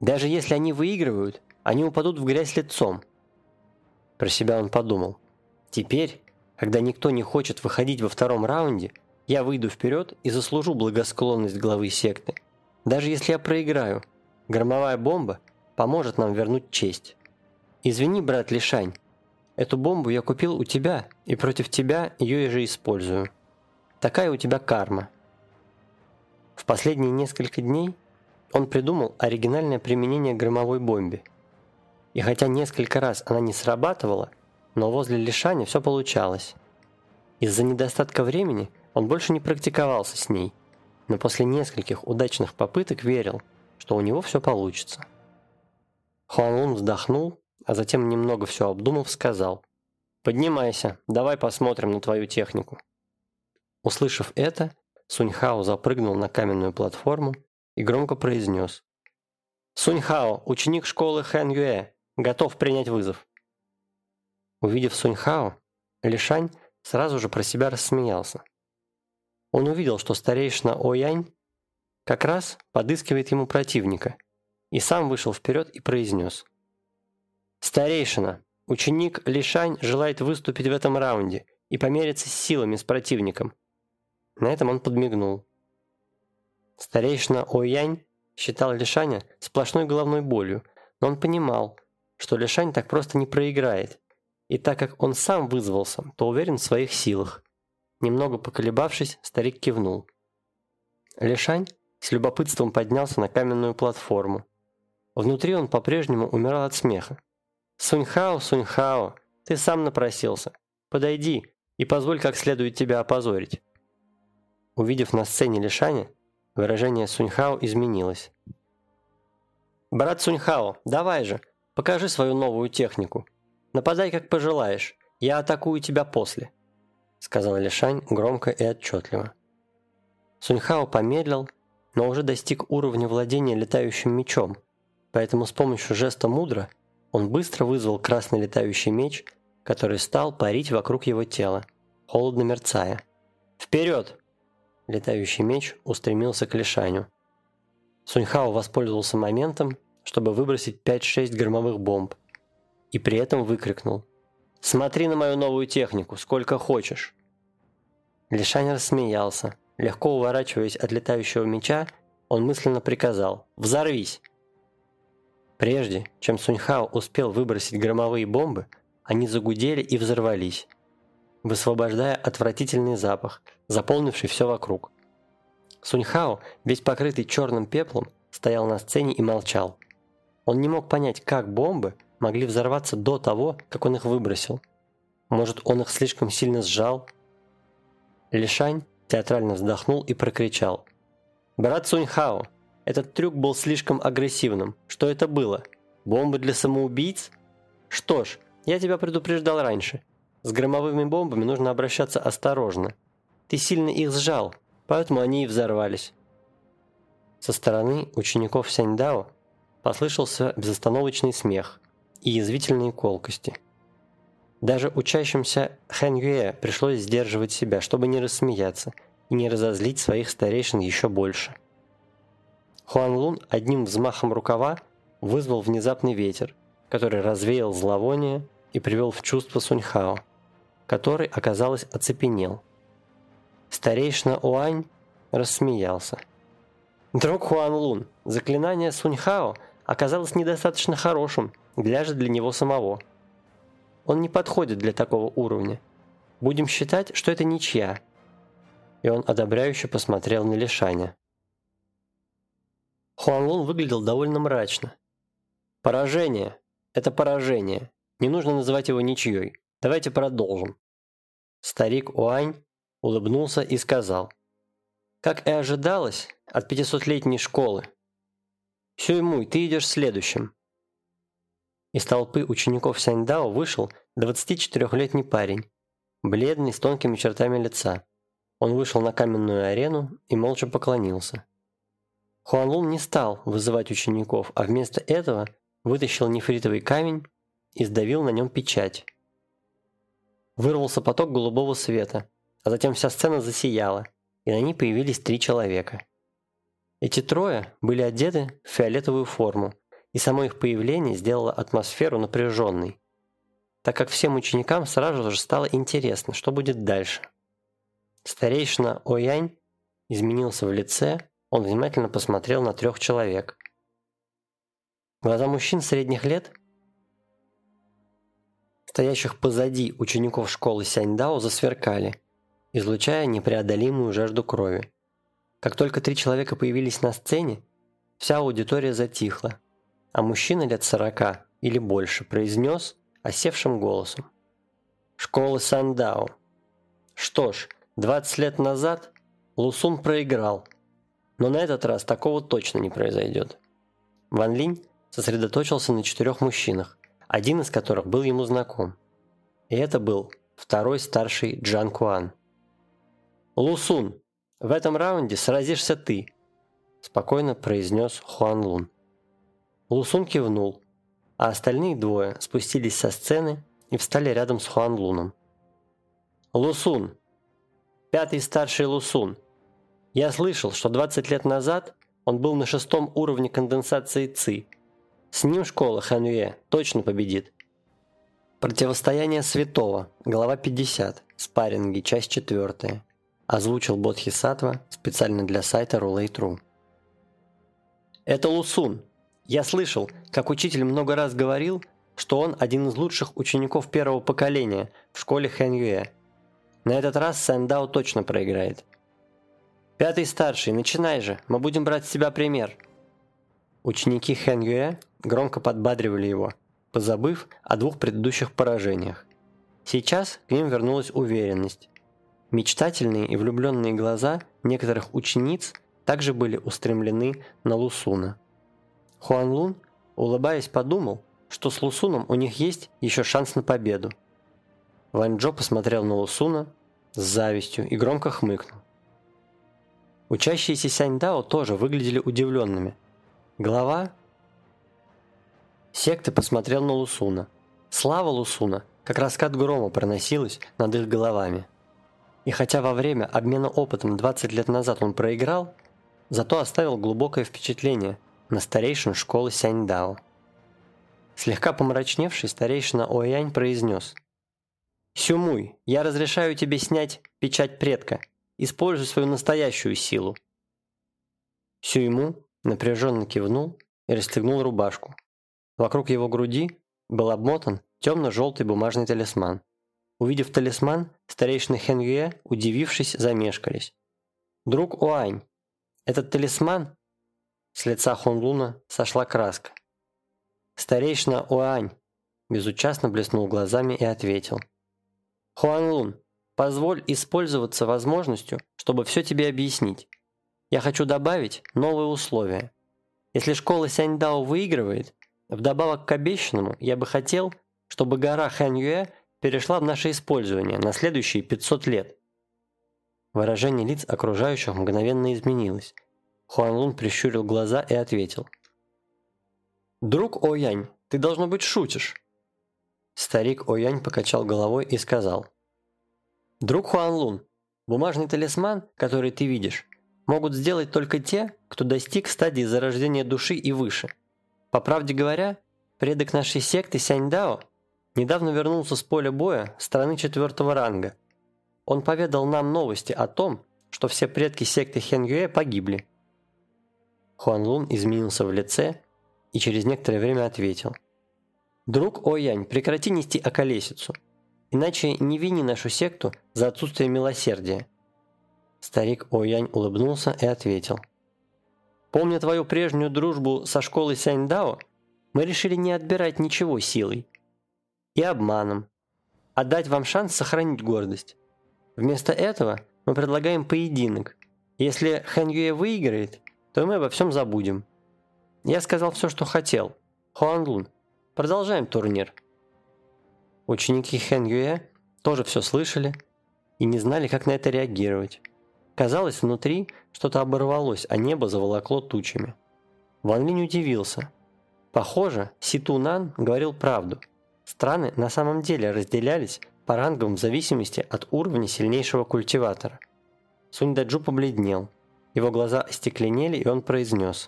Даже если они выигрывают, они упадут в грязь лицом. Про себя он подумал. Теперь, когда никто не хочет выходить во втором раунде, я выйду вперед и заслужу благосклонность главы секты. Даже если я проиграю, громовая бомба поможет нам вернуть честь. Извини, брат Лишань, эту бомбу я купил у тебя, и против тебя ее же использую. Такая у тебя карма. В последние несколько дней он придумал оригинальное применение громовой бомбе. И хотя несколько раз она не срабатывала, но возле Лишаня все получалось. Из-за недостатка времени он больше не практиковался с ней, но после нескольких удачных попыток верил, что у него все получится. Хуан Лун вздохнул, а затем, немного все обдумав, сказал «Поднимайся, давай посмотрим на твою технику». Услышав это, Суньхао запрыгнул на каменную платформу и громко произнес. «Суньхао, ученик школы Хэн Юэ, готов принять вызов». Увидев Суньхао, Лишань сразу же про себя рассмеялся. Он увидел, что старейшина Оянь как раз подыскивает ему противника, и сам вышел вперед и произнес. «Старейшина, ученик Лишань желает выступить в этом раунде и помериться силами с противником. На этом он подмигнул. Старейшина Оянь считал Лишаня сплошной головной болью, но он понимал, что Лишань так просто не проиграет, и так как он сам вызвался, то уверен в своих силах. Немного поколебавшись, старик кивнул. Лишань с любопытством поднялся на каменную платформу. Внутри он по-прежнему умирал от смеха. «Суньхао, Суньхао, ты сам напросился. Подойди и позволь как следует тебя опозорить». Увидев на сцене Лишаня, выражение Суньхао изменилось. «Брат Суньхао, давай же, покажи свою новую технику. Нападай, как пожелаешь, я атакую тебя после», сказал Лишань громко и отчетливо. Суньхао помедлил, но уже достиг уровня владения летающим мечом, поэтому с помощью жеста мудро он быстро вызвал красный летающий меч, который стал парить вокруг его тела, холодно мерцая. «Вперед!» Летающий меч устремился к Лишаню. Суньхао воспользовался моментом, чтобы выбросить 5-6 громовых бомб, и при этом выкрикнул «Смотри на мою новую технику, сколько хочешь!» Лишань рассмеялся, Легко уворачиваясь от летающего меча, он мысленно приказал «Взорвись!». Прежде, чем Суньхао успел выбросить громовые бомбы, они загудели и взорвались, высвобождая отвратительный запах, заполнивший все вокруг. Суньхао, весь покрытый черным пеплом, стоял на сцене и молчал. Он не мог понять, как бомбы могли взорваться до того, как он их выбросил. Может, он их слишком сильно сжал? Лишань театрально вздохнул и прокричал. «Брат Суньхао, этот трюк был слишком агрессивным. Что это было? Бомбы для самоубийц? Что ж, я тебя предупреждал раньше. С громовыми бомбами нужно обращаться осторожно. Ты сильно их сжал, поэтому они и взорвались». Со стороны учеников Сяньдао послышался безостановочный смех и язвительные колкости – даже учащимся Хэн Юэ пришлось сдерживать себя, чтобы не рассмеяться и не разозлить своих старейшин еще больше. Хуан Лун одним взмахом рукава вызвал внезапный ветер, который развеял зловоние и привел в чувство Суньхао, который, оказалось, оцепенел. Старейшина Уань рассмеялся. «Друг Хуан Лун, заклинание Суньхао оказалось недостаточно хорошим, даже для него самого». Он не подходит для такого уровня. Будем считать, что это ничья». И он одобряюще посмотрел на Лишаня. Хуан Лун выглядел довольно мрачно. «Поражение. Это поражение. Не нужно называть его ничьей. Давайте продолжим». Старик Уань улыбнулся и сказал. «Как и ожидалось от пятисотлетней школы. Сюймуй, ты идешь следующим. Из толпы учеников Сяньдао вышел 24-летний парень, бледный, с тонкими чертами лица. Он вышел на каменную арену и молча поклонился. Хуанлун не стал вызывать учеников, а вместо этого вытащил нефритовый камень и сдавил на нем печать. Вырвался поток голубого света, а затем вся сцена засияла, и на ней появились три человека. Эти трое были одеты в фиолетовую форму, и само их появление сделало атмосферу напряженной, так как всем ученикам сразу же стало интересно, что будет дальше. Старейшина Оянь изменился в лице, он внимательно посмотрел на трех человек. Глаза мужчин средних лет, стоящих позади учеников школы Сяньдао, засверкали, излучая непреодолимую жажду крови. Как только три человека появились на сцене, вся аудитория затихла, а мужчина лет сорока или больше произнес осевшим голосом. «Школы Сандао. Что ж, 20 лет назад Лусун проиграл, но на этот раз такого точно не произойдет». Ван Линь сосредоточился на четырех мужчинах, один из которых был ему знаком. И это был второй старший Джан Куан. «Лусун, в этом раунде сразишься ты», – спокойно произнес Хуан Лун. Лусун кивнул, а остальные двое спустились со сцены и встали рядом с Хуан Луном. «Лусун! Пятый старший Лусун! Я слышал, что 20 лет назад он был на шестом уровне конденсации ЦИ. С ним школа Ханюэ точно победит». Противостояние святого, глава 50, спарринги, часть 4. Озвучил Бодхисаттва специально для сайта Roulette.ru. «Это Лусун, Я слышал, как учитель много раз говорил, что он один из лучших учеников первого поколения в школе Хэньюэ. На этот раз Сэндао точно проиграет. «Пятый старший, начинай же, мы будем брать с тебя пример». Ученики Хэньюэ громко подбадривали его, позабыв о двух предыдущих поражениях. Сейчас к ним вернулась уверенность. Мечтательные и влюбленные глаза некоторых учениц также были устремлены на Лусуна. Хуан Лун, улыбаясь, подумал, что с Лусуном у них есть еще шанс на победу. Ван Джо посмотрел на Лусуна с завистью и громко хмыкнул. Учащиеся Сянь Дао тоже выглядели удивленными. Глава секты посмотрел на Лусуна. Слава Лусуна, как раскат грома, проносилась над их головами. И хотя во время обмена опытом 20 лет назад он проиграл, зато оставил глубокое впечатление на старейшин школы Сяньдао. Слегка помрачневший старейшина Оянь произнес «Сюмуй, я разрешаю тебе снять печать предка. Используй свою настоящую силу». Сюйму напряженно кивнул и расстегнул рубашку. Вокруг его груди был обмотан темно-желтый бумажный талисман. Увидев талисман, старейшины Хенгюэ, удивившись, замешкались. «Друг Уань, этот талисман...» С лица Хунлуна сошла краска. Старейшина Уань безучастно блеснул глазами и ответил. «Хуанлун, позволь использоваться возможностью, чтобы все тебе объяснить. Я хочу добавить новые условия. Если школа Сяньдао выигрывает, вдобавок к обещанному, я бы хотел, чтобы гора Ханьюэ перешла в наше использование на следующие 500 лет. Выражение лиц окружающих мгновенно изменилось. Хуан Лун прищурил глаза и ответил. «Друг Оянь, ты, должно быть, шутишь». Старик Оянь покачал головой и сказал. «Друг Хуан Лун, бумажный талисман, который ты видишь, могут сделать только те, кто достиг стадии зарождения души и выше. По правде говоря, предок нашей секты Сяньдао недавно вернулся с поля боя страны четвертого ранга. Он поведал нам новости о том, что все предки секты Хенгюэ погибли. Хуан Лун изменился в лице и через некоторое время ответил. «Друг Оянь, прекрати нести околесицу, иначе не вини нашу секту за отсутствие милосердия». Старик Оянь улыбнулся и ответил. «Помня твою прежнюю дружбу со школой Сяньдао, мы решили не отбирать ничего силой и обманом, а дать вам шанс сохранить гордость. Вместо этого мы предлагаем поединок. Если Хэн Юэ выиграет, то мы обо всем забудем. Я сказал все, что хотел. Хуан Лун, продолжаем турнир. Ученики Хэн Юэ тоже все слышали и не знали, как на это реагировать. Казалось, внутри что-то оборвалось, а небо заволокло тучами. Ван Линь удивился. Похоже, Си Тунан говорил правду – Страны на самом деле разделялись по рангам в зависимости от уровня сильнейшего культиватора. Сунь Даджу побледнел. Его глаза остекленели, и он произнес.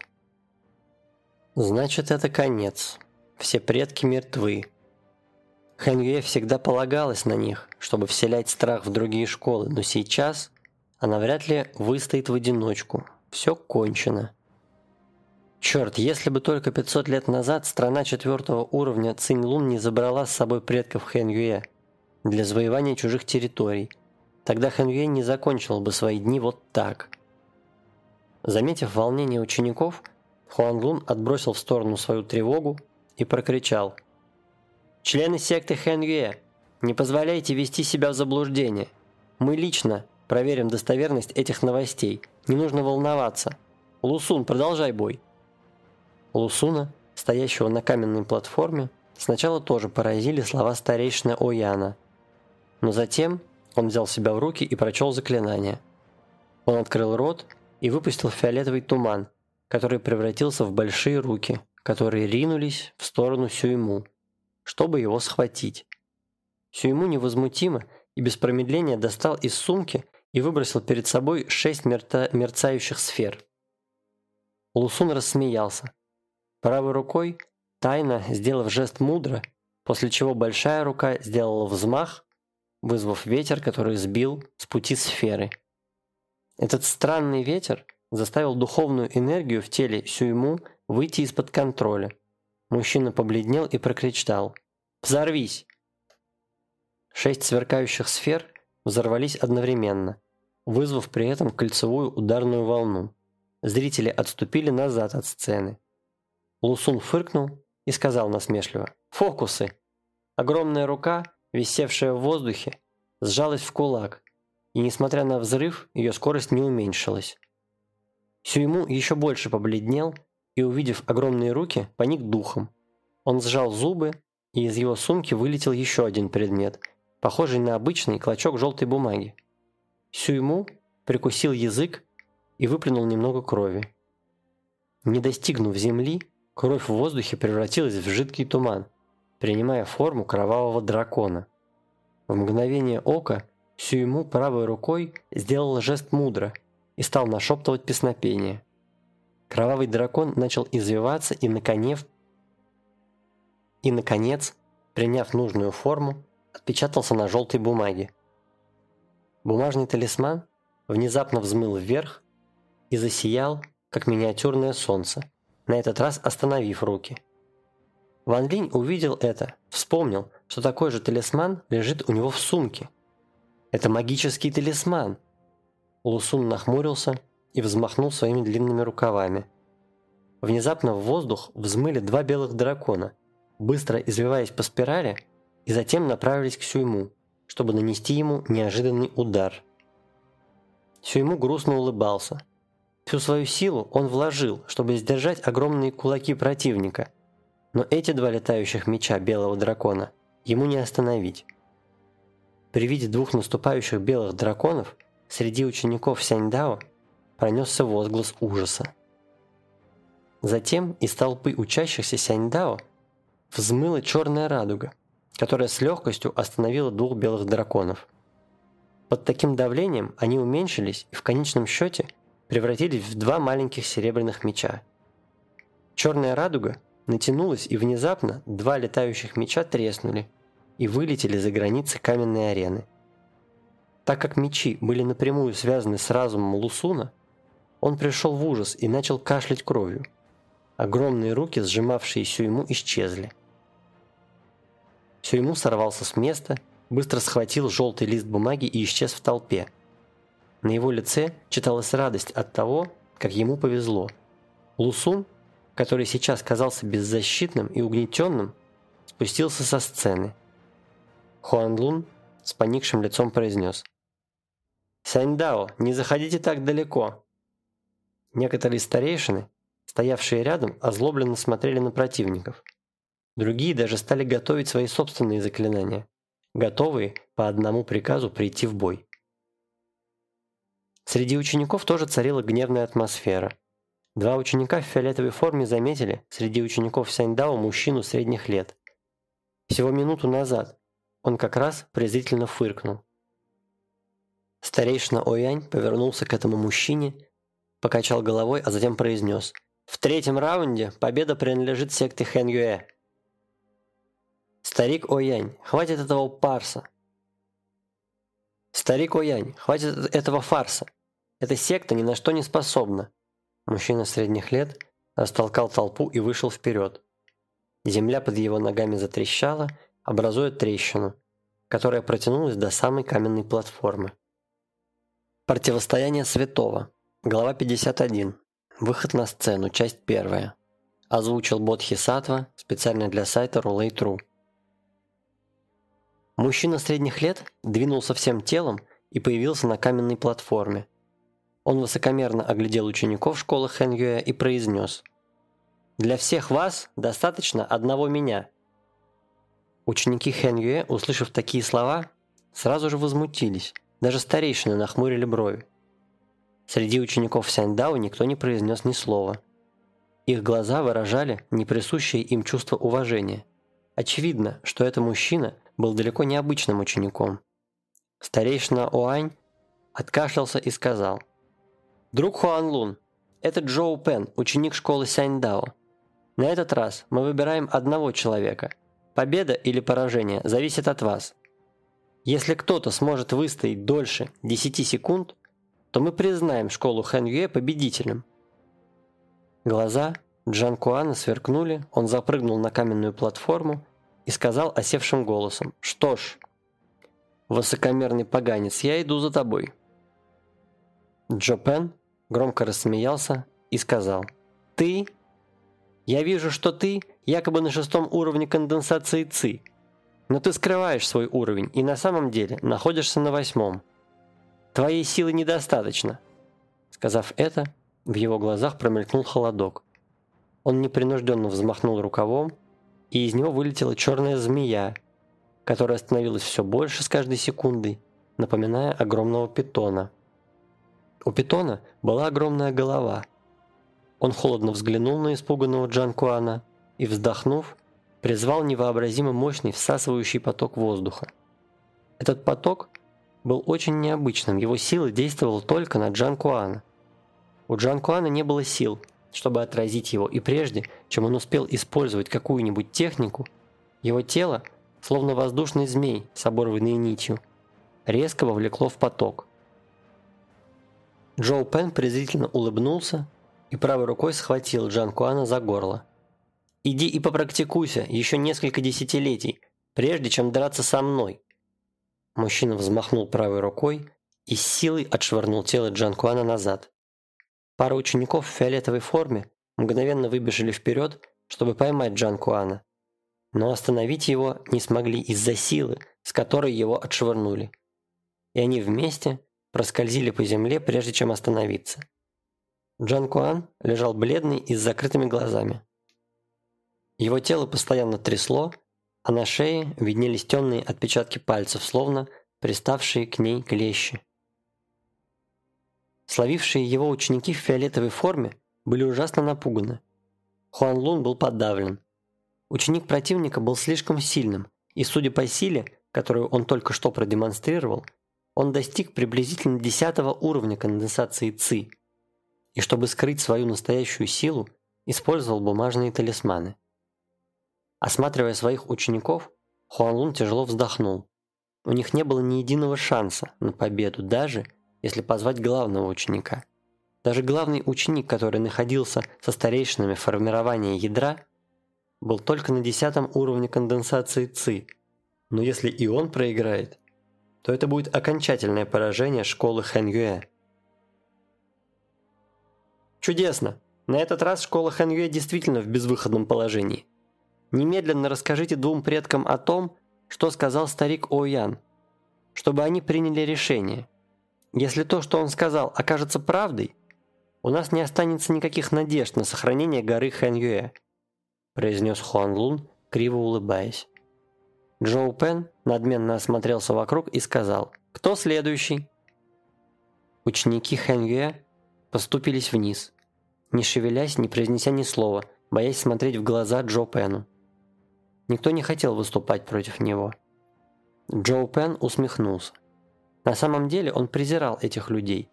«Значит, это конец. Все предки мертвы. Хэньюэ всегда полагалась на них, чтобы вселять страх в другие школы, но сейчас она вряд ли выстоит в одиночку. Все кончено. Черт, если бы только 500 лет назад страна четвертого уровня Цинь-Лун не забрала с собой предков Хэн Юэ для завоевания чужих территорий, тогда Хэн Юэ не закончил бы свои дни вот так. Заметив волнение учеников, Хуан Лун отбросил в сторону свою тревогу и прокричал. «Члены секты Хэн Юэ, не позволяйте вести себя в заблуждение. Мы лично проверим достоверность этих новостей. Не нужно волноваться. Лусун, продолжай бой». Лусуна, стоящего на каменной платформе, сначала тоже поразили слова старейшины Ояна. Но затем он взял себя в руки и прочел заклинание. Он открыл рот и выпустил фиолетовый туман, который превратился в большие руки, которые ринулись в сторону Сюйму, чтобы его схватить. Сюйму невозмутимо и без промедления достал из сумки и выбросил перед собой шесть мерцающих сфер. Лусун рассмеялся. Правой рукой, тайно сделав жест мудро, после чего большая рука сделала взмах, вызвав ветер, который сбил с пути сферы. Этот странный ветер заставил духовную энергию в теле Сюйму выйти из-под контроля. Мужчина побледнел и прокричал «Взорвись!». Шесть сверкающих сфер взорвались одновременно, вызвав при этом кольцевую ударную волну. Зрители отступили назад от сцены. Лусун фыркнул и сказал насмешливо «Фокусы!». Огромная рука, висевшая в воздухе, сжалась в кулак, и несмотря на взрыв, ее скорость не уменьшилась. Сюйму еще больше побледнел и, увидев огромные руки, поник духом. Он сжал зубы, и из его сумки вылетел еще один предмет, похожий на обычный клочок желтой бумаги. Сюйму прикусил язык и выплюнул немного крови. Не достигнув земли, кровь в воздухе превратилась в жидкий туман, принимая форму кровавого дракона. В мгновение ока Сюйму правой рукой сделал жест мудро и стал нашептывать песнопение. Кровавый дракон начал извиваться и, наконец, и, наконец, приняв нужную форму, отпечатался на желтой бумаге. Бумажный талисман внезапно взмыл вверх и засиял, как миниатюрное солнце, на этот раз остановив руки. Ван Линь увидел это, вспомнил, что такой же талисман лежит у него в сумке. Это магический талисман. Лусун нахмурился и взмахнул своими длинными рукавами. Внезапно в воздух взмыли два белых дракона, быстро извиваясь по спирали, и затем направились к Сюйму, чтобы нанести ему неожиданный удар. Сюйму грустно улыбался. Всю свою силу он вложил, чтобы сдержать огромные кулаки противника, но эти два летающих меча белого дракона ему не остановить. При виде двух наступающих белых драконов среди учеников Сяньдао пронесся возглас ужаса. Затем из толпы учащихся Сяньдао взмыла черная радуга, которая с легкостью остановила двух белых драконов. Под таким давлением они уменьшились и в конечном счете превратились в два маленьких серебряных меча. Черная радуга натянулась и внезапно два летающих меча треснули и вылетели за границы каменной арены. Так как мечи были напрямую связаны с разумом Лусуна, он пришел в ужас и начал кашлять кровью. Огромные руки, сжимавшие Сюйму, исчезли. Сюйму сорвался с места, быстро схватил желтый лист бумаги и исчез в толпе. На его лице читалась радость от того, как ему повезло. Лусун, который сейчас казался беззащитным и угнетенным, спустился со сцены. Хуан Лун с поникшим лицом произнес. «Сяньдао, не заходите так далеко!» Некоторые старейшины, стоявшие рядом, озлобленно смотрели на противников – Другие даже стали готовить свои собственные заклинания, готовые по одному приказу прийти в бой. Среди учеников тоже царила гневная атмосфера. Два ученика в фиолетовой форме заметили среди учеников Сяньдао мужчину средних лет. Всего минуту назад он как раз презрительно фыркнул. Старейшина Оянь повернулся к этому мужчине, покачал головой, а затем произнес «В третьем раунде победа принадлежит секте Хэн Юэ». Старик Оянь, хватит этого парса. Старик Оянь, хватит этого фарса. Эта секта ни на что не способна. Мужчина средних лет растолкал толпу и вышел вперед. Земля под его ногами затрещала, образуя трещину, которая протянулась до самой каменной платформы. Противостояние святого. Глава 51. Выход на сцену. Часть 1. Озвучил Бодхи Сатва специально для сайта Roulette.ru. Мужчина средних лет двинулся всем телом и появился на каменной платформе. Он высокомерно оглядел учеников школы Хэнгюэ и произнес «Для всех вас достаточно одного меня». Ученики Хэнгюэ, услышав такие слова, сразу же возмутились, даже старейшины нахмурили брови. Среди учеников Сяньдао никто не произнес ни слова. Их глаза выражали неприсущее им чувство уважения. Очевидно, что это мужчина – был далеко не обычным учеником. Старейшина Уань откашлялся и сказал. «Друг Хуан Лун, это Джоу Пен, ученик школы Сяньдао. На этот раз мы выбираем одного человека. Победа или поражение зависит от вас. Если кто-то сможет выстоять дольше 10 секунд, то мы признаем школу Хэн Юэ победителем. Глаза Джан Куана сверкнули, он запрыгнул на каменную платформу и сказал осевшим голосом, «Что ж, высокомерный поганец, я иду за тобой». Джо Пен громко рассмеялся и сказал, «Ты? Я вижу, что ты якобы на шестом уровне конденсации ЦИ, но ты скрываешь свой уровень и на самом деле находишься на восьмом. Твоей силы недостаточно». Сказав это, в его глазах промелькнул холодок. Он непринужденно взмахнул рукавом, и из него вылетела черная змея, которая становилась все больше с каждой секундой, напоминая огромного питона. У питона была огромная голова. Он холодно взглянул на испуганного Джан Куана и, вздохнув, призвал невообразимо мощный всасывающий поток воздуха. Этот поток был очень необычным, его сила действовала только на Джан Куана. У Джан Куана не было сил, чтобы отразить его, и прежде, чем он успел использовать какую-нибудь технику, его тело, словно воздушный змей с оборванной нитью, резко вовлекло в поток. Джоу Пен презрительно улыбнулся и правой рукой схватил Джан Куана за горло. «Иди и попрактикуйся еще несколько десятилетий, прежде чем драться со мной». Мужчина взмахнул правой рукой и с силой отшвырнул тело Джан Куана назад. Пара учеников в фиолетовой форме мгновенно выбежали вперед, чтобы поймать Джан Куана. Но остановить его не смогли из-за силы, с которой его отшвырнули. И они вместе проскользили по земле, прежде чем остановиться. Джан Куан лежал бледный и с закрытыми глазами. Его тело постоянно трясло, а на шее виднелись темные отпечатки пальцев, словно приставшие к ней клещи. Словившие его ученики в фиолетовой форме были ужасно напуганы. Хуан Лун был подавлен. Ученик противника был слишком сильным, и судя по силе, которую он только что продемонстрировал, он достиг приблизительно 10 уровня конденсации ЦИ, и чтобы скрыть свою настоящую силу, использовал бумажные талисманы. Осматривая своих учеников, Хуан Лун тяжело вздохнул. У них не было ни единого шанса на победу, даже если позвать главного ученика. Даже главный ученик, который находился со старейшинами формирования ядра, был только на десятом уровне конденсации ЦИ. Но если и он проиграет, то это будет окончательное поражение школы Хэньюэ. Чудесно! На этот раз школа Хэньюэ действительно в безвыходном положении. Немедленно расскажите двум предкам о том, что сказал старик Оуян, чтобы они приняли решение – если то, что он сказал, окажется правдой, у нас не останется никаких надежд на сохранение горы Хэньюэ», произнес Хуан Лун, криво улыбаясь. Джоу Пен надменно осмотрелся вокруг и сказал, «Кто следующий?» Ученики Хэньюэ поступились вниз, не шевелясь, не произнеся ни слова, боясь смотреть в глаза Джо Пену. Никто не хотел выступать против него. Джоу Пен усмехнулся. На самом деле он презирал этих людей,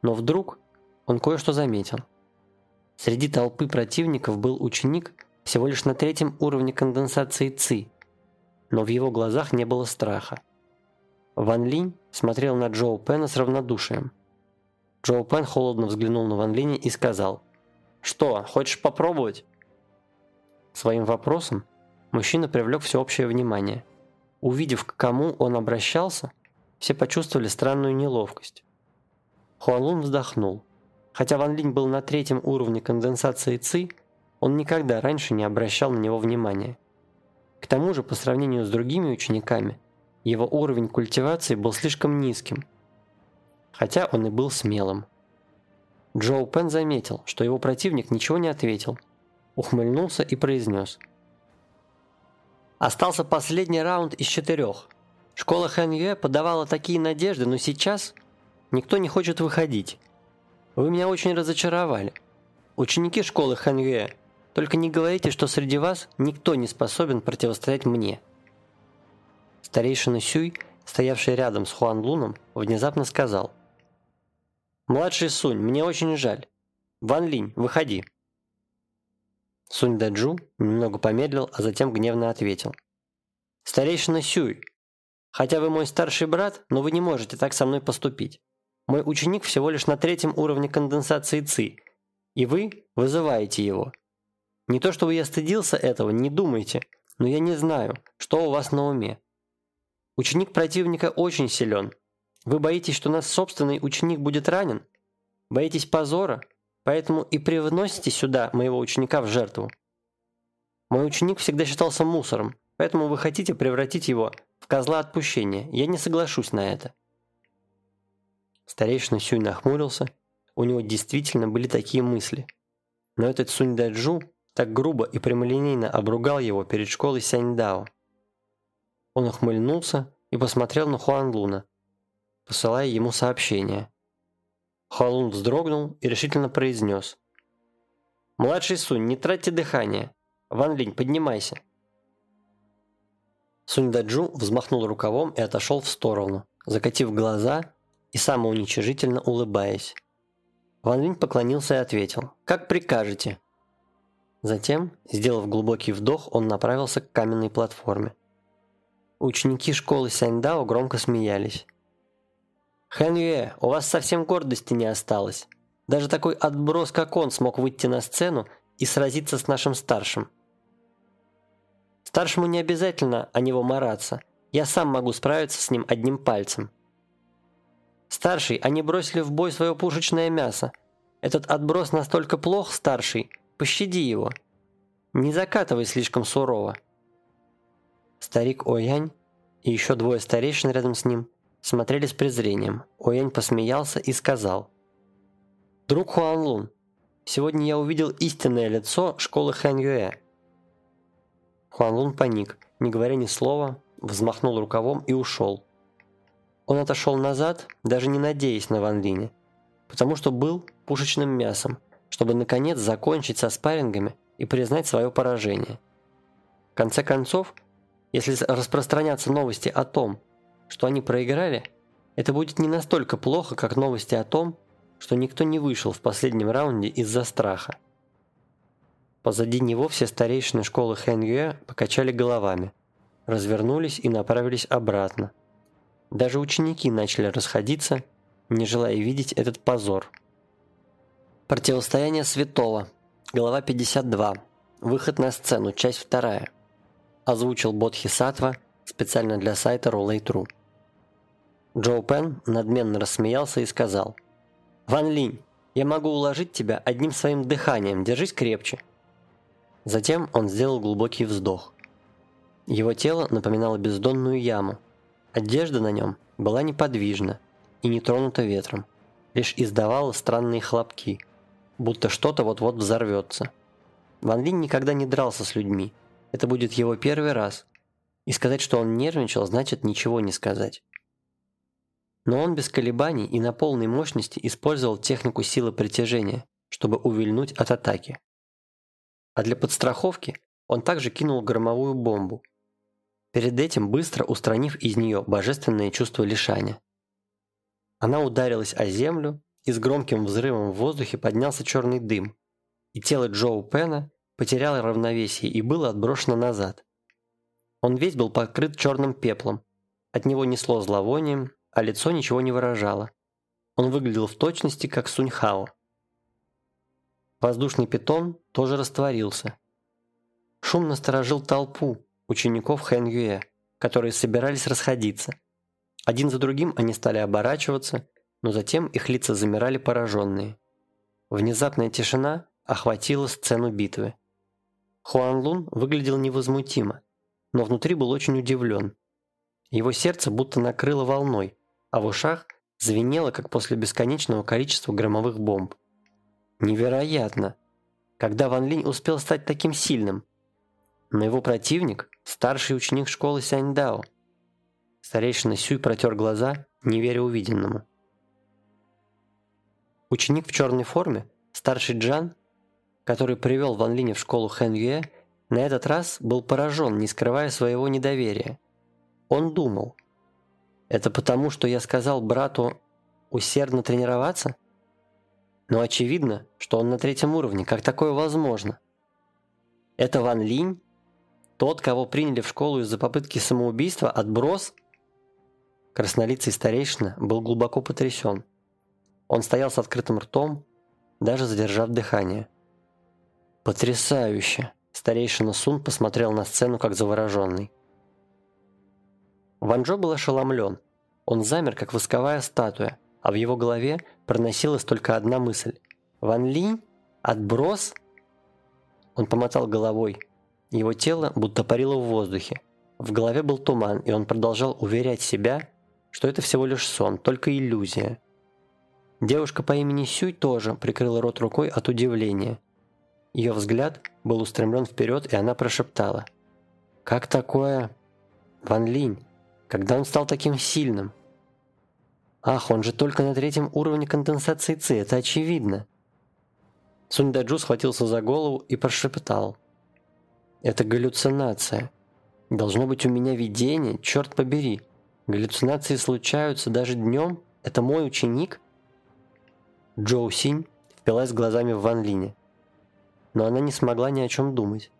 но вдруг он кое-что заметил. Среди толпы противников был ученик всего лишь на третьем уровне конденсации ЦИ, но в его глазах не было страха. Ван Линь смотрел на Джоу Пена с равнодушием. Джоу Пен холодно взглянул на Ван Линя и сказал, «Что, хочешь попробовать?» Своим вопросом мужчина привлек всеобщее внимание. Увидев, к кому он обращался, все почувствовали странную неловкость. Хуанлун вздохнул. Хотя Ван Линь был на третьем уровне конденсации ЦИ, он никогда раньше не обращал на него внимания. К тому же, по сравнению с другими учениками, его уровень культивации был слишком низким, хотя он и был смелым. Джоу Пен заметил, что его противник ничего не ответил, ухмыльнулся и произнес. «Остался последний раунд из четырех. Школа Хэньюэ подавала такие надежды, но сейчас никто не хочет выходить. Вы меня очень разочаровали. Ученики школы Хэньюэ, только не говорите, что среди вас никто не способен противостоять мне. Старейшина Сюй, стоявший рядом с Хуан Луном, внезапно сказал. «Младший Сунь, мне очень жаль. Ван Линь, выходи». Сунь Даджу немного помедлил, а затем гневно ответил. «Старейшина Сюй, Хотя вы мой старший брат, но вы не можете так со мной поступить. Мой ученик всего лишь на третьем уровне конденсации ЦИ, и вы вызываете его. Не то чтобы я стыдился этого, не думайте, но я не знаю, что у вас на уме. Ученик противника очень силен. Вы боитесь, что наш собственный ученик будет ранен? Боитесь позора? Поэтому и привносите сюда моего ученика в жертву. Мой ученик всегда считался мусором, поэтому вы хотите превратить его в козла отпущения. Я не соглашусь на это. Старейшина Сюнь нахмурился. У него действительно были такие мысли. Но этот Сунь Даджу так грубо и прямолинейно обругал его перед школой Сяньдао. Он ухмыльнулся и посмотрел на Хуан Луна, посылая ему сообщение. Хуан Лун вздрогнул и решительно произнес. «Младший Сунь, не тратьте дыхание. Ван Линь, поднимайся». Сунь Даджу взмахнул рукавом и отошел в сторону, закатив глаза и самоуничижительно улыбаясь. Ван Линь поклонился и ответил «Как прикажете». Затем, сделав глубокий вдох, он направился к каменной платформе. Ученики школы Сяньдао громко смеялись. «Хэн Юэ, у вас совсем гордости не осталось. Даже такой отброс, как он, смог выйти на сцену и сразиться с нашим старшим. Старшему не обязательно о него мараться. Я сам могу справиться с ним одним пальцем. Старший, они бросили в бой свое пушечное мясо. Этот отброс настолько плох, старший, пощади его. Не закатывай слишком сурово. Старик Оянь и еще двое старейшин рядом с ним смотрели с презрением. Оянь посмеялся и сказал. «Друг Хуан Лун, сегодня я увидел истинное лицо школы Хэн Юэ». Хуан Лун паник, не говоря ни слова, взмахнул рукавом и ушел. Он отошел назад, даже не надеясь на Ван Линя, потому что был пушечным мясом, чтобы наконец закончить со спаррингами и признать свое поражение. В конце концов, если распространяться новости о том, что они проиграли, это будет не настолько плохо, как новости о том, что никто не вышел в последнем раунде из-за страха. Позади него все старейшины школы Хэн Юэ покачали головами, развернулись и направились обратно. Даже ученики начали расходиться, не желая видеть этот позор. Противостояние святого. Глава 52. Выход на сцену. Часть 2. Озвучил Бодхи Сатва специально для сайта Roulette.ru. Джоу Пен надменно рассмеялся и сказал. «Ван Линь, я могу уложить тебя одним своим дыханием, держись крепче». Затем он сделал глубокий вздох. Его тело напоминало бездонную яму, Одежда на нем была неподвижна и не тронута ветром, лишь издавала странные хлопки, будто что-то вот-вот взорвется. Ван Линь никогда не дрался с людьми. Это будет его первый раз. И сказать, что он нервничал, значит ничего не сказать. Но он без колебаний и на полной мощности использовал технику силы притяжения, чтобы увильнуть от атаки. А для подстраховки он также кинул громовую бомбу, перед этим быстро устранив из нее божественное чувство лишания. Она ударилась о землю, и с громким взрывом в воздухе поднялся черный дым, и тело Джоу Пена потеряло равновесие и было отброшено назад. Он весь был покрыт черным пеплом, от него несло зловонием, а лицо ничего не выражало. Он выглядел в точности, как Суньхао. Воздушный питон тоже растворился. Шум насторожил толпу, учеников Хэн Юэ, которые собирались расходиться. Один за другим они стали оборачиваться, но затем их лица замирали пораженные. Внезапная тишина охватила сцену битвы. Хуан Лун выглядел невозмутимо, но внутри был очень удивлен. Его сердце будто накрыло волной, а в ушах звенело, как после бесконечного количества громовых бомб. Невероятно! Когда Ван Линь успел стать таким сильным? Но его противник – старший ученик школы Сяньдао. Старейшина Сюй протер глаза, не веря увиденному. Ученик в черной форме, старший Джан, который привел Ван Линя в школу Хэн Юэ, на этот раз был поражен, не скрывая своего недоверия. Он думал, это потому, что я сказал брату усердно тренироваться? Но очевидно, что он на третьем уровне, как такое возможно? Это Ван Линь тот, кого приняли в школу из-за попытки самоубийства, отброс? Краснолицый старейшина был глубоко потрясен. Он стоял с открытым ртом, даже задержав дыхание. «Потрясающе!» Старейшина Сун посмотрел на сцену как завороженный. Ван Джо был ошеломлен. Он замер, как восковая статуя, а в его голове проносилась только одна мысль. «Ван Линь? Отброс?» Он помотал головой. Его тело будто парило в воздухе. В голове был туман, и он продолжал уверять себя, что это всего лишь сон, только иллюзия. Девушка по имени Сюй тоже прикрыла рот рукой от удивления. Ее взгляд был устремлен вперед, и она прошептала. «Как такое? Ван Линь, когда он стал таким сильным?» «Ах, он же только на третьем уровне конденсации ЦИ, это очевидно!» Сунь Даджу схватился за голову и прошептал. «Это галлюцинация. Должно быть у меня видение, черт побери. Галлюцинации случаются даже днем? Это мой ученик?» Джоу Синь впилась глазами в Ван Линя. Но она не смогла ни о чем думать.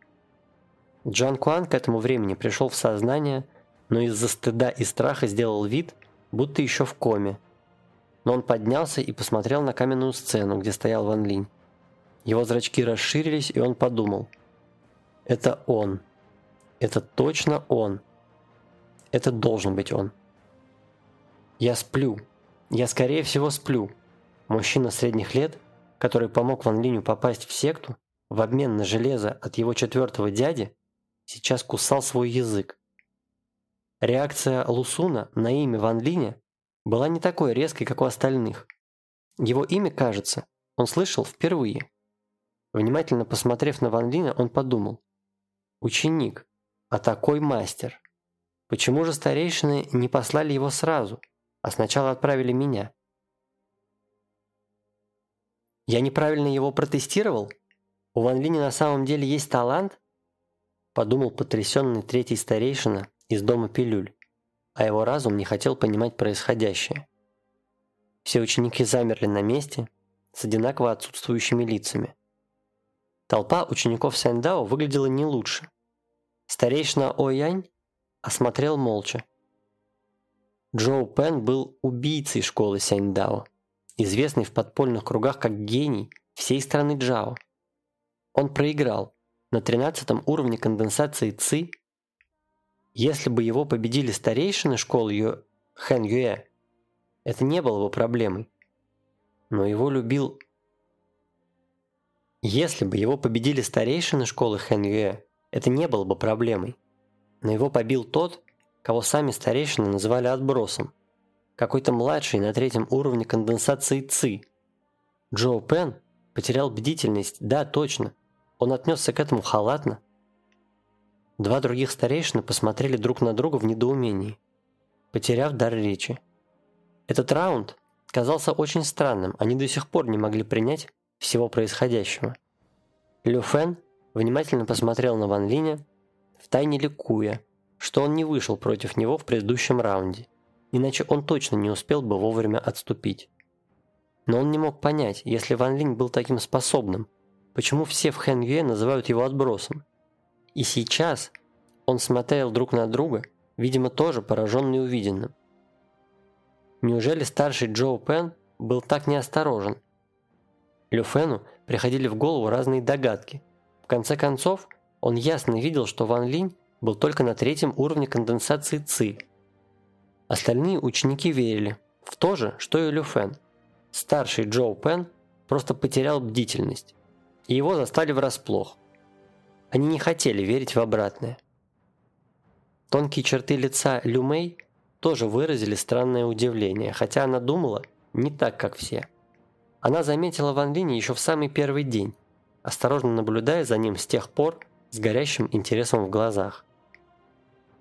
Джан Куан к этому времени пришел в сознание, но из-за стыда и страха сделал вид, будто еще в коме. Но он поднялся и посмотрел на каменную сцену, где стоял Ван Линь. Его зрачки расширились, и он подумал. «Это он. Это точно он. Это должен быть он. Я сплю. Я скорее всего сплю. Мужчина средних лет, который помог Ван Линю попасть в секту, в обмен на железо от его четвертого дяди, сейчас кусал свой язык. Реакция Лусуна на имя Ван Линя была не такой резкой, как у остальных. Его имя, кажется, он слышал впервые. Внимательно посмотрев на Ван Линя, он подумал. «Ученик, а такой мастер. Почему же старейшины не послали его сразу, а сначала отправили меня?» Я неправильно его протестировал? У Ван Линя на самом деле есть талант? Подумал потрясенный третий старейшина из дома пилюль, а его разум не хотел понимать происходящее. Все ученики замерли на месте с одинаково отсутствующими лицами. Толпа учеников Сэндао выглядела не лучше. Старейшина Оянь осмотрел молча. Джоу Пен был убийцей школы Сяньдао известный в подпольных кругах как гений всей страны Джао. Он проиграл на 13 уровне конденсации ЦИ. Если бы его победили старейшины школы Ю... Хэн Юэ, это не было бы проблемой. Но его любил... Если бы его победили старейшины школы Хэн Юэ, это не было бы проблемой. Но его побил тот, кого сами старейшины называли отбросом. Какой-то младший на третьем уровне конденсации ЦИ. Джо Пен потерял бдительность, да, точно. Он отнесся к этому халатно. Два других старейшины посмотрели друг на друга в недоумении, потеряв дар речи. Этот раунд казался очень странным, они до сих пор не могли принять всего происходящего. Лю Фэн внимательно посмотрел на Ван Линя, втайне ликуя, что он не вышел против него в предыдущем раунде иначе он точно не успел бы вовремя отступить. Но он не мог понять, если Ван Линь был таким способным, почему все в Хэн Юэ называют его отбросом. И сейчас он смотрел друг на друга, видимо, тоже пораженный увиденным. Неужели старший Джоу Пен был так неосторожен? Лю Фэну приходили в голову разные догадки. В конце концов, он ясно видел, что Ван Линь был только на третьем уровне конденсации ЦИ, Остальные ученики верили в то же, что и Лю Фэн. Старший Джоу Пен просто потерял бдительность, и его застали врасплох. Они не хотели верить в обратное. Тонкие черты лица Лю Мэй тоже выразили странное удивление, хотя она думала не так, как все. Она заметила Ван Линя еще в самый первый день, осторожно наблюдая за ним с тех пор с горящим интересом в глазах.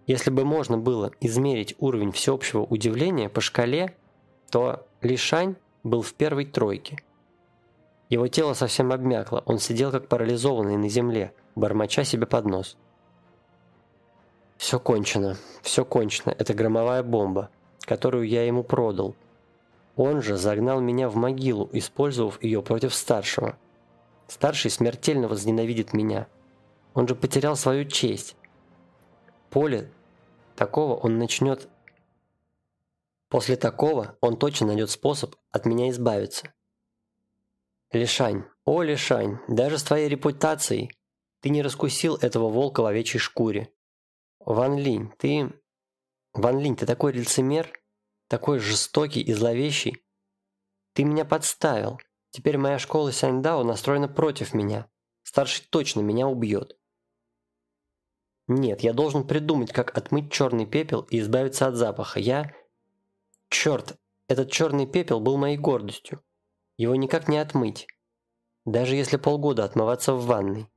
Если бы можно было измерить уровень всеобщего удивления по шкале, то Лишань был в первой тройке. Его тело совсем обмякло, он сидел как парализованный на земле, бормоча себе под нос. «Все кончено, все кончено, это громовая бомба, которую я ему продал. Он же загнал меня в могилу, использовав ее против старшего. Старший смертельно возненавидит меня. Он же потерял свою честь. Поле Такого он начнет После такого он точно найдет способ от меня избавиться. Лишань, о Лишань, даже с твоей репутацией ты не раскусил этого волка в овечьей шкуре. Ван Линь, ты... Ван Линь, ты такой лицемер, такой жестокий и зловещий. Ты меня подставил. Теперь моя школа Сяньдао настроена против меня. Старший точно меня убьет. Нет, я должен придумать, как отмыть черный пепел и избавиться от запаха. Я... Черт, этот черный пепел был моей гордостью. Его никак не отмыть. Даже если полгода отмываться в ванной.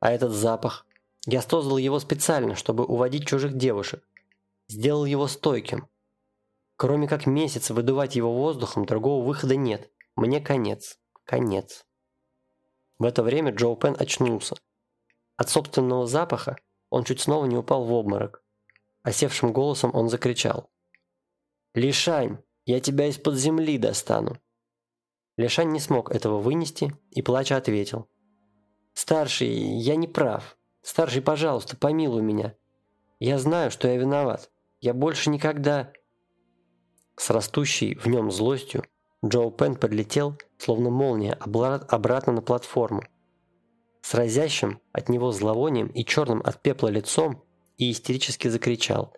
А этот запах... Я создал его специально, чтобы уводить чужих девушек. Сделал его стойким. Кроме как месяц выдувать его воздухом, другого выхода нет. Мне конец. Конец. В это время Джоу Пен очнулся. От собственного запаха он чуть снова не упал в обморок. Осевшим голосом он закричал. «Лишань, я тебя из-под земли достану!» Лишань не смог этого вынести и плача ответил. «Старший, я не прав. Старший, пожалуйста, помилуй меня. Я знаю, что я виноват. Я больше никогда...» С растущей в нем злостью Джоу Пен подлетел, словно молния, обратно на платформу. С разящим от него зловонием и черным от пепла лицом и истерически закричал.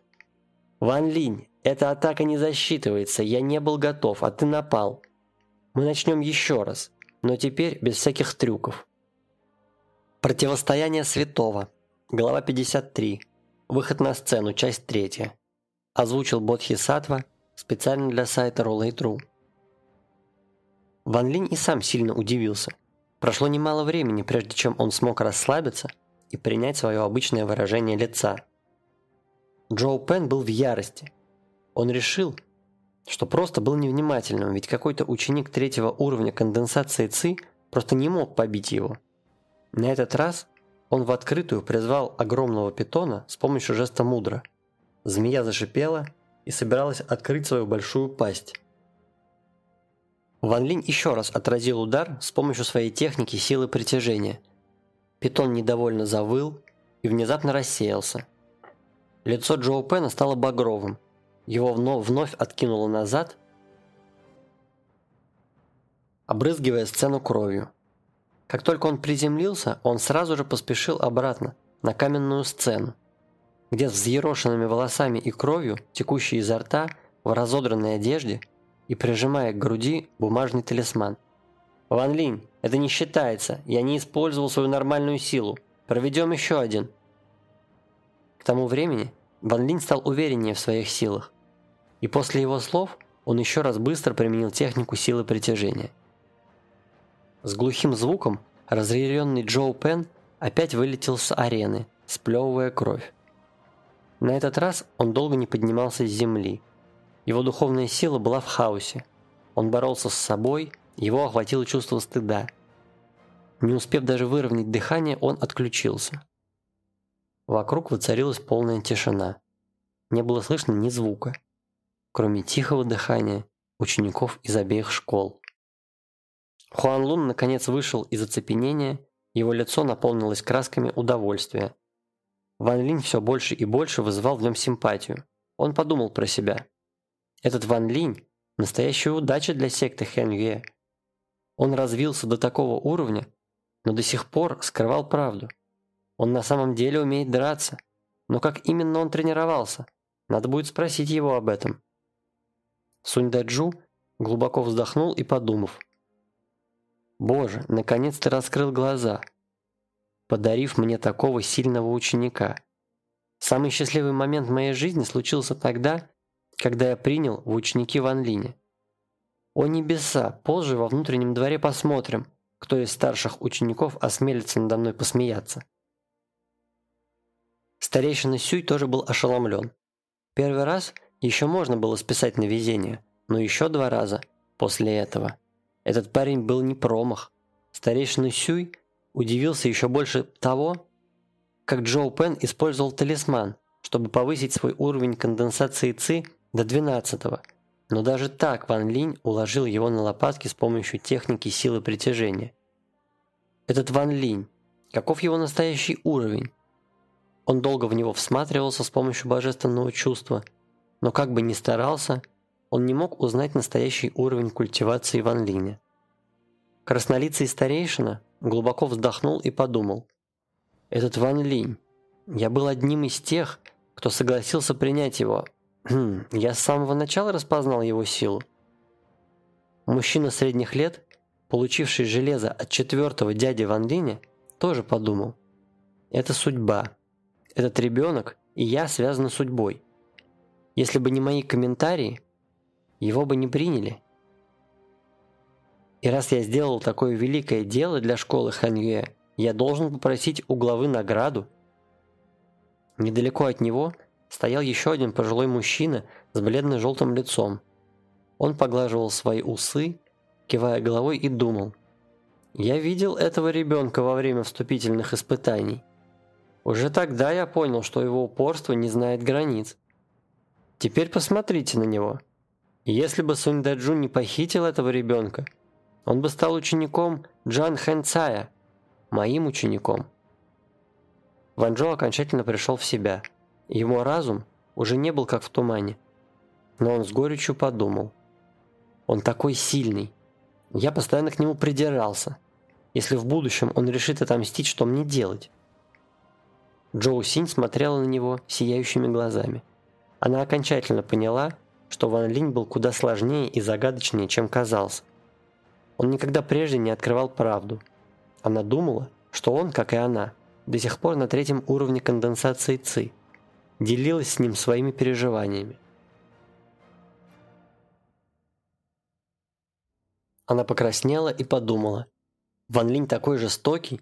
«Ван Линь, эта атака не засчитывается, я не был готов, а ты напал. Мы начнем еще раз, но теперь без всяких трюков». Противостояние святого. Глава 53. Выход на сцену. Часть 3. Озвучил Бодхи Сатва специально для сайта Rollay.ru. Ван Линь и сам сильно удивился. Прошло немало времени, прежде чем он смог расслабиться и принять свое обычное выражение лица. Джоу Пен был в ярости. Он решил, что просто был невнимательным, ведь какой-то ученик третьего уровня конденсации ЦИ просто не мог побить его. На этот раз он в открытую призвал огромного питона с помощью жеста мудро. Змея зашипела и собиралась открыть свою большую пасть. Ван Линь еще раз отразил удар с помощью своей техники силы притяжения. Питон недовольно завыл и внезапно рассеялся. Лицо Джоу Пена стало багровым. Его вновь откинуло назад, обрызгивая сцену кровью. Как только он приземлился, он сразу же поспешил обратно, на каменную сцену, где с взъерошенными волосами и кровью, текущей изо рта, в разодранной одежде и прижимая к груди бумажный талисман. «Ван Линь, это не считается, я не использовал свою нормальную силу. Проведем еще один». К тому времени Ван Линь стал увереннее в своих силах, и после его слов он еще раз быстро применил технику силы притяжения – с глухим звуком разъяренный Джоу Пен опять вылетел с арены, сплевывая кровь. На этот раз он долго не поднимался с земли. Его духовная сила была в хаосе. Он боролся с собой, его охватило чувство стыда. Не успев даже выровнять дыхание, он отключился. Вокруг воцарилась полная тишина. Не было слышно ни звука, кроме тихого дыхания учеников из обеих школ. Хуан Лун наконец вышел из оцепенения, его лицо наполнилось красками удовольствия. Ван Линь все больше и больше вызывал в нем симпатию. Он подумал про себя. Этот Ван Линь – настоящая удача для секты Хэн Юэ. Он развился до такого уровня, но до сих пор скрывал правду. Он на самом деле умеет драться. Но как именно он тренировался? Надо будет спросить его об этом. Сунь Даджу глубоко вздохнул и подумав – Боже, наконец ты раскрыл глаза, подарив мне такого сильного ученика. Самый счастливый момент моей жизни случился тогда, когда я принял в ученики Ван Линя. О небеса, позже во внутреннем дворе посмотрим, кто из старших учеников осмелится надо мной посмеяться. Старейшина Сюй тоже был ошеломлен. Первый раз еще можно было списать на везение, но еще два раза после этого – этот парень был не промах. Старейшина Сюй удивился еще больше того, как Джоу Пен использовал талисман, чтобы повысить свой уровень конденсации ЦИ до 12 -го. Но даже так Ван Линь уложил его на лопатки с помощью техники силы притяжения. Этот Ван Линь, каков его настоящий уровень? Он долго в него всматривался с помощью божественного чувства, но как бы ни старался, он не мог узнать настоящий уровень культивации Ван Линя. Краснолицый старейшина глубоко вздохнул и подумал. «Этот Ван Линь, я был одним из тех, кто согласился принять его. Хм, я с самого начала распознал его силу. Мужчина средних лет, получивший железо от четвертого дяди Ван Линя, тоже подумал. Это судьба. Этот ребенок и я связаны судьбой. Если бы не мои комментарии, его бы не приняли. И раз я сделал такое великое дело для школы Ханьюэ, я должен попросить у главы награду. Недалеко от него стоял еще один пожилой мужчина с бледно-желтым лицом. Он поглаживал свои усы, кивая головой и думал. «Я видел этого ребенка во время вступительных испытаний. Уже тогда я понял, что его упорство не знает границ. Теперь посмотрите на него. Если бы Сунь Даджун не похитил этого ребенка, он бы стал учеником Джан Хэн Цая, моим учеником. Ван Джо окончательно пришел в себя. Его разум уже не был как в тумане. Но он с горечью подумал. Он такой сильный. Я постоянно к нему придирался. Если в будущем он решит отомстить, что мне делать? Джоу Синь смотрела на него сияющими глазами. Она окончательно поняла, что Ван Линь был куда сложнее и загадочнее, чем казался. Он никогда прежде не открывал правду. Она думала, что он, как и она, до сих пор на третьем уровне конденсации ЦИ, делилась с ним своими переживаниями. Она покраснела и подумала. Ван Линь такой жестокий.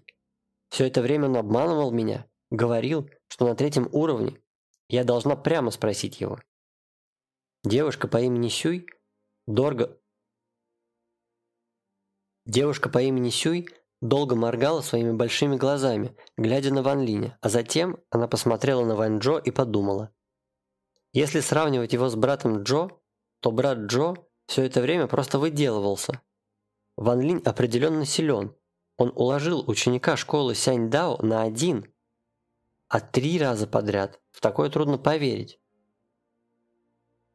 Все это время он обманывал меня, говорил, что на третьем уровне я должна прямо спросить его. Девушка по имени Сюй дорого... Девушка по имени Сюй долго моргала своими большими глазами, глядя на Ван Линя, а затем она посмотрела на Ван Джо и подумала. Если сравнивать его с братом Джо, то брат Джо все это время просто выделывался. Ван Линь определенно силен. Он уложил ученика школы Сянь Дао на один, а три раза подряд. В такое трудно поверить.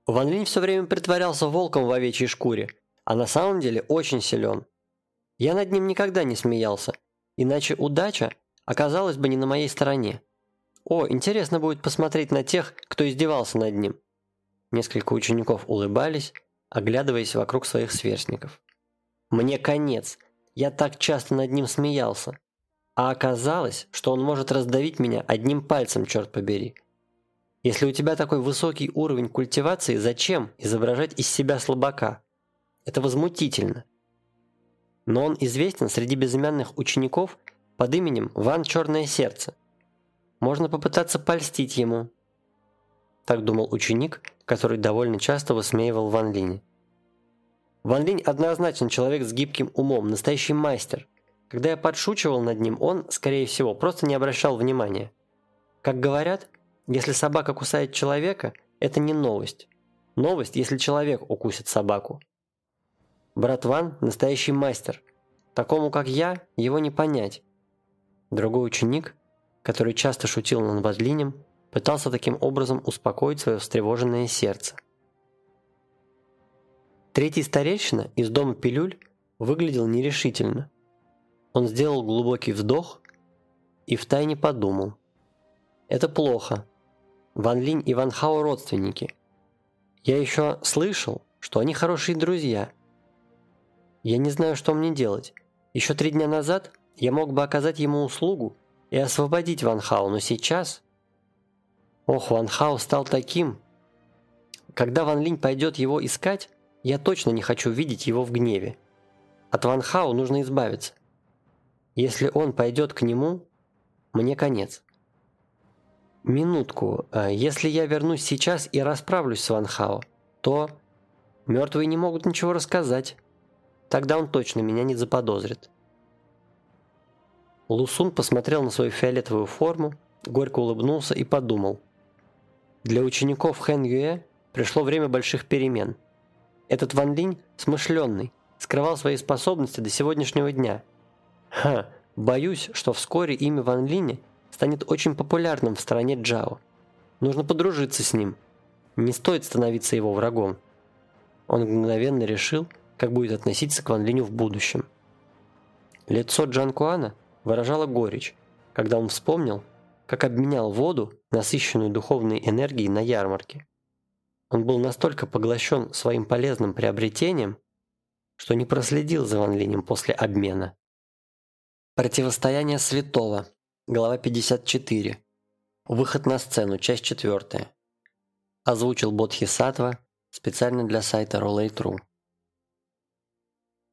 Ван Линь все время притворялся волком в овечьей шкуре, а на самом деле очень силен. Я над ним никогда не смеялся, иначе удача оказалась бы не на моей стороне. О, интересно будет посмотреть на тех, кто издевался над ним. Несколько учеников улыбались, оглядываясь вокруг своих сверстников. Мне конец. Я так часто над ним смеялся. А оказалось, что он может раздавить меня одним пальцем, черт побери. Если у тебя такой высокий уровень культивации, зачем изображать из себя слабака? Это возмутительно. Но он известен среди безымянных учеников под именем Ван Черное Сердце. Можно попытаться польстить ему. Так думал ученик, который довольно часто высмеивал Ван Линь. Ван Линь однозначно человек с гибким умом, настоящий мастер – когда я подшучивал над ним, он, скорее всего, просто не обращал внимания. Как говорят, если собака кусает человека, это не новость. Новость, если человек укусит собаку. Брат Ван – настоящий мастер. Такому, как я, его не понять. Другой ученик, который часто шутил над Базлинем, пытался таким образом успокоить свое встревоженное сердце. Третий старейшина из дома пилюль выглядел нерешительно – он сделал глубокий вдох и втайне подумал. Это плохо. Ван Линь и Ван Хао родственники. Я еще слышал, что они хорошие друзья. Я не знаю, что мне делать. Еще три дня назад я мог бы оказать ему услугу и освободить Ван Хао, но сейчас... Ох, Ван Хао стал таким. Когда Ван Линь пойдет его искать, я точно не хочу видеть его в гневе. От Ван Хао нужно избавиться. Если он пойдет к нему, мне конец. Минутку, а если я вернусь сейчас и расправлюсь с Ван Хао, то мертвые не могут ничего рассказать. Тогда он точно меня не заподозрит. Лусун посмотрел на свою фиолетовую форму, горько улыбнулся и подумал. Для учеников Хэн Юэ пришло время больших перемен. Этот Ван Линь смышленный, скрывал свои способности до сегодняшнего дня – Ха, боюсь, что вскоре имя Ван Линя станет очень популярным в стране Джао. Нужно подружиться с ним. не стоит становиться его врагом. Он мгновенно решил, как будет относиться к Ван Линю в будущем. Лицо Джан Куана выражало горечь, когда он вспомнил, как обменял воду, насыщенную духовной энергией на ярмарке. Он был настолько поглощен своим полезным приобретением, что не проследил за Ван Линем после обмена. Противостояние святого. Глава 54. Выход на сцену. Часть 4. Озвучил Бодхисаттва специально для сайта Rollay.ru.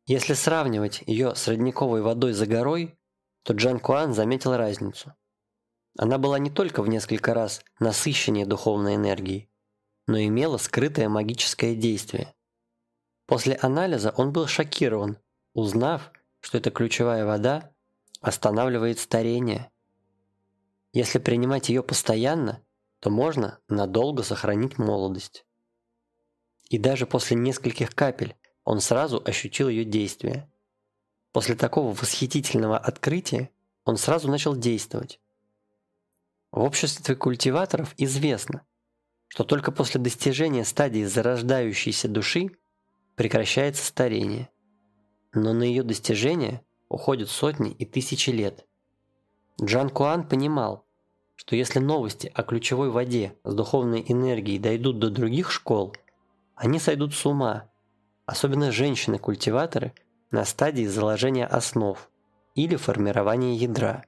Если сравнивать ее с родниковой водой за горой, то Джан Куан заметил разницу. Она была не только в несколько раз насыщеннее духовной энергией, но имела скрытое магическое действие. После анализа он был шокирован, узнав, что эта ключевая вода останавливает старение. Если принимать ее постоянно, то можно надолго сохранить молодость. И даже после нескольких капель он сразу ощутил ее действие. После такого восхитительного открытия он сразу начал действовать. В обществе культиваторов известно, что только после достижения стадии зарождающейся души прекращается старение. Но на ее достижение уходят сотни и тысячи лет. Джан Куан понимал, что если новости о ключевой воде с духовной энергией дойдут до других школ, они сойдут с ума, особенно женщины-культиваторы на стадии заложения основ или формирования ядра.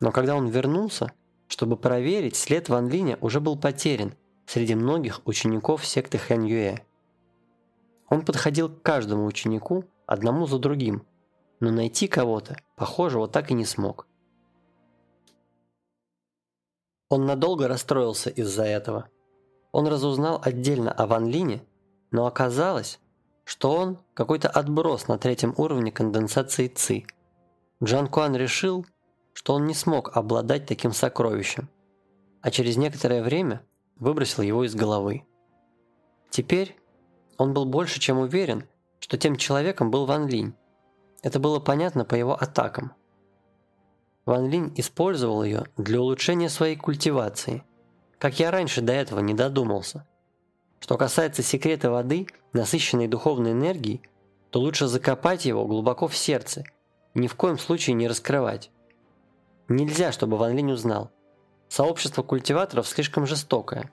Но когда он вернулся, чтобы проверить, след Ван Линя уже был потерян среди многих учеников секты Хэн Юэ. Он подходил к каждому ученику одному за другим, но найти кого-то, похожего, так и не смог. Он надолго расстроился из-за этого. Он разузнал отдельно о Ван Лине, но оказалось, что он какой-то отброс на третьем уровне конденсации ЦИ. Джан Куан решил, что он не смог обладать таким сокровищем, а через некоторое время выбросил его из головы. Теперь он был больше чем уверен, что тем человеком был Ван Линь. Это было понятно по его атакам. Ван Линь использовал ее для улучшения своей культивации, как я раньше до этого не додумался. Что касается секрета воды, насыщенной духовной энергией, то лучше закопать его глубоко в сердце, ни в коем случае не раскрывать. Нельзя, чтобы Ван Линь узнал. Сообщество культиваторов слишком жестокое.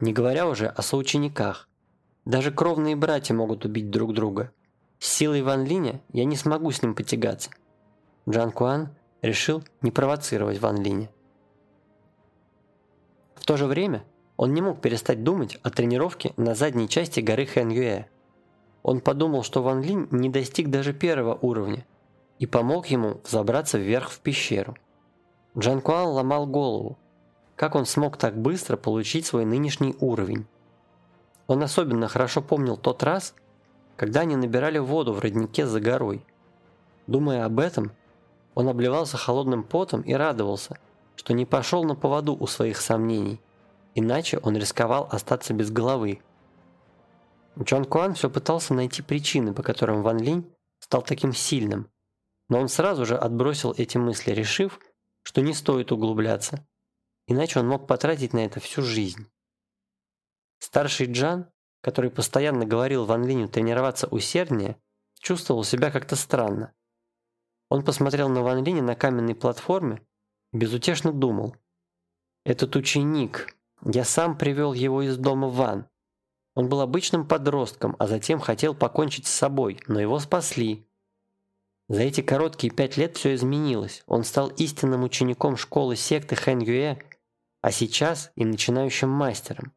Не говоря уже о соучениках. Даже кровные братья могут убить друг друга. С силой Ван Линя я не смогу с ним потягаться. Джан Куан решил не провоцировать Ван Линя. В то же время он не мог перестать думать о тренировке на задней части горы Хэн Юэ. Он подумал, что Ван Линь не достиг даже первого уровня, и помог ему взобраться вверх в пещеру. Джан Куан ломал голову, как он смог так быстро получить свой нынешний уровень. Он особенно хорошо помнил тот раз, когда они набирали воду в роднике за горой. Думая об этом, он обливался холодным потом и радовался, что не пошел на поводу у своих сомнений, иначе он рисковал остаться без головы. Джон Куан все пытался найти причины, по которым Ван Линь стал таким сильным, но он сразу же отбросил эти мысли, решив, что не стоит углубляться, иначе он мог потратить на это всю жизнь. Старший Джан, который постоянно говорил Ван Линю тренироваться усерднее, чувствовал себя как-то странно. Он посмотрел на Ван Линя на каменной платформе и безутешно думал. «Этот ученик, я сам привел его из дома Ван. Он был обычным подростком, а затем хотел покончить с собой, но его спасли. За эти короткие пять лет все изменилось. Он стал истинным учеником школы секты Хэн Юэ, а сейчас и начинающим мастером.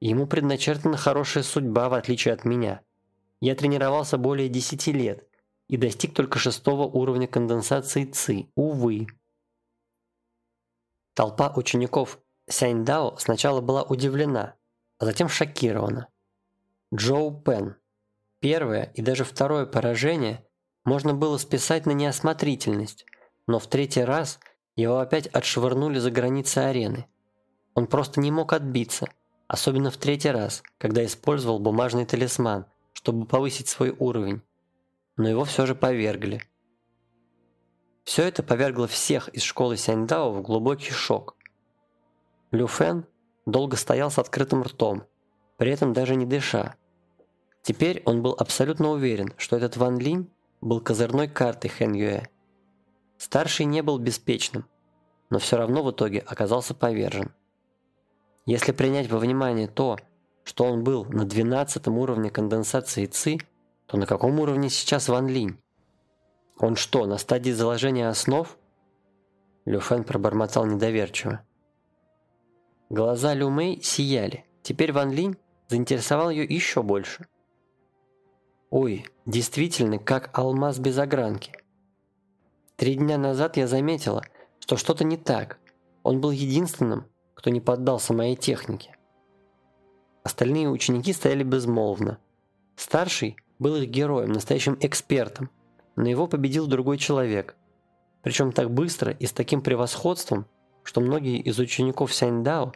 Ему предначертана хорошая судьба, в отличие от меня. Я тренировался более 10 лет и достиг только шестого уровня конденсации ЦИ, увы. Толпа учеников Сяньдао сначала была удивлена, а затем шокирована. Джоу Пен. Первое и даже второе поражение можно было списать на неосмотрительность, но в третий раз его опять отшвырнули за границы арены. Он просто не мог отбиться, особенно в третий раз, когда использовал бумажный талисман, чтобы повысить свой уровень. Но его все же повергли. Все это повергло всех из школы Сяньдао в глубокий шок. Лю Фэн долго стоял с открытым ртом, при этом даже не дыша. Теперь он был абсолютно уверен, что этот Ван Линь был козырной картой Хэн Юэ. Старший не был беспечным, но все равно в итоге оказался повержен. Если принять во внимание то, что он был на 12 уровне конденсации ЦИ, то на каком уровне сейчас Ван Линь? Он что, на стадии заложения основ? Лю Фэн пробормотал недоверчиво. Глаза Лю Мэй сияли. Теперь Ван Линь заинтересовал ее еще больше. Ой, действительно, как алмаз без огранки. Три дня назад я заметила, что что-то не так. Он был единственным, кто не поддался моей технике. Остальные ученики стояли безмолвно. Старший был их героем, настоящим экспертом, но его победил другой человек. Причем так быстро и с таким превосходством, что многие из учеников Сяньдао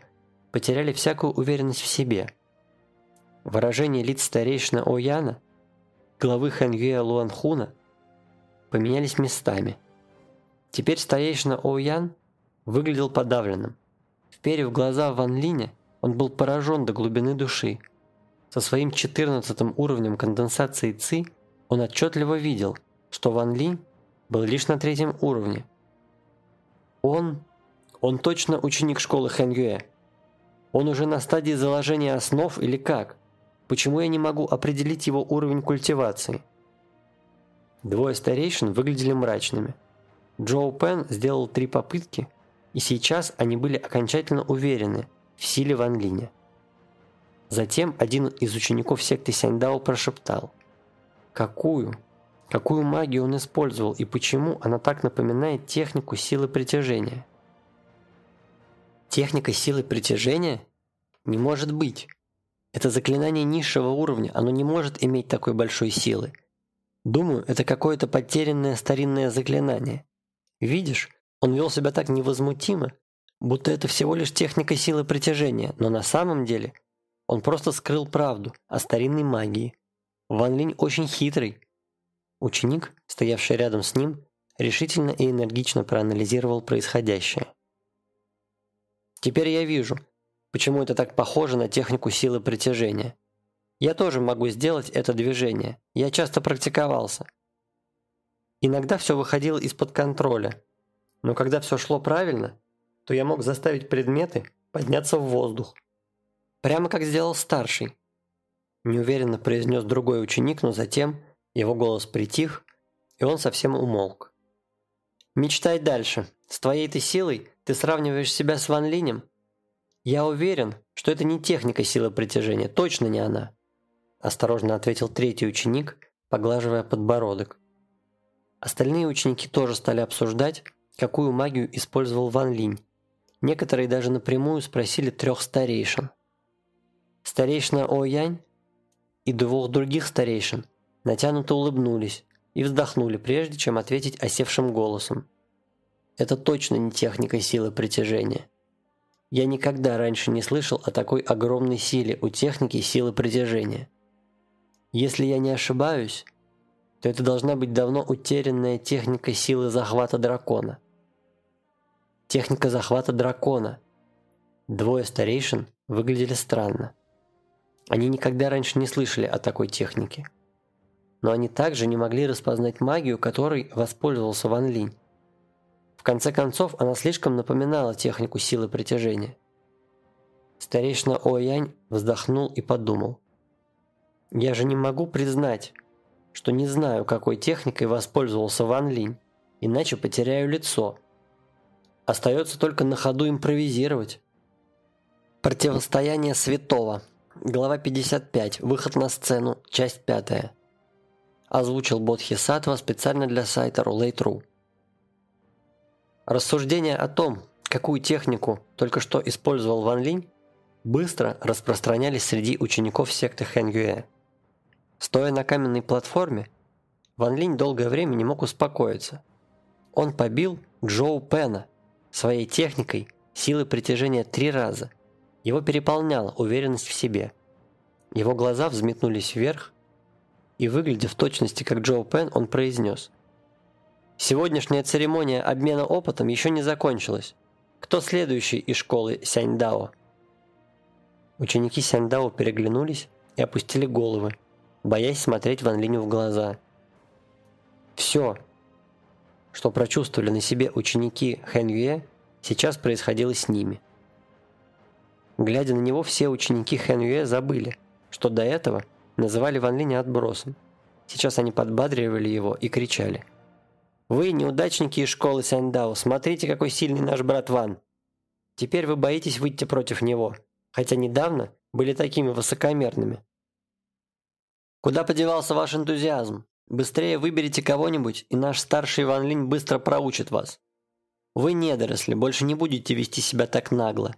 потеряли всякую уверенность в себе. Выражение лиц старейшины Ояна, главы Хэньюэ Луанхуна, поменялись местами. Теперь старейшина Оуян выглядел подавленным. Вперев глаза Ван Линя, он был поражен до глубины души. Со своим 14 уровнем конденсации ЦИ он отчетливо видел, что Ван Линь был лишь на третьем уровне. Он... он точно ученик школы Хэньюэ. Он уже на стадии заложения основ или как? Почему я не могу определить его уровень культивации? Двое старейшин выглядели мрачными. Джоу Пен сделал три попытки, и сейчас они были окончательно уверены в силе Ван Линя. Затем один из учеников секты Сяньдао прошептал. «Какую? Какую магию он использовал и почему она так напоминает технику силы притяжения?» «Техника силы притяжения? Не может быть!» Это заклинание низшего уровня, оно не может иметь такой большой силы. Думаю, это какое-то потерянное старинное заклинание. Видишь, он вел себя так невозмутимо, будто это всего лишь техника силы притяжения, но на самом деле он просто скрыл правду о старинной магии. Ван Линь очень хитрый. Ученик, стоявший рядом с ним, решительно и энергично проанализировал происходящее. Теперь я вижу, почему это так похоже на технику силы притяжения. Я тоже могу сделать это движение. Я часто практиковался. Иногда все выходило из-под контроля. Но когда все шло правильно, то я мог заставить предметы подняться в воздух. Прямо как сделал старший. Неуверенно произнес другой ученик, но затем его голос притих, и он совсем умолк. «Мечтай дальше. С твоей ты силой ты сравниваешь себя с Ван Линем? Я уверен, что это не техника силы притяжения, точно не она», осторожно ответил третий ученик, поглаживая подбородок. Остальные ученики тоже стали обсуждать, какую магию использовал Ван Линь. Некоторые даже напрямую спросили трех старейшин. Старейшина О Янь и двух других старейшин натянуто улыбнулись и вздохнули, прежде чем ответить осевшим голосом. Это точно не техника силы притяжения. Я никогда раньше не слышал о такой огромной силе у техники силы притяжения. Если я не ошибаюсь, то это должна быть давно утерянная техника силы захвата дракона. Техника захвата дракона. Двое старейшин выглядели странно. Они никогда раньше не слышали о такой технике. Но они также не могли распознать магию, которой воспользовался Ван Линь. В конце концов, она слишком напоминала технику силы притяжения. Старейшина Оянь вздохнул и подумал. «Я же не могу признать, что не знаю, какой техникой воспользовался Ван Линь, иначе потеряю лицо. Остается только на ходу импровизировать. Противостояние святого. Глава 55. Выход на сцену. Часть 5. Озвучил Бодхисаттва специально для сайта Roulette.ru. Рассуждения о том, какую технику только что использовал Ван Линь, быстро распространялись среди учеников секты Хэнгюэ. Стоя на каменной платформе, Ван Линь долгое время не мог успокоиться. Он побил Джоу Пена своей техникой силы притяжения три раза. Его переполняла уверенность в себе. Его глаза взметнулись вверх, и, выглядя в точности как Джоу Пен, он произнес. «Сегодняшняя церемония обмена опытом еще не закончилась. Кто следующий из школы Сяньдао?» Ученики Сяндао переглянулись и опустили головы, боясь смотреть Ван Линю в глаза. Все, что прочувствовали на себе ученики Хэн Юэ, сейчас происходило с ними. Глядя на него, все ученики Хэн Юэ забыли, что до этого называли Ван Линя отбросом. Сейчас они подбадривали его и кричали. «Вы, неудачники из школы Сяндао, смотрите, какой сильный наш брат Ван! Теперь вы боитесь выйти против него, хотя недавно были такими высокомерными. Куда подевался ваш энтузиазм? Быстрее выберите кого-нибудь, и наш старший Ван Линь быстро проучит вас. Вы недоросли, больше не будете вести себя так нагло.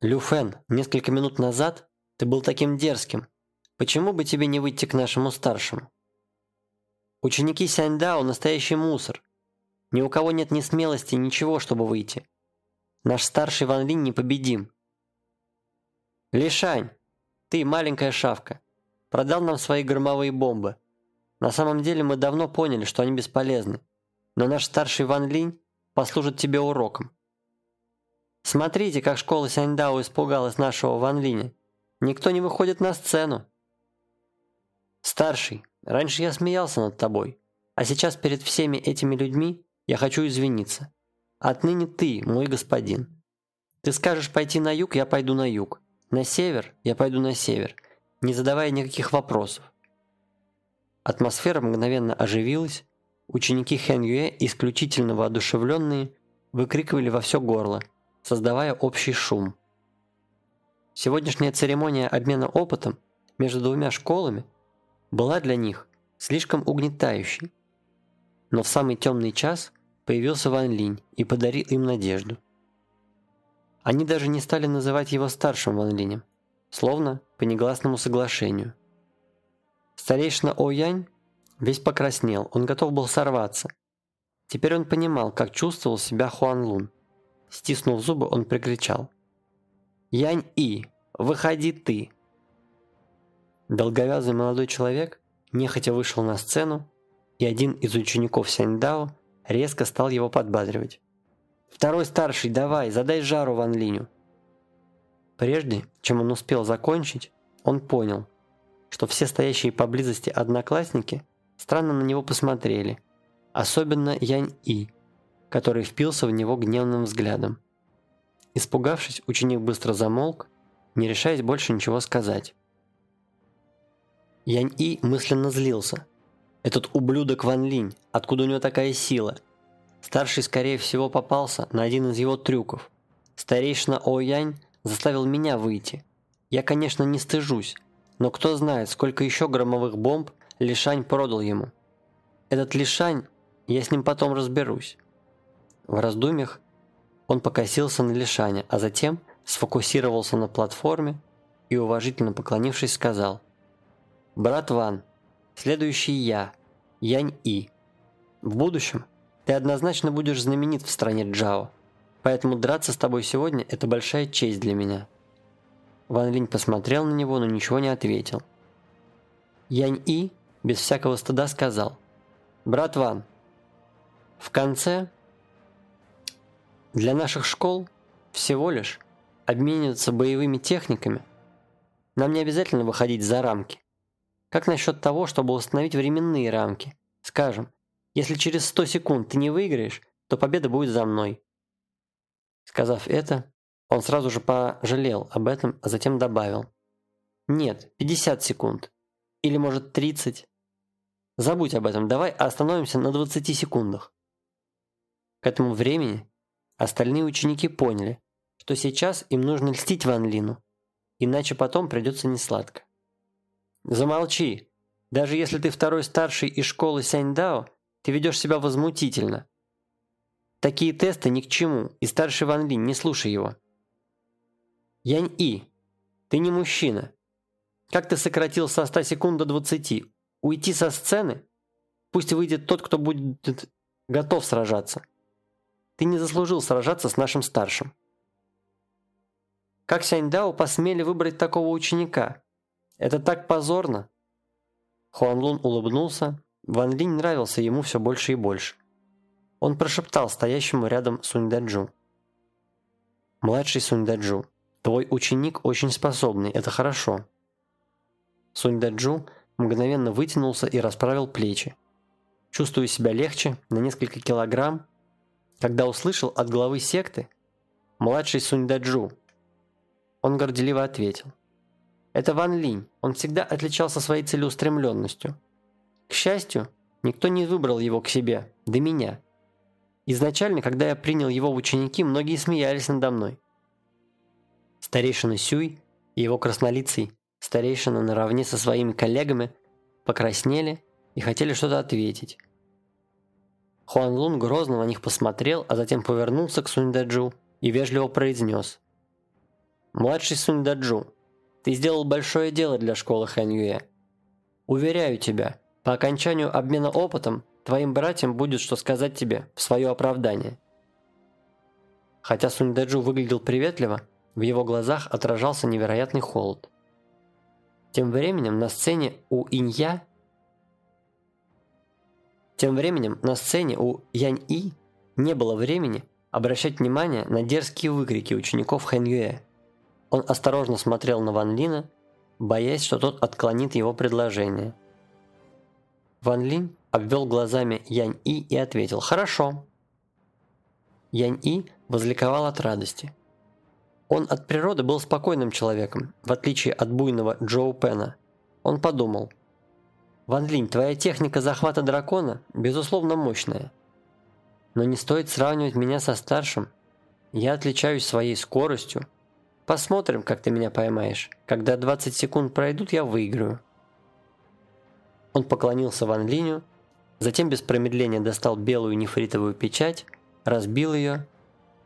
Лю Фэн, несколько минут назад ты был таким дерзким. Почему бы тебе не выйти к нашему старшему? Ученики Сяньдао – настоящий мусор. Ни у кого нет ни смелости, ничего, чтобы выйти. Наш старший Ван Линь непобедим. Лишань, ты маленькая шавка. Продал нам свои громовые бомбы. На самом деле мы давно поняли, что они бесполезны. Но наш старший Ван Линь послужит тебе уроком. Смотрите, как школа Сяньдао испугалась нашего Ван Линя. Никто не выходит на сцену. Старший, раньше я смеялся над тобой, а сейчас перед всеми этими людьми я хочу извиниться. Отныне ты, мой господин. Ты скажешь пойти на юг, я пойду на юг. На север, я пойду на север, не задавая никаких вопросов. Атмосфера мгновенно оживилась, ученики Хэн Юэ, исключительно воодушевленные, выкрикивали во все горло, создавая общий шум. Сегодняшняя церемония обмена опытом между двумя школами была для них слишком угнетающей. Но в самый темный час появился Ван Линь и подарил им надежду. Они даже не стали называть его старшим Ван Линем, словно по негласному соглашению. Старейшина О Янь весь покраснел, он готов был сорваться. Теперь он понимал, как чувствовал себя Хуан Лун. Стиснув зубы, он прикричал. «Янь И, выходи ты!» Долговязый молодой человек нехотя вышел на сцену, и один из учеников Сяньдао резко стал его подбадривать. «Второй старший, давай, задай жару Ван Линю!» Прежде, чем он успел закончить, он понял, что все стоящие поблизости одноклассники странно на него посмотрели, особенно Янь И, который впился в него гневным взглядом. Испугавшись, ученик быстро замолк, не решаясь больше ничего сказать. Янь И мысленно злился. Этот ублюдок Ван Линь, откуда у него такая сила? Старший, скорее всего, попался на один из его трюков. Старейшина О Янь заставил меня выйти. Я, конечно, не стыжусь, но кто знает, сколько еще громовых бомб Лишань продал ему. Этот Лишань, я с ним потом разберусь. В раздумьях он покосился на Лишаня, а затем сфокусировался на платформе и, уважительно поклонившись, сказал – Брат Ван, следующий я, Янь И. В будущем ты однозначно будешь знаменит в стране Джао, поэтому драться с тобой сегодня – это большая честь для меня». Ван Линь посмотрел на него, но ничего не ответил. Янь И без всякого стыда сказал, «Брат Ван, в конце для наших школ всего лишь обмениваться боевыми техниками. Нам не обязательно выходить за рамки. Как насчет того, чтобы установить временные рамки? Скажем, если через 100 секунд ты не выиграешь, то победа будет за мной. Сказав это, он сразу же пожалел об этом, а затем добавил. Нет, 50 секунд. Или может 30. Забудь об этом, давай остановимся на 20 секундах. К этому времени остальные ученики поняли, что сейчас им нужно льстить Ван Лину, иначе потом придется несладко. Замолчи. Даже если ты второй старший из школы Сяньдао, ты ведешь себя возмутительно. Такие тесты ни к чему, и старший Ван Линь, не слушай его. Янь И, ты не мужчина. Как ты сократил со 100 секунд до 20? Уйти со сцены? Пусть выйдет тот, кто будет готов сражаться. Ты не заслужил сражаться с нашим старшим. Как Сяньдао посмели выбрать такого ученика? Это так позорно!» Хуан Лун улыбнулся. Ван Линь нравился ему все больше и больше. Он прошептал стоящему рядом Сунь Даджу. «Младший Сунь Даджу, Твой ученик очень способный, это хорошо». Сунь Даджу мгновенно вытянулся и расправил плечи. Чувствуя себя легче на несколько килограмм, когда услышал от главы секты «Младший Сунь Даджу». Он горделиво ответил. «Это Ван Линь, он всегда отличался своей целеустремленностью. К счастью, никто не выбрал его к себе, до меня. Изначально, когда я принял его в ученики, многие смеялись надо мной. Старейшина Сюй и его краснолицый старейшина наравне со своими коллегами покраснели и хотели что-то ответить. Хуан Лун грозно на них посмотрел, а затем повернулся к Суньдаджу и вежливо произнес. «Младший Суньдаджу, ты сделал большое дело для школы Хэньюэ. Уверяю тебя, по окончанию обмена опытом твоим братьям будет что сказать тебе в свое оправдание». Хотя Суньдаджу выглядел приветливо, в его глазах отражался невероятный холод. Тем временем на сцене у Инья тем временем на сцене у Янь-И не было времени обращать внимание на дерзкие выкрики учеников Хэн Юэ. Он осторожно смотрел на Ван Лина, боясь, что тот отклонит его предложение. Ван Лин обвел глазами Янь-И и ответил «Хорошо». Янь-И возликовал от радости. Он от природы был спокойным человеком, в отличие от буйного Джоу Пена. Он подумал – Ван Линь, твоя техника захвата дракона, безусловно, мощная. Но не стоит сравнивать меня со старшим. Я отличаюсь своей скоростью. Посмотрим, как ты меня поймаешь. Когда 20 секунд пройдут, я выиграю. Он поклонился Ван Линю, затем без промедления достал белую нефритовую печать, разбил ее,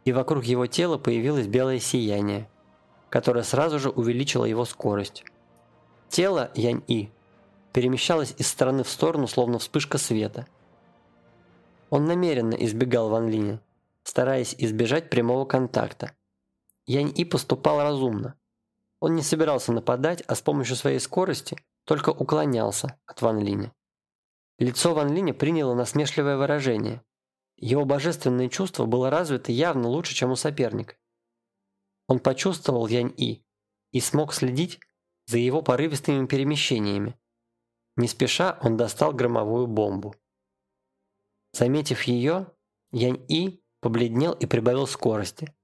и вокруг его тела появилось белое сияние, которое сразу же увеличило его скорость. Тело Янь-И перемещалась из стороны в сторону, словно вспышка света. Он намеренно избегал Ван Линя, стараясь избежать прямого контакта. Янь И поступал разумно. Он не собирался нападать, а с помощью своей скорости только уклонялся от Ван Линя. Лицо Ван Линя приняло насмешливое выражение. Его божественное чувство было развито явно лучше, чем у соперника. Он почувствовал Янь И смог следить за его порывистыми перемещениями, не спеша он достал громовую бомбу. Заметив ее, Янь-И побледнел и прибавил скорости.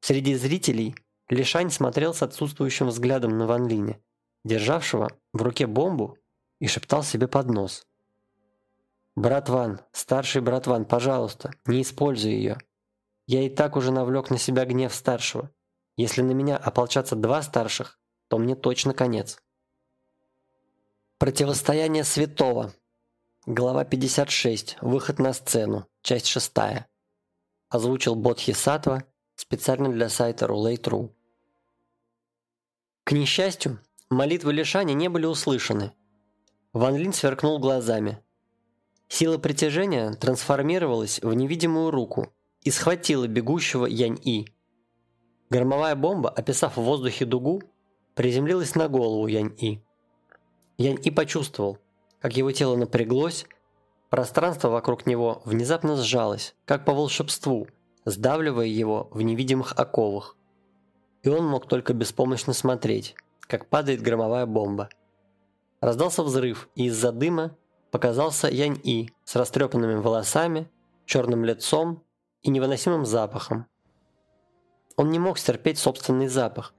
Среди зрителей Лишань смотрел с отсутствующим взглядом на Ван Линя, державшего в руке бомбу, и шептал себе под нос. «Брат Ван, старший брат Ван, пожалуйста, не используй ее. Я и так уже навлек на себя гнев старшего. Если на меня ополчатся два старших, то мне точно конец». Противостояние святого. Глава 56. Выход на сцену. Часть 6. Озвучил Бодхи Сатва специально для сайта Roulette.ru. К несчастью, молитвы Лишани не были услышаны. Ван Лин сверкнул глазами. Сила притяжения трансформировалась в невидимую руку и схватила бегущего Янь-И. Громовая бомба, описав в воздухе дугу, приземлилась на голову Янь-И. Янь и почувствовал, как его тело напряглось, пространство вокруг него внезапно сжалось, как по волшебству, сдавливая его в невидимых оковах. И он мог только беспомощно смотреть, как падает громовая бомба. Раздался взрыв, и из-за дыма показался Янь-И с растрепанными волосами, черным лицом и невыносимым запахом. Он не мог стерпеть собственный запах.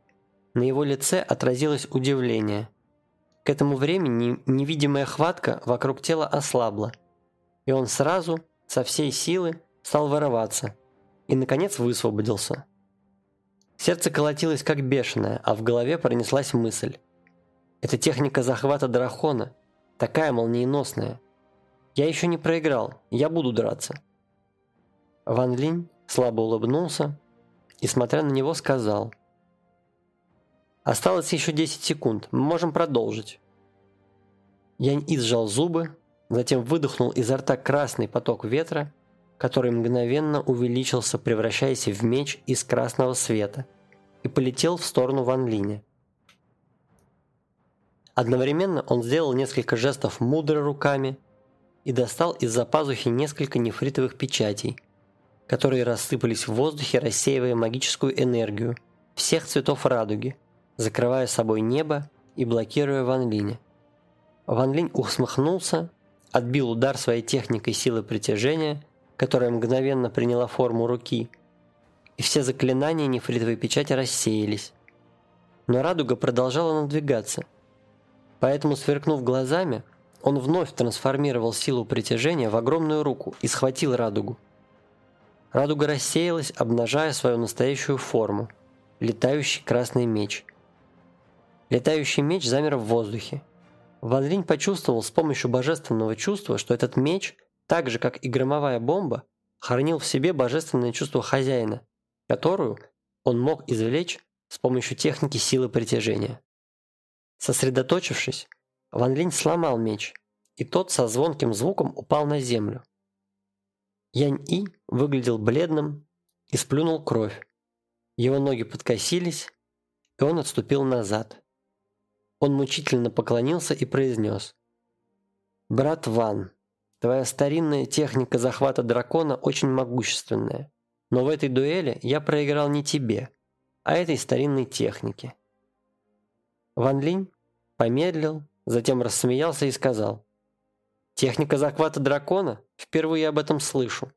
На его лице отразилось удивление – к этому времени невидимая хватка вокруг тела ослабла, и он сразу, со всей силы, стал вырываться и, наконец, высвободился. Сердце колотилось как бешеное, а в голове пронеслась мысль. Это техника захвата дракона, такая молниеносная. Я еще не проиграл, я буду драться. Ван Линь слабо улыбнулся и, смотря на него, сказал – Осталось еще 10 секунд. Мы можем продолжить. Янь И сжал зубы, затем выдохнул изо рта красный поток ветра, который мгновенно увеличился, превращаясь в меч из красного света, и полетел в сторону Ван Линя. Одновременно он сделал несколько жестов мудро руками и достал из-за пазухи несколько нефритовых печатей, которые рассыпались в воздухе, рассеивая магическую энергию – всех цветов радуги, закрывая собой небо и блокируя Ван Линя. Ван Линь усмехнулся, отбил удар своей техникой силы притяжения, которая мгновенно приняла форму руки, и все заклинания нефритовой печати рассеялись. Но радуга продолжала надвигаться, поэтому, сверкнув глазами, он вновь трансформировал силу притяжения в огромную руку и схватил радугу. Радуга рассеялась, обнажая свою настоящую форму – летающий красный меч. Летающий меч замер в воздухе. Ван почувствовал с помощью божественного чувства, что этот меч, так же как и громовая бомба, хранил в себе божественное чувство хозяина, которую он мог извлечь с помощью техники силы притяжения. Сосредоточившись, Ван Линь сломал меч, и тот со звонким звуком упал на землю. Янь-И выглядел бледным и сплюнул кровь. Его ноги подкосились, и он отступил назад. Он мучительно поклонился и произнес. «Брат Ван, твоя старинная техника захвата дракона очень могущественная, но в этой дуэли я проиграл не тебе, а этой старинной технике». Ван Линь помедлил, затем рассмеялся и сказал. «Техника захвата дракона? Впервые об этом слышу».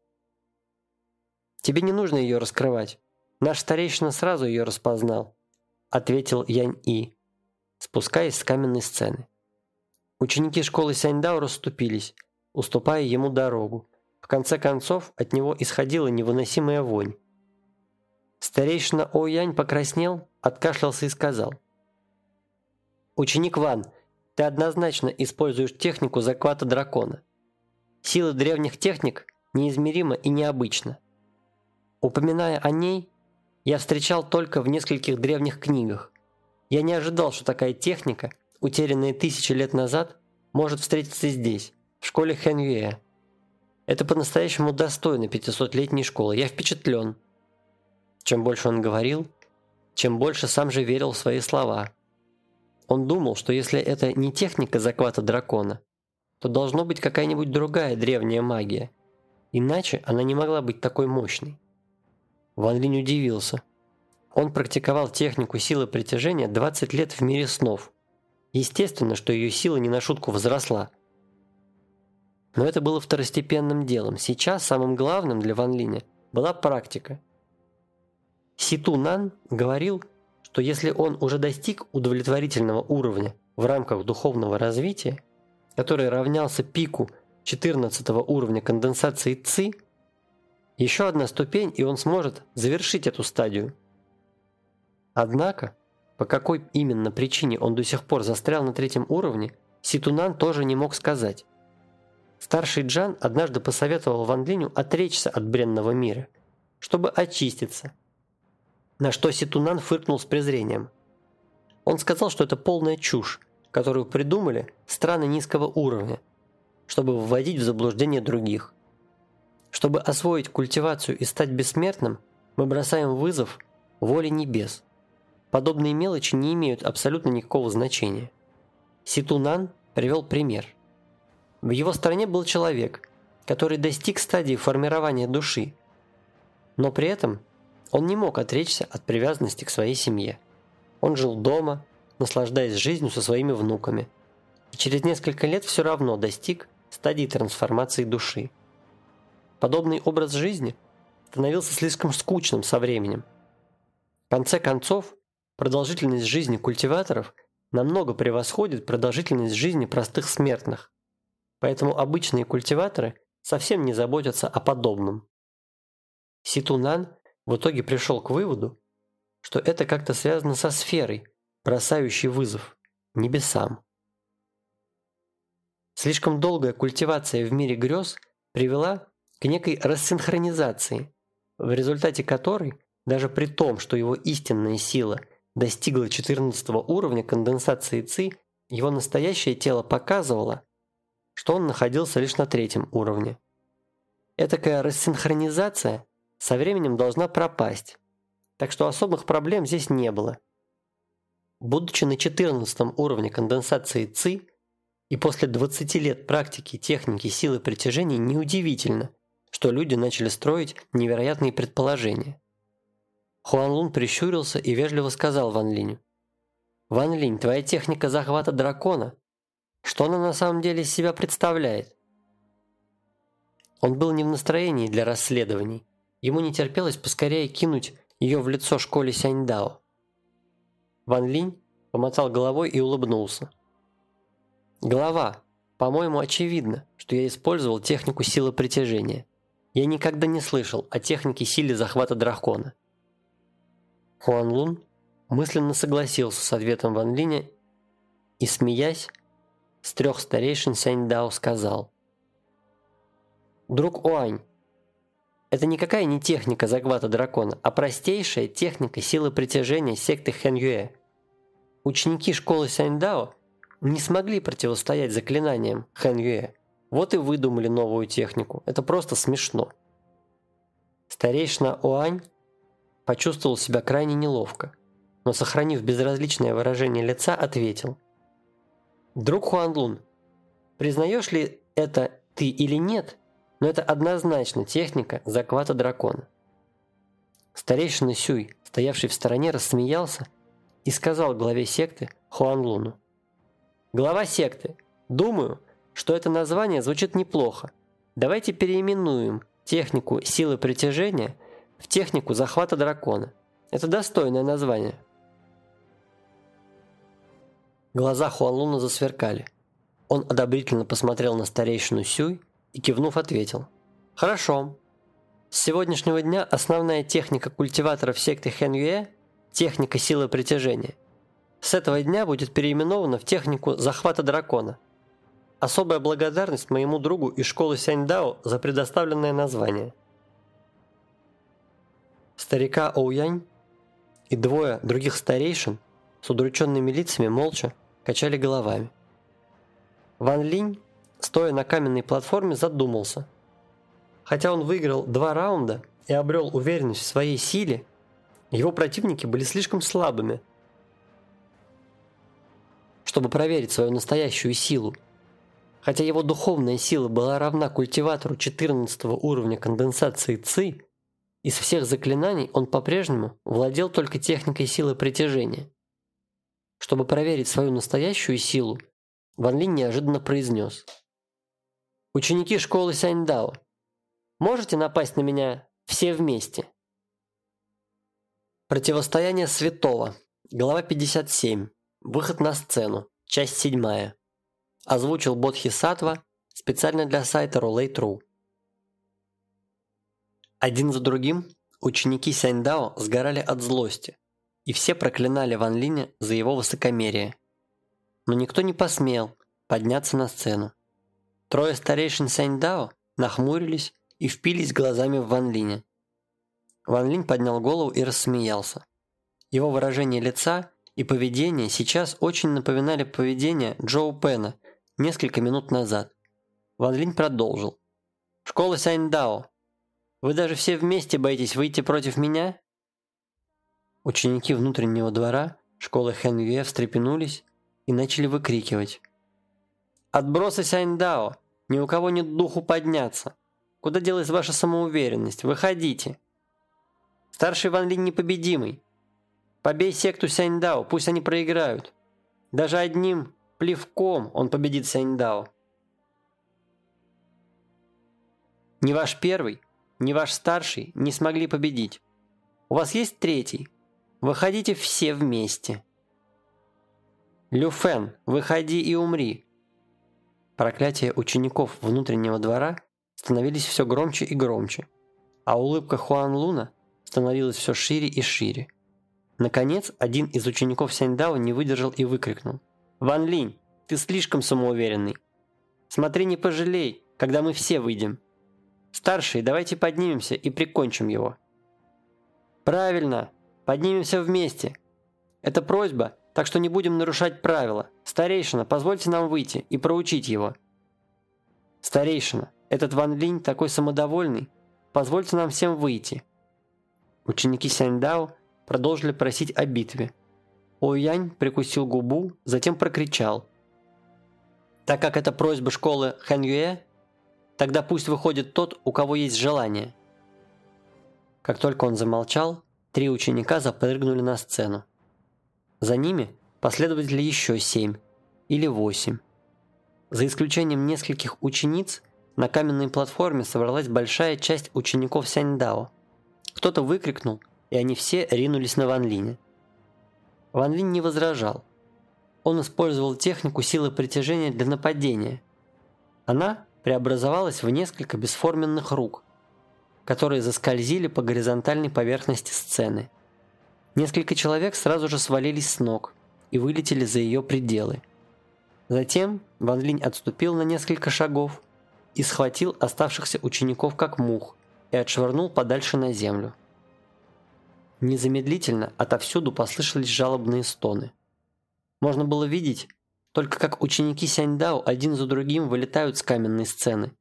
«Тебе не нужно ее раскрывать. Наш старейшина сразу ее распознал», ответил Янь-И спускаясь с каменной сцены. Ученики школы Сяньдао расступились, уступая ему дорогу. В конце концов, от него исходила невыносимая вонь. Старейшина Оуянь покраснел, откашлялся и сказал. «Ученик Ван, ты однозначно используешь технику захвата дракона. Сила древних техник неизмерима и необычна. Упоминая о ней, я встречал только в нескольких древних книгах, я не ожидал, что такая техника, утерянная тысячи лет назад, может встретиться здесь, в школе Хэньюэ. Это по-настоящему достойно 500-летней школы. Я впечатлен. Чем больше он говорил, чем больше сам же верил в свои слова. Он думал, что если это не техника захвата дракона, то должно быть какая-нибудь другая древняя магия. Иначе она не могла быть такой мощной. Ван Линь удивился. Он практиковал технику силы притяжения 20 лет в мире снов. Естественно, что ее сила не на шутку возросла. Но это было второстепенным делом. Сейчас самым главным для Ван Линя была практика. Ситу Нан говорил, что если он уже достиг удовлетворительного уровня в рамках духовного развития, который равнялся пику 14 уровня конденсации ЦИ, еще одна ступень, и он сможет завершить эту стадию – Однако, по какой именно причине он до сих пор застрял на третьем уровне, Ситунан тоже не мог сказать. Старший Джан однажды посоветовал Ван Линю отречься от бренного мира, чтобы очиститься. На что Ситунан фыркнул с презрением. Он сказал, что это полная чушь, которую придумали страны низкого уровня, чтобы вводить в заблуждение других. Чтобы освоить культивацию и стать бессмертным, мы бросаем вызов воле небес – Подобные мелочи не имеют абсолютно никакого значения. Ситунан привел пример. В его стране был человек, который достиг стадии формирования души, но при этом он не мог отречься от привязанности к своей семье. Он жил дома, наслаждаясь жизнью со своими внуками, и через несколько лет все равно достиг стадии трансформации души. Подобный образ жизни становился слишком скучным со временем. В конце концов, Продолжительность жизни культиваторов намного превосходит продолжительность жизни простых смертных. Поэтому обычные культиваторы совсем не заботятся о подобном. Ситунан в итоге пришел к выводу, что это как-то связано со сферой, бросающей вызов небесам. Слишком долгая культивация в мире грез привела к некой рассинхронизации, в результате которой, даже при том, что его истинная сила достигла 14 уровня конденсации ЦИ, его настоящее тело показывало, что он находился лишь на третьем уровне. Этакая рассинхронизация со временем должна пропасть, так что особых проблем здесь не было. Будучи на 14 уровне конденсации ЦИ и после 20 лет практики техники силы притяжения неудивительно, что люди начали строить невероятные предположения. Хуан Лун прищурился и вежливо сказал Ван Линю. «Ван Линь, твоя техника захвата дракона. Что она на самом деле из себя представляет?» Он был не в настроении для расследований. Ему не терпелось поскорее кинуть ее в лицо школе Сяньдао. Ван Линь помотал головой и улыбнулся. «Голова, по-моему, очевидно, что я использовал технику силы притяжения. Я никогда не слышал о технике силы захвата дракона. Хуан Лун мысленно согласился с ответом Ван Линя и, смеясь, с трех старейшин Сянь Дао сказал. «Друг Уань, это никакая не техника захвата дракона, а простейшая техника силы притяжения секты Хэн Юэ. Ученики школы Сянь Дао не смогли противостоять заклинаниям Хэн Юэ. Вот и выдумали новую технику. Это просто смешно. Старейшина Уань почувствовал себя крайне неловко, но, сохранив безразличное выражение лица, ответил. «Друг Хуанлун, признаешь ли это ты или нет, но это однозначно техника захвата дракона». Старейшина Сюй, стоявший в стороне, рассмеялся и сказал главе секты Хуанлуну. «Глава секты, думаю, что это название звучит неплохо. Давайте переименуем технику силы притяжения в технику захвата дракона. Это достойное название. Глаза Хуанлуна засверкали. Он одобрительно посмотрел на старейшину Сюй и, кивнув, ответил. «Хорошо. С сегодняшнего дня основная техника культиваторов секты Хэн – техника силы притяжения. С этого дня будет переименована в технику захвата дракона – Особая благодарность моему другу из школы Сяньдао за предоставленное название. Старика Оуянь и двое других старейшин с удрученными лицами молча качали головами. Ван Линь, стоя на каменной платформе, задумался. Хотя он выиграл два раунда и обрел уверенность в своей силе, его противники были слишком слабыми, чтобы проверить свою настоящую силу. Хотя его духовная сила была равна культиватору 14 уровня конденсации ЦИ, из всех заклинаний он по-прежнему владел только техникой силы притяжения. Чтобы проверить свою настоящую силу, Ван Линь неожиданно произнес. «Ученики школы Сяньдао, можете напасть на меня все вместе?» Противостояние святого. Глава 57. Выход на сцену. Часть 7. Озвучил Бодхисаттва специально для сайта Roulette.ru. Один за другим ученики Сяньдао сгорали от злости, и все проклинали Ван Линя за его высокомерие. Но никто не посмел подняться на сцену. Трое старейшин Сяньдао нахмурились и впились глазами в Ван Линя. Ван Линь поднял голову и рассмеялся. Его выражение лица и поведение сейчас очень напоминали поведение Джоу Пена несколько минут назад. Ван Линь продолжил. «Школа Сяньдао, вы даже все вместе боитесь выйти против меня?» Ученики внутреннего двора школы Хэн Юэ встрепенулись и начали выкрикивать. «Отбросы Сяньдао! Ни у кого нет духу подняться! Куда делась ваша самоуверенность? Выходите!» «Старший Ван Линь непобедимый! Побей секту Сяньдао, пусть они проиграют! Даже одним Плевком он победит Сяньдао. Ни ваш первый, ни ваш старший не смогли победить. У вас есть третий. Выходите все вместе. Люфен, выходи и умри. Проклятия учеников внутреннего двора становились все громче и громче, а улыбка Хуан Луна становилась все шире и шире. Наконец, один из учеников Сяньдао не выдержал и выкрикнул. «Ван Линь, ты слишком самоуверенный. Смотри, не пожалей, когда мы все выйдем. Старший, давайте поднимемся и прикончим его». «Правильно, поднимемся вместе. Это просьба, так что не будем нарушать правила. Старейшина, позвольте нам выйти и проучить его». «Старейшина, этот Ван Линь такой самодовольный. Позвольте нам всем выйти». Ученики Сяньдао продолжили просить о битве. Оуянь прикусил губу, затем прокричал. «Так как это просьба школы Хэньюэ, тогда пусть выходит тот, у кого есть желание». Как только он замолчал, три ученика запрыгнули на сцену. За ними последовали еще семь или восемь. За исключением нескольких учениц, на каменной платформе собралась большая часть учеников Сяньдао. Кто-то выкрикнул, и они все ринулись на Ван Линя. Ван Линь не возражал. Он использовал технику силы притяжения для нападения. Она преобразовалась в несколько бесформенных рук, которые заскользили по горизонтальной поверхности сцены. Несколько человек сразу же свалились с ног и вылетели за ее пределы. Затем Ван Линь отступил на несколько шагов и схватил оставшихся учеников как мух и отшвырнул подальше на землю. Незамедлительно отовсюду послышались жалобные стоны. Можно было видеть, только как ученики Сяньдао один за другим вылетают с каменной сцены,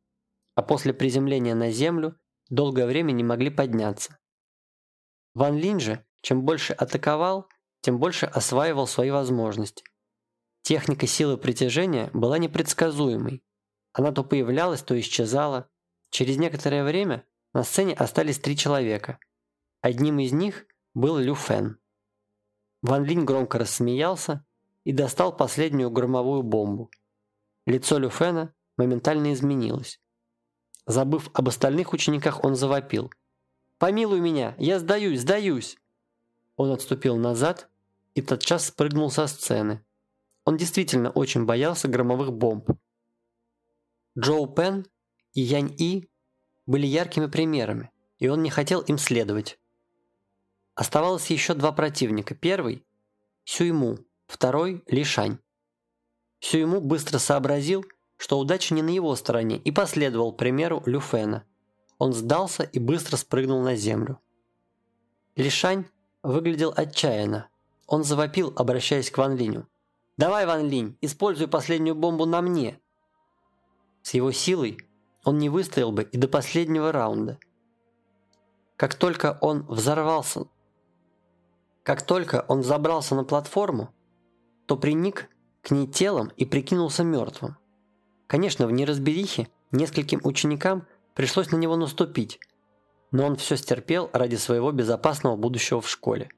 а после приземления на землю долгое время не могли подняться. Ван Линь же, чем больше атаковал, тем больше осваивал свои возможности. Техника силы притяжения была непредсказуемой. Она то появлялась, то исчезала. Через некоторое время на сцене остались три человека. Одним из них был Лю Фэн. Ван Линь громко рассмеялся и достал последнюю громовую бомбу. Лицо Лю Фэна моментально изменилось. Забыв об остальных учениках, он завопил. «Помилуй меня! Я сдаюсь! Сдаюсь!» Он отступил назад и тотчас спрыгнул со сцены. Он действительно очень боялся громовых бомб. Джоу Пен и Янь И были яркими примерами, и он не хотел им следовать. Оставалось еще два противника. Первый – Сюйму, второй – Лишань. Сюйму быстро сообразил, что удача не на его стороне, и последовал примеру Люфена. Он сдался и быстро спрыгнул на землю. Лишань выглядел отчаянно. Он завопил, обращаясь к Ван Линю. «Давай, Ван Линь, используй последнюю бомбу на мне!» С его силой он не выстоял бы и до последнего раунда. Как только он взорвался, как только он забрался на платформу, то приник к ней телом и прикинулся мертвым. Конечно, в неразберихе нескольким ученикам пришлось на него наступить, но он все стерпел ради своего безопасного будущего в школе.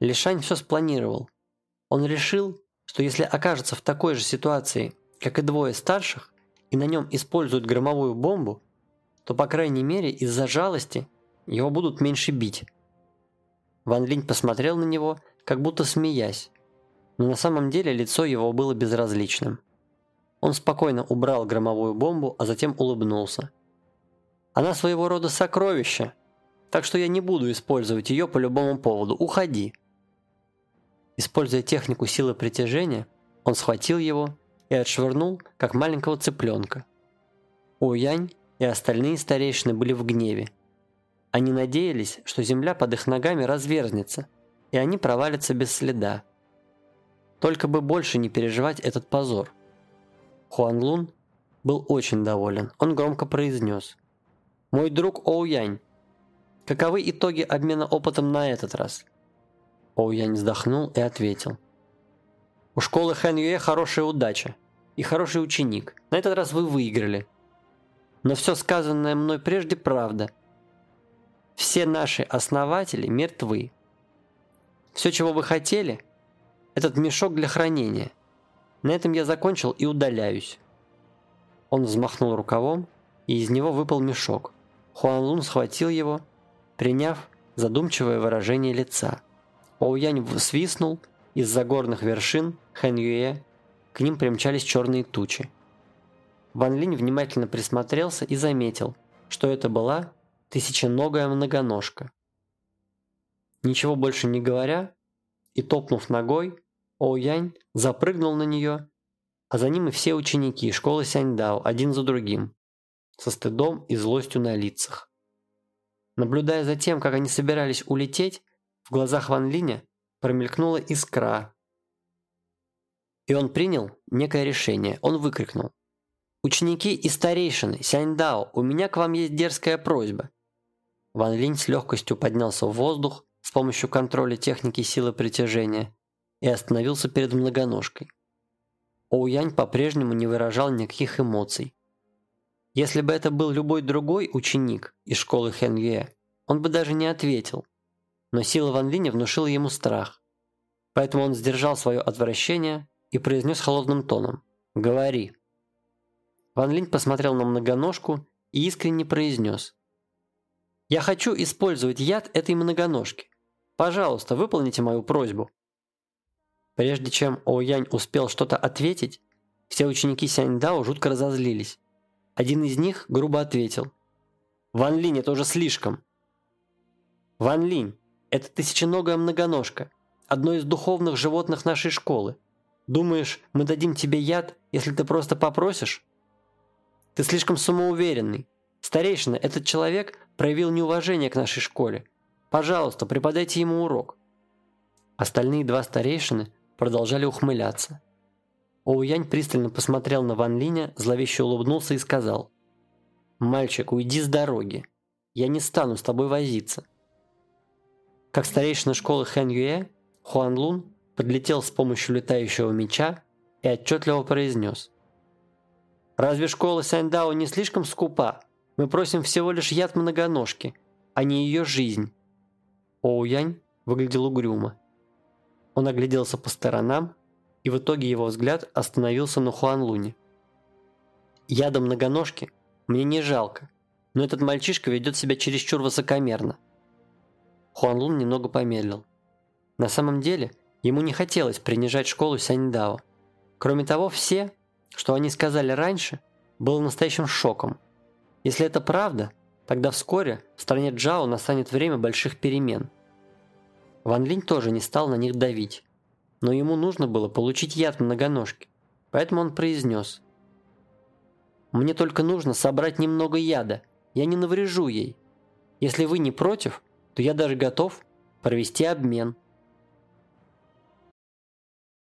Лишань все спланировал. Он решил, что если окажется в такой же ситуации, как и двое старших, и на нем используют громовую бомбу, то, по крайней мере, из-за жалости его будут меньше бить. Ван Линь посмотрел на него, как будто смеясь, но на самом деле лицо его было безразличным. Он спокойно убрал громовую бомбу, а затем улыбнулся. «Она своего рода сокровище, так что я не буду использовать ее по любому поводу. Уходи!» Используя технику силы притяжения, он схватил его и отшвырнул, как маленького цыпленка. Уянь и остальные старейшины были в гневе. Они надеялись, что земля под их ногами разверзнется, и они провалятся без следа. Только бы больше не переживать этот позор. Хуан Лун был очень доволен. Он громко произнес. «Мой друг Оуянь, каковы итоги обмена опытом на этот раз?» Оуянь вздохнул и ответил. У школы Хэн Юэ хорошая удача и хороший ученик. На этот раз вы выиграли. Но все сказанное мной прежде правда. Все наши основатели мертвы. Все, чего вы хотели, этот мешок для хранения. На этом я закончил и удаляюсь. Он взмахнул рукавом, и из него выпал мешок. Хуан Лун схватил его, приняв задумчивое выражение лица. Оуянь свистнул, из-за горных вершин Хэньюэ к ним примчались черные тучи. Ван Линь внимательно присмотрелся и заметил, что это была тысяченогая многоножка. Ничего больше не говоря и топнув ногой, Оуянь запрыгнул на нее, а за ним и все ученики школы Сяньдао один за другим, со стыдом и злостью на лицах. Наблюдая за тем, как они собирались улететь, в глазах Ван Линя промелькнула искра. И он принял некое решение. Он выкрикнул. «Ученики и старейшины, Сяньдао, у меня к вам есть дерзкая просьба». Ван Линь с легкостью поднялся в воздух с помощью контроля техники силы притяжения и остановился перед многоножкой. Оуянь по-прежнему не выражал никаких эмоций. Если бы это был любой другой ученик из школы Юэ, он бы даже не ответил – но сила Ван Линя внушила ему страх. Поэтому он сдержал свое отвращение и произнес холодным тоном «Говори». Ван Линь посмотрел на многоножку и искренне произнес «Я хочу использовать яд этой многоножки. Пожалуйста, выполните мою просьбу». Прежде чем Оуянь успел что-то ответить, все ученики Сяньдао жутко разозлились. Один из них грубо ответил «Ван Линь, это уже слишком». «Ван Линь, это тысяченогая многоножка, одно из духовных животных нашей школы. Думаешь, мы дадим тебе яд, если ты просто попросишь?» Ты слишком самоуверенный. Старейшина, этот человек проявил неуважение к нашей школе. Пожалуйста, преподайте ему урок». Остальные два старейшины продолжали ухмыляться. Оуянь пристально посмотрел на Ван Линя, зловеще улыбнулся и сказал. «Мальчик, уйди с дороги. Я не стану с тобой возиться». Как старейшина школы Хэн Юэ, Хуан Лун подлетел с помощью летающего меча и отчетливо произнес. Разве школа Сяндао не слишком скупа? Мы просим всего лишь яд многоножки, а не ее жизнь». Оуянь выглядел угрюмо. Он огляделся по сторонам, и в итоге его взгляд остановился на Хуан Луне. «Яда многоножки мне не жалко, но этот мальчишка ведет себя чересчур высокомерно». Хуан Лун немного помедлил. На самом деле, ему не хотелось принижать школу Сяньдао. Кроме того, все, что они сказали раньше, было настоящим шоком. Если это правда, тогда вскоре в стране Джао настанет время больших перемен. Ван Линь тоже не стал на них давить, но ему нужно было получить яд многоножки, поэтому он произнес. «Мне только нужно собрать немного яда, я не наврежу ей. Если вы не против, то я даже готов провести обмен».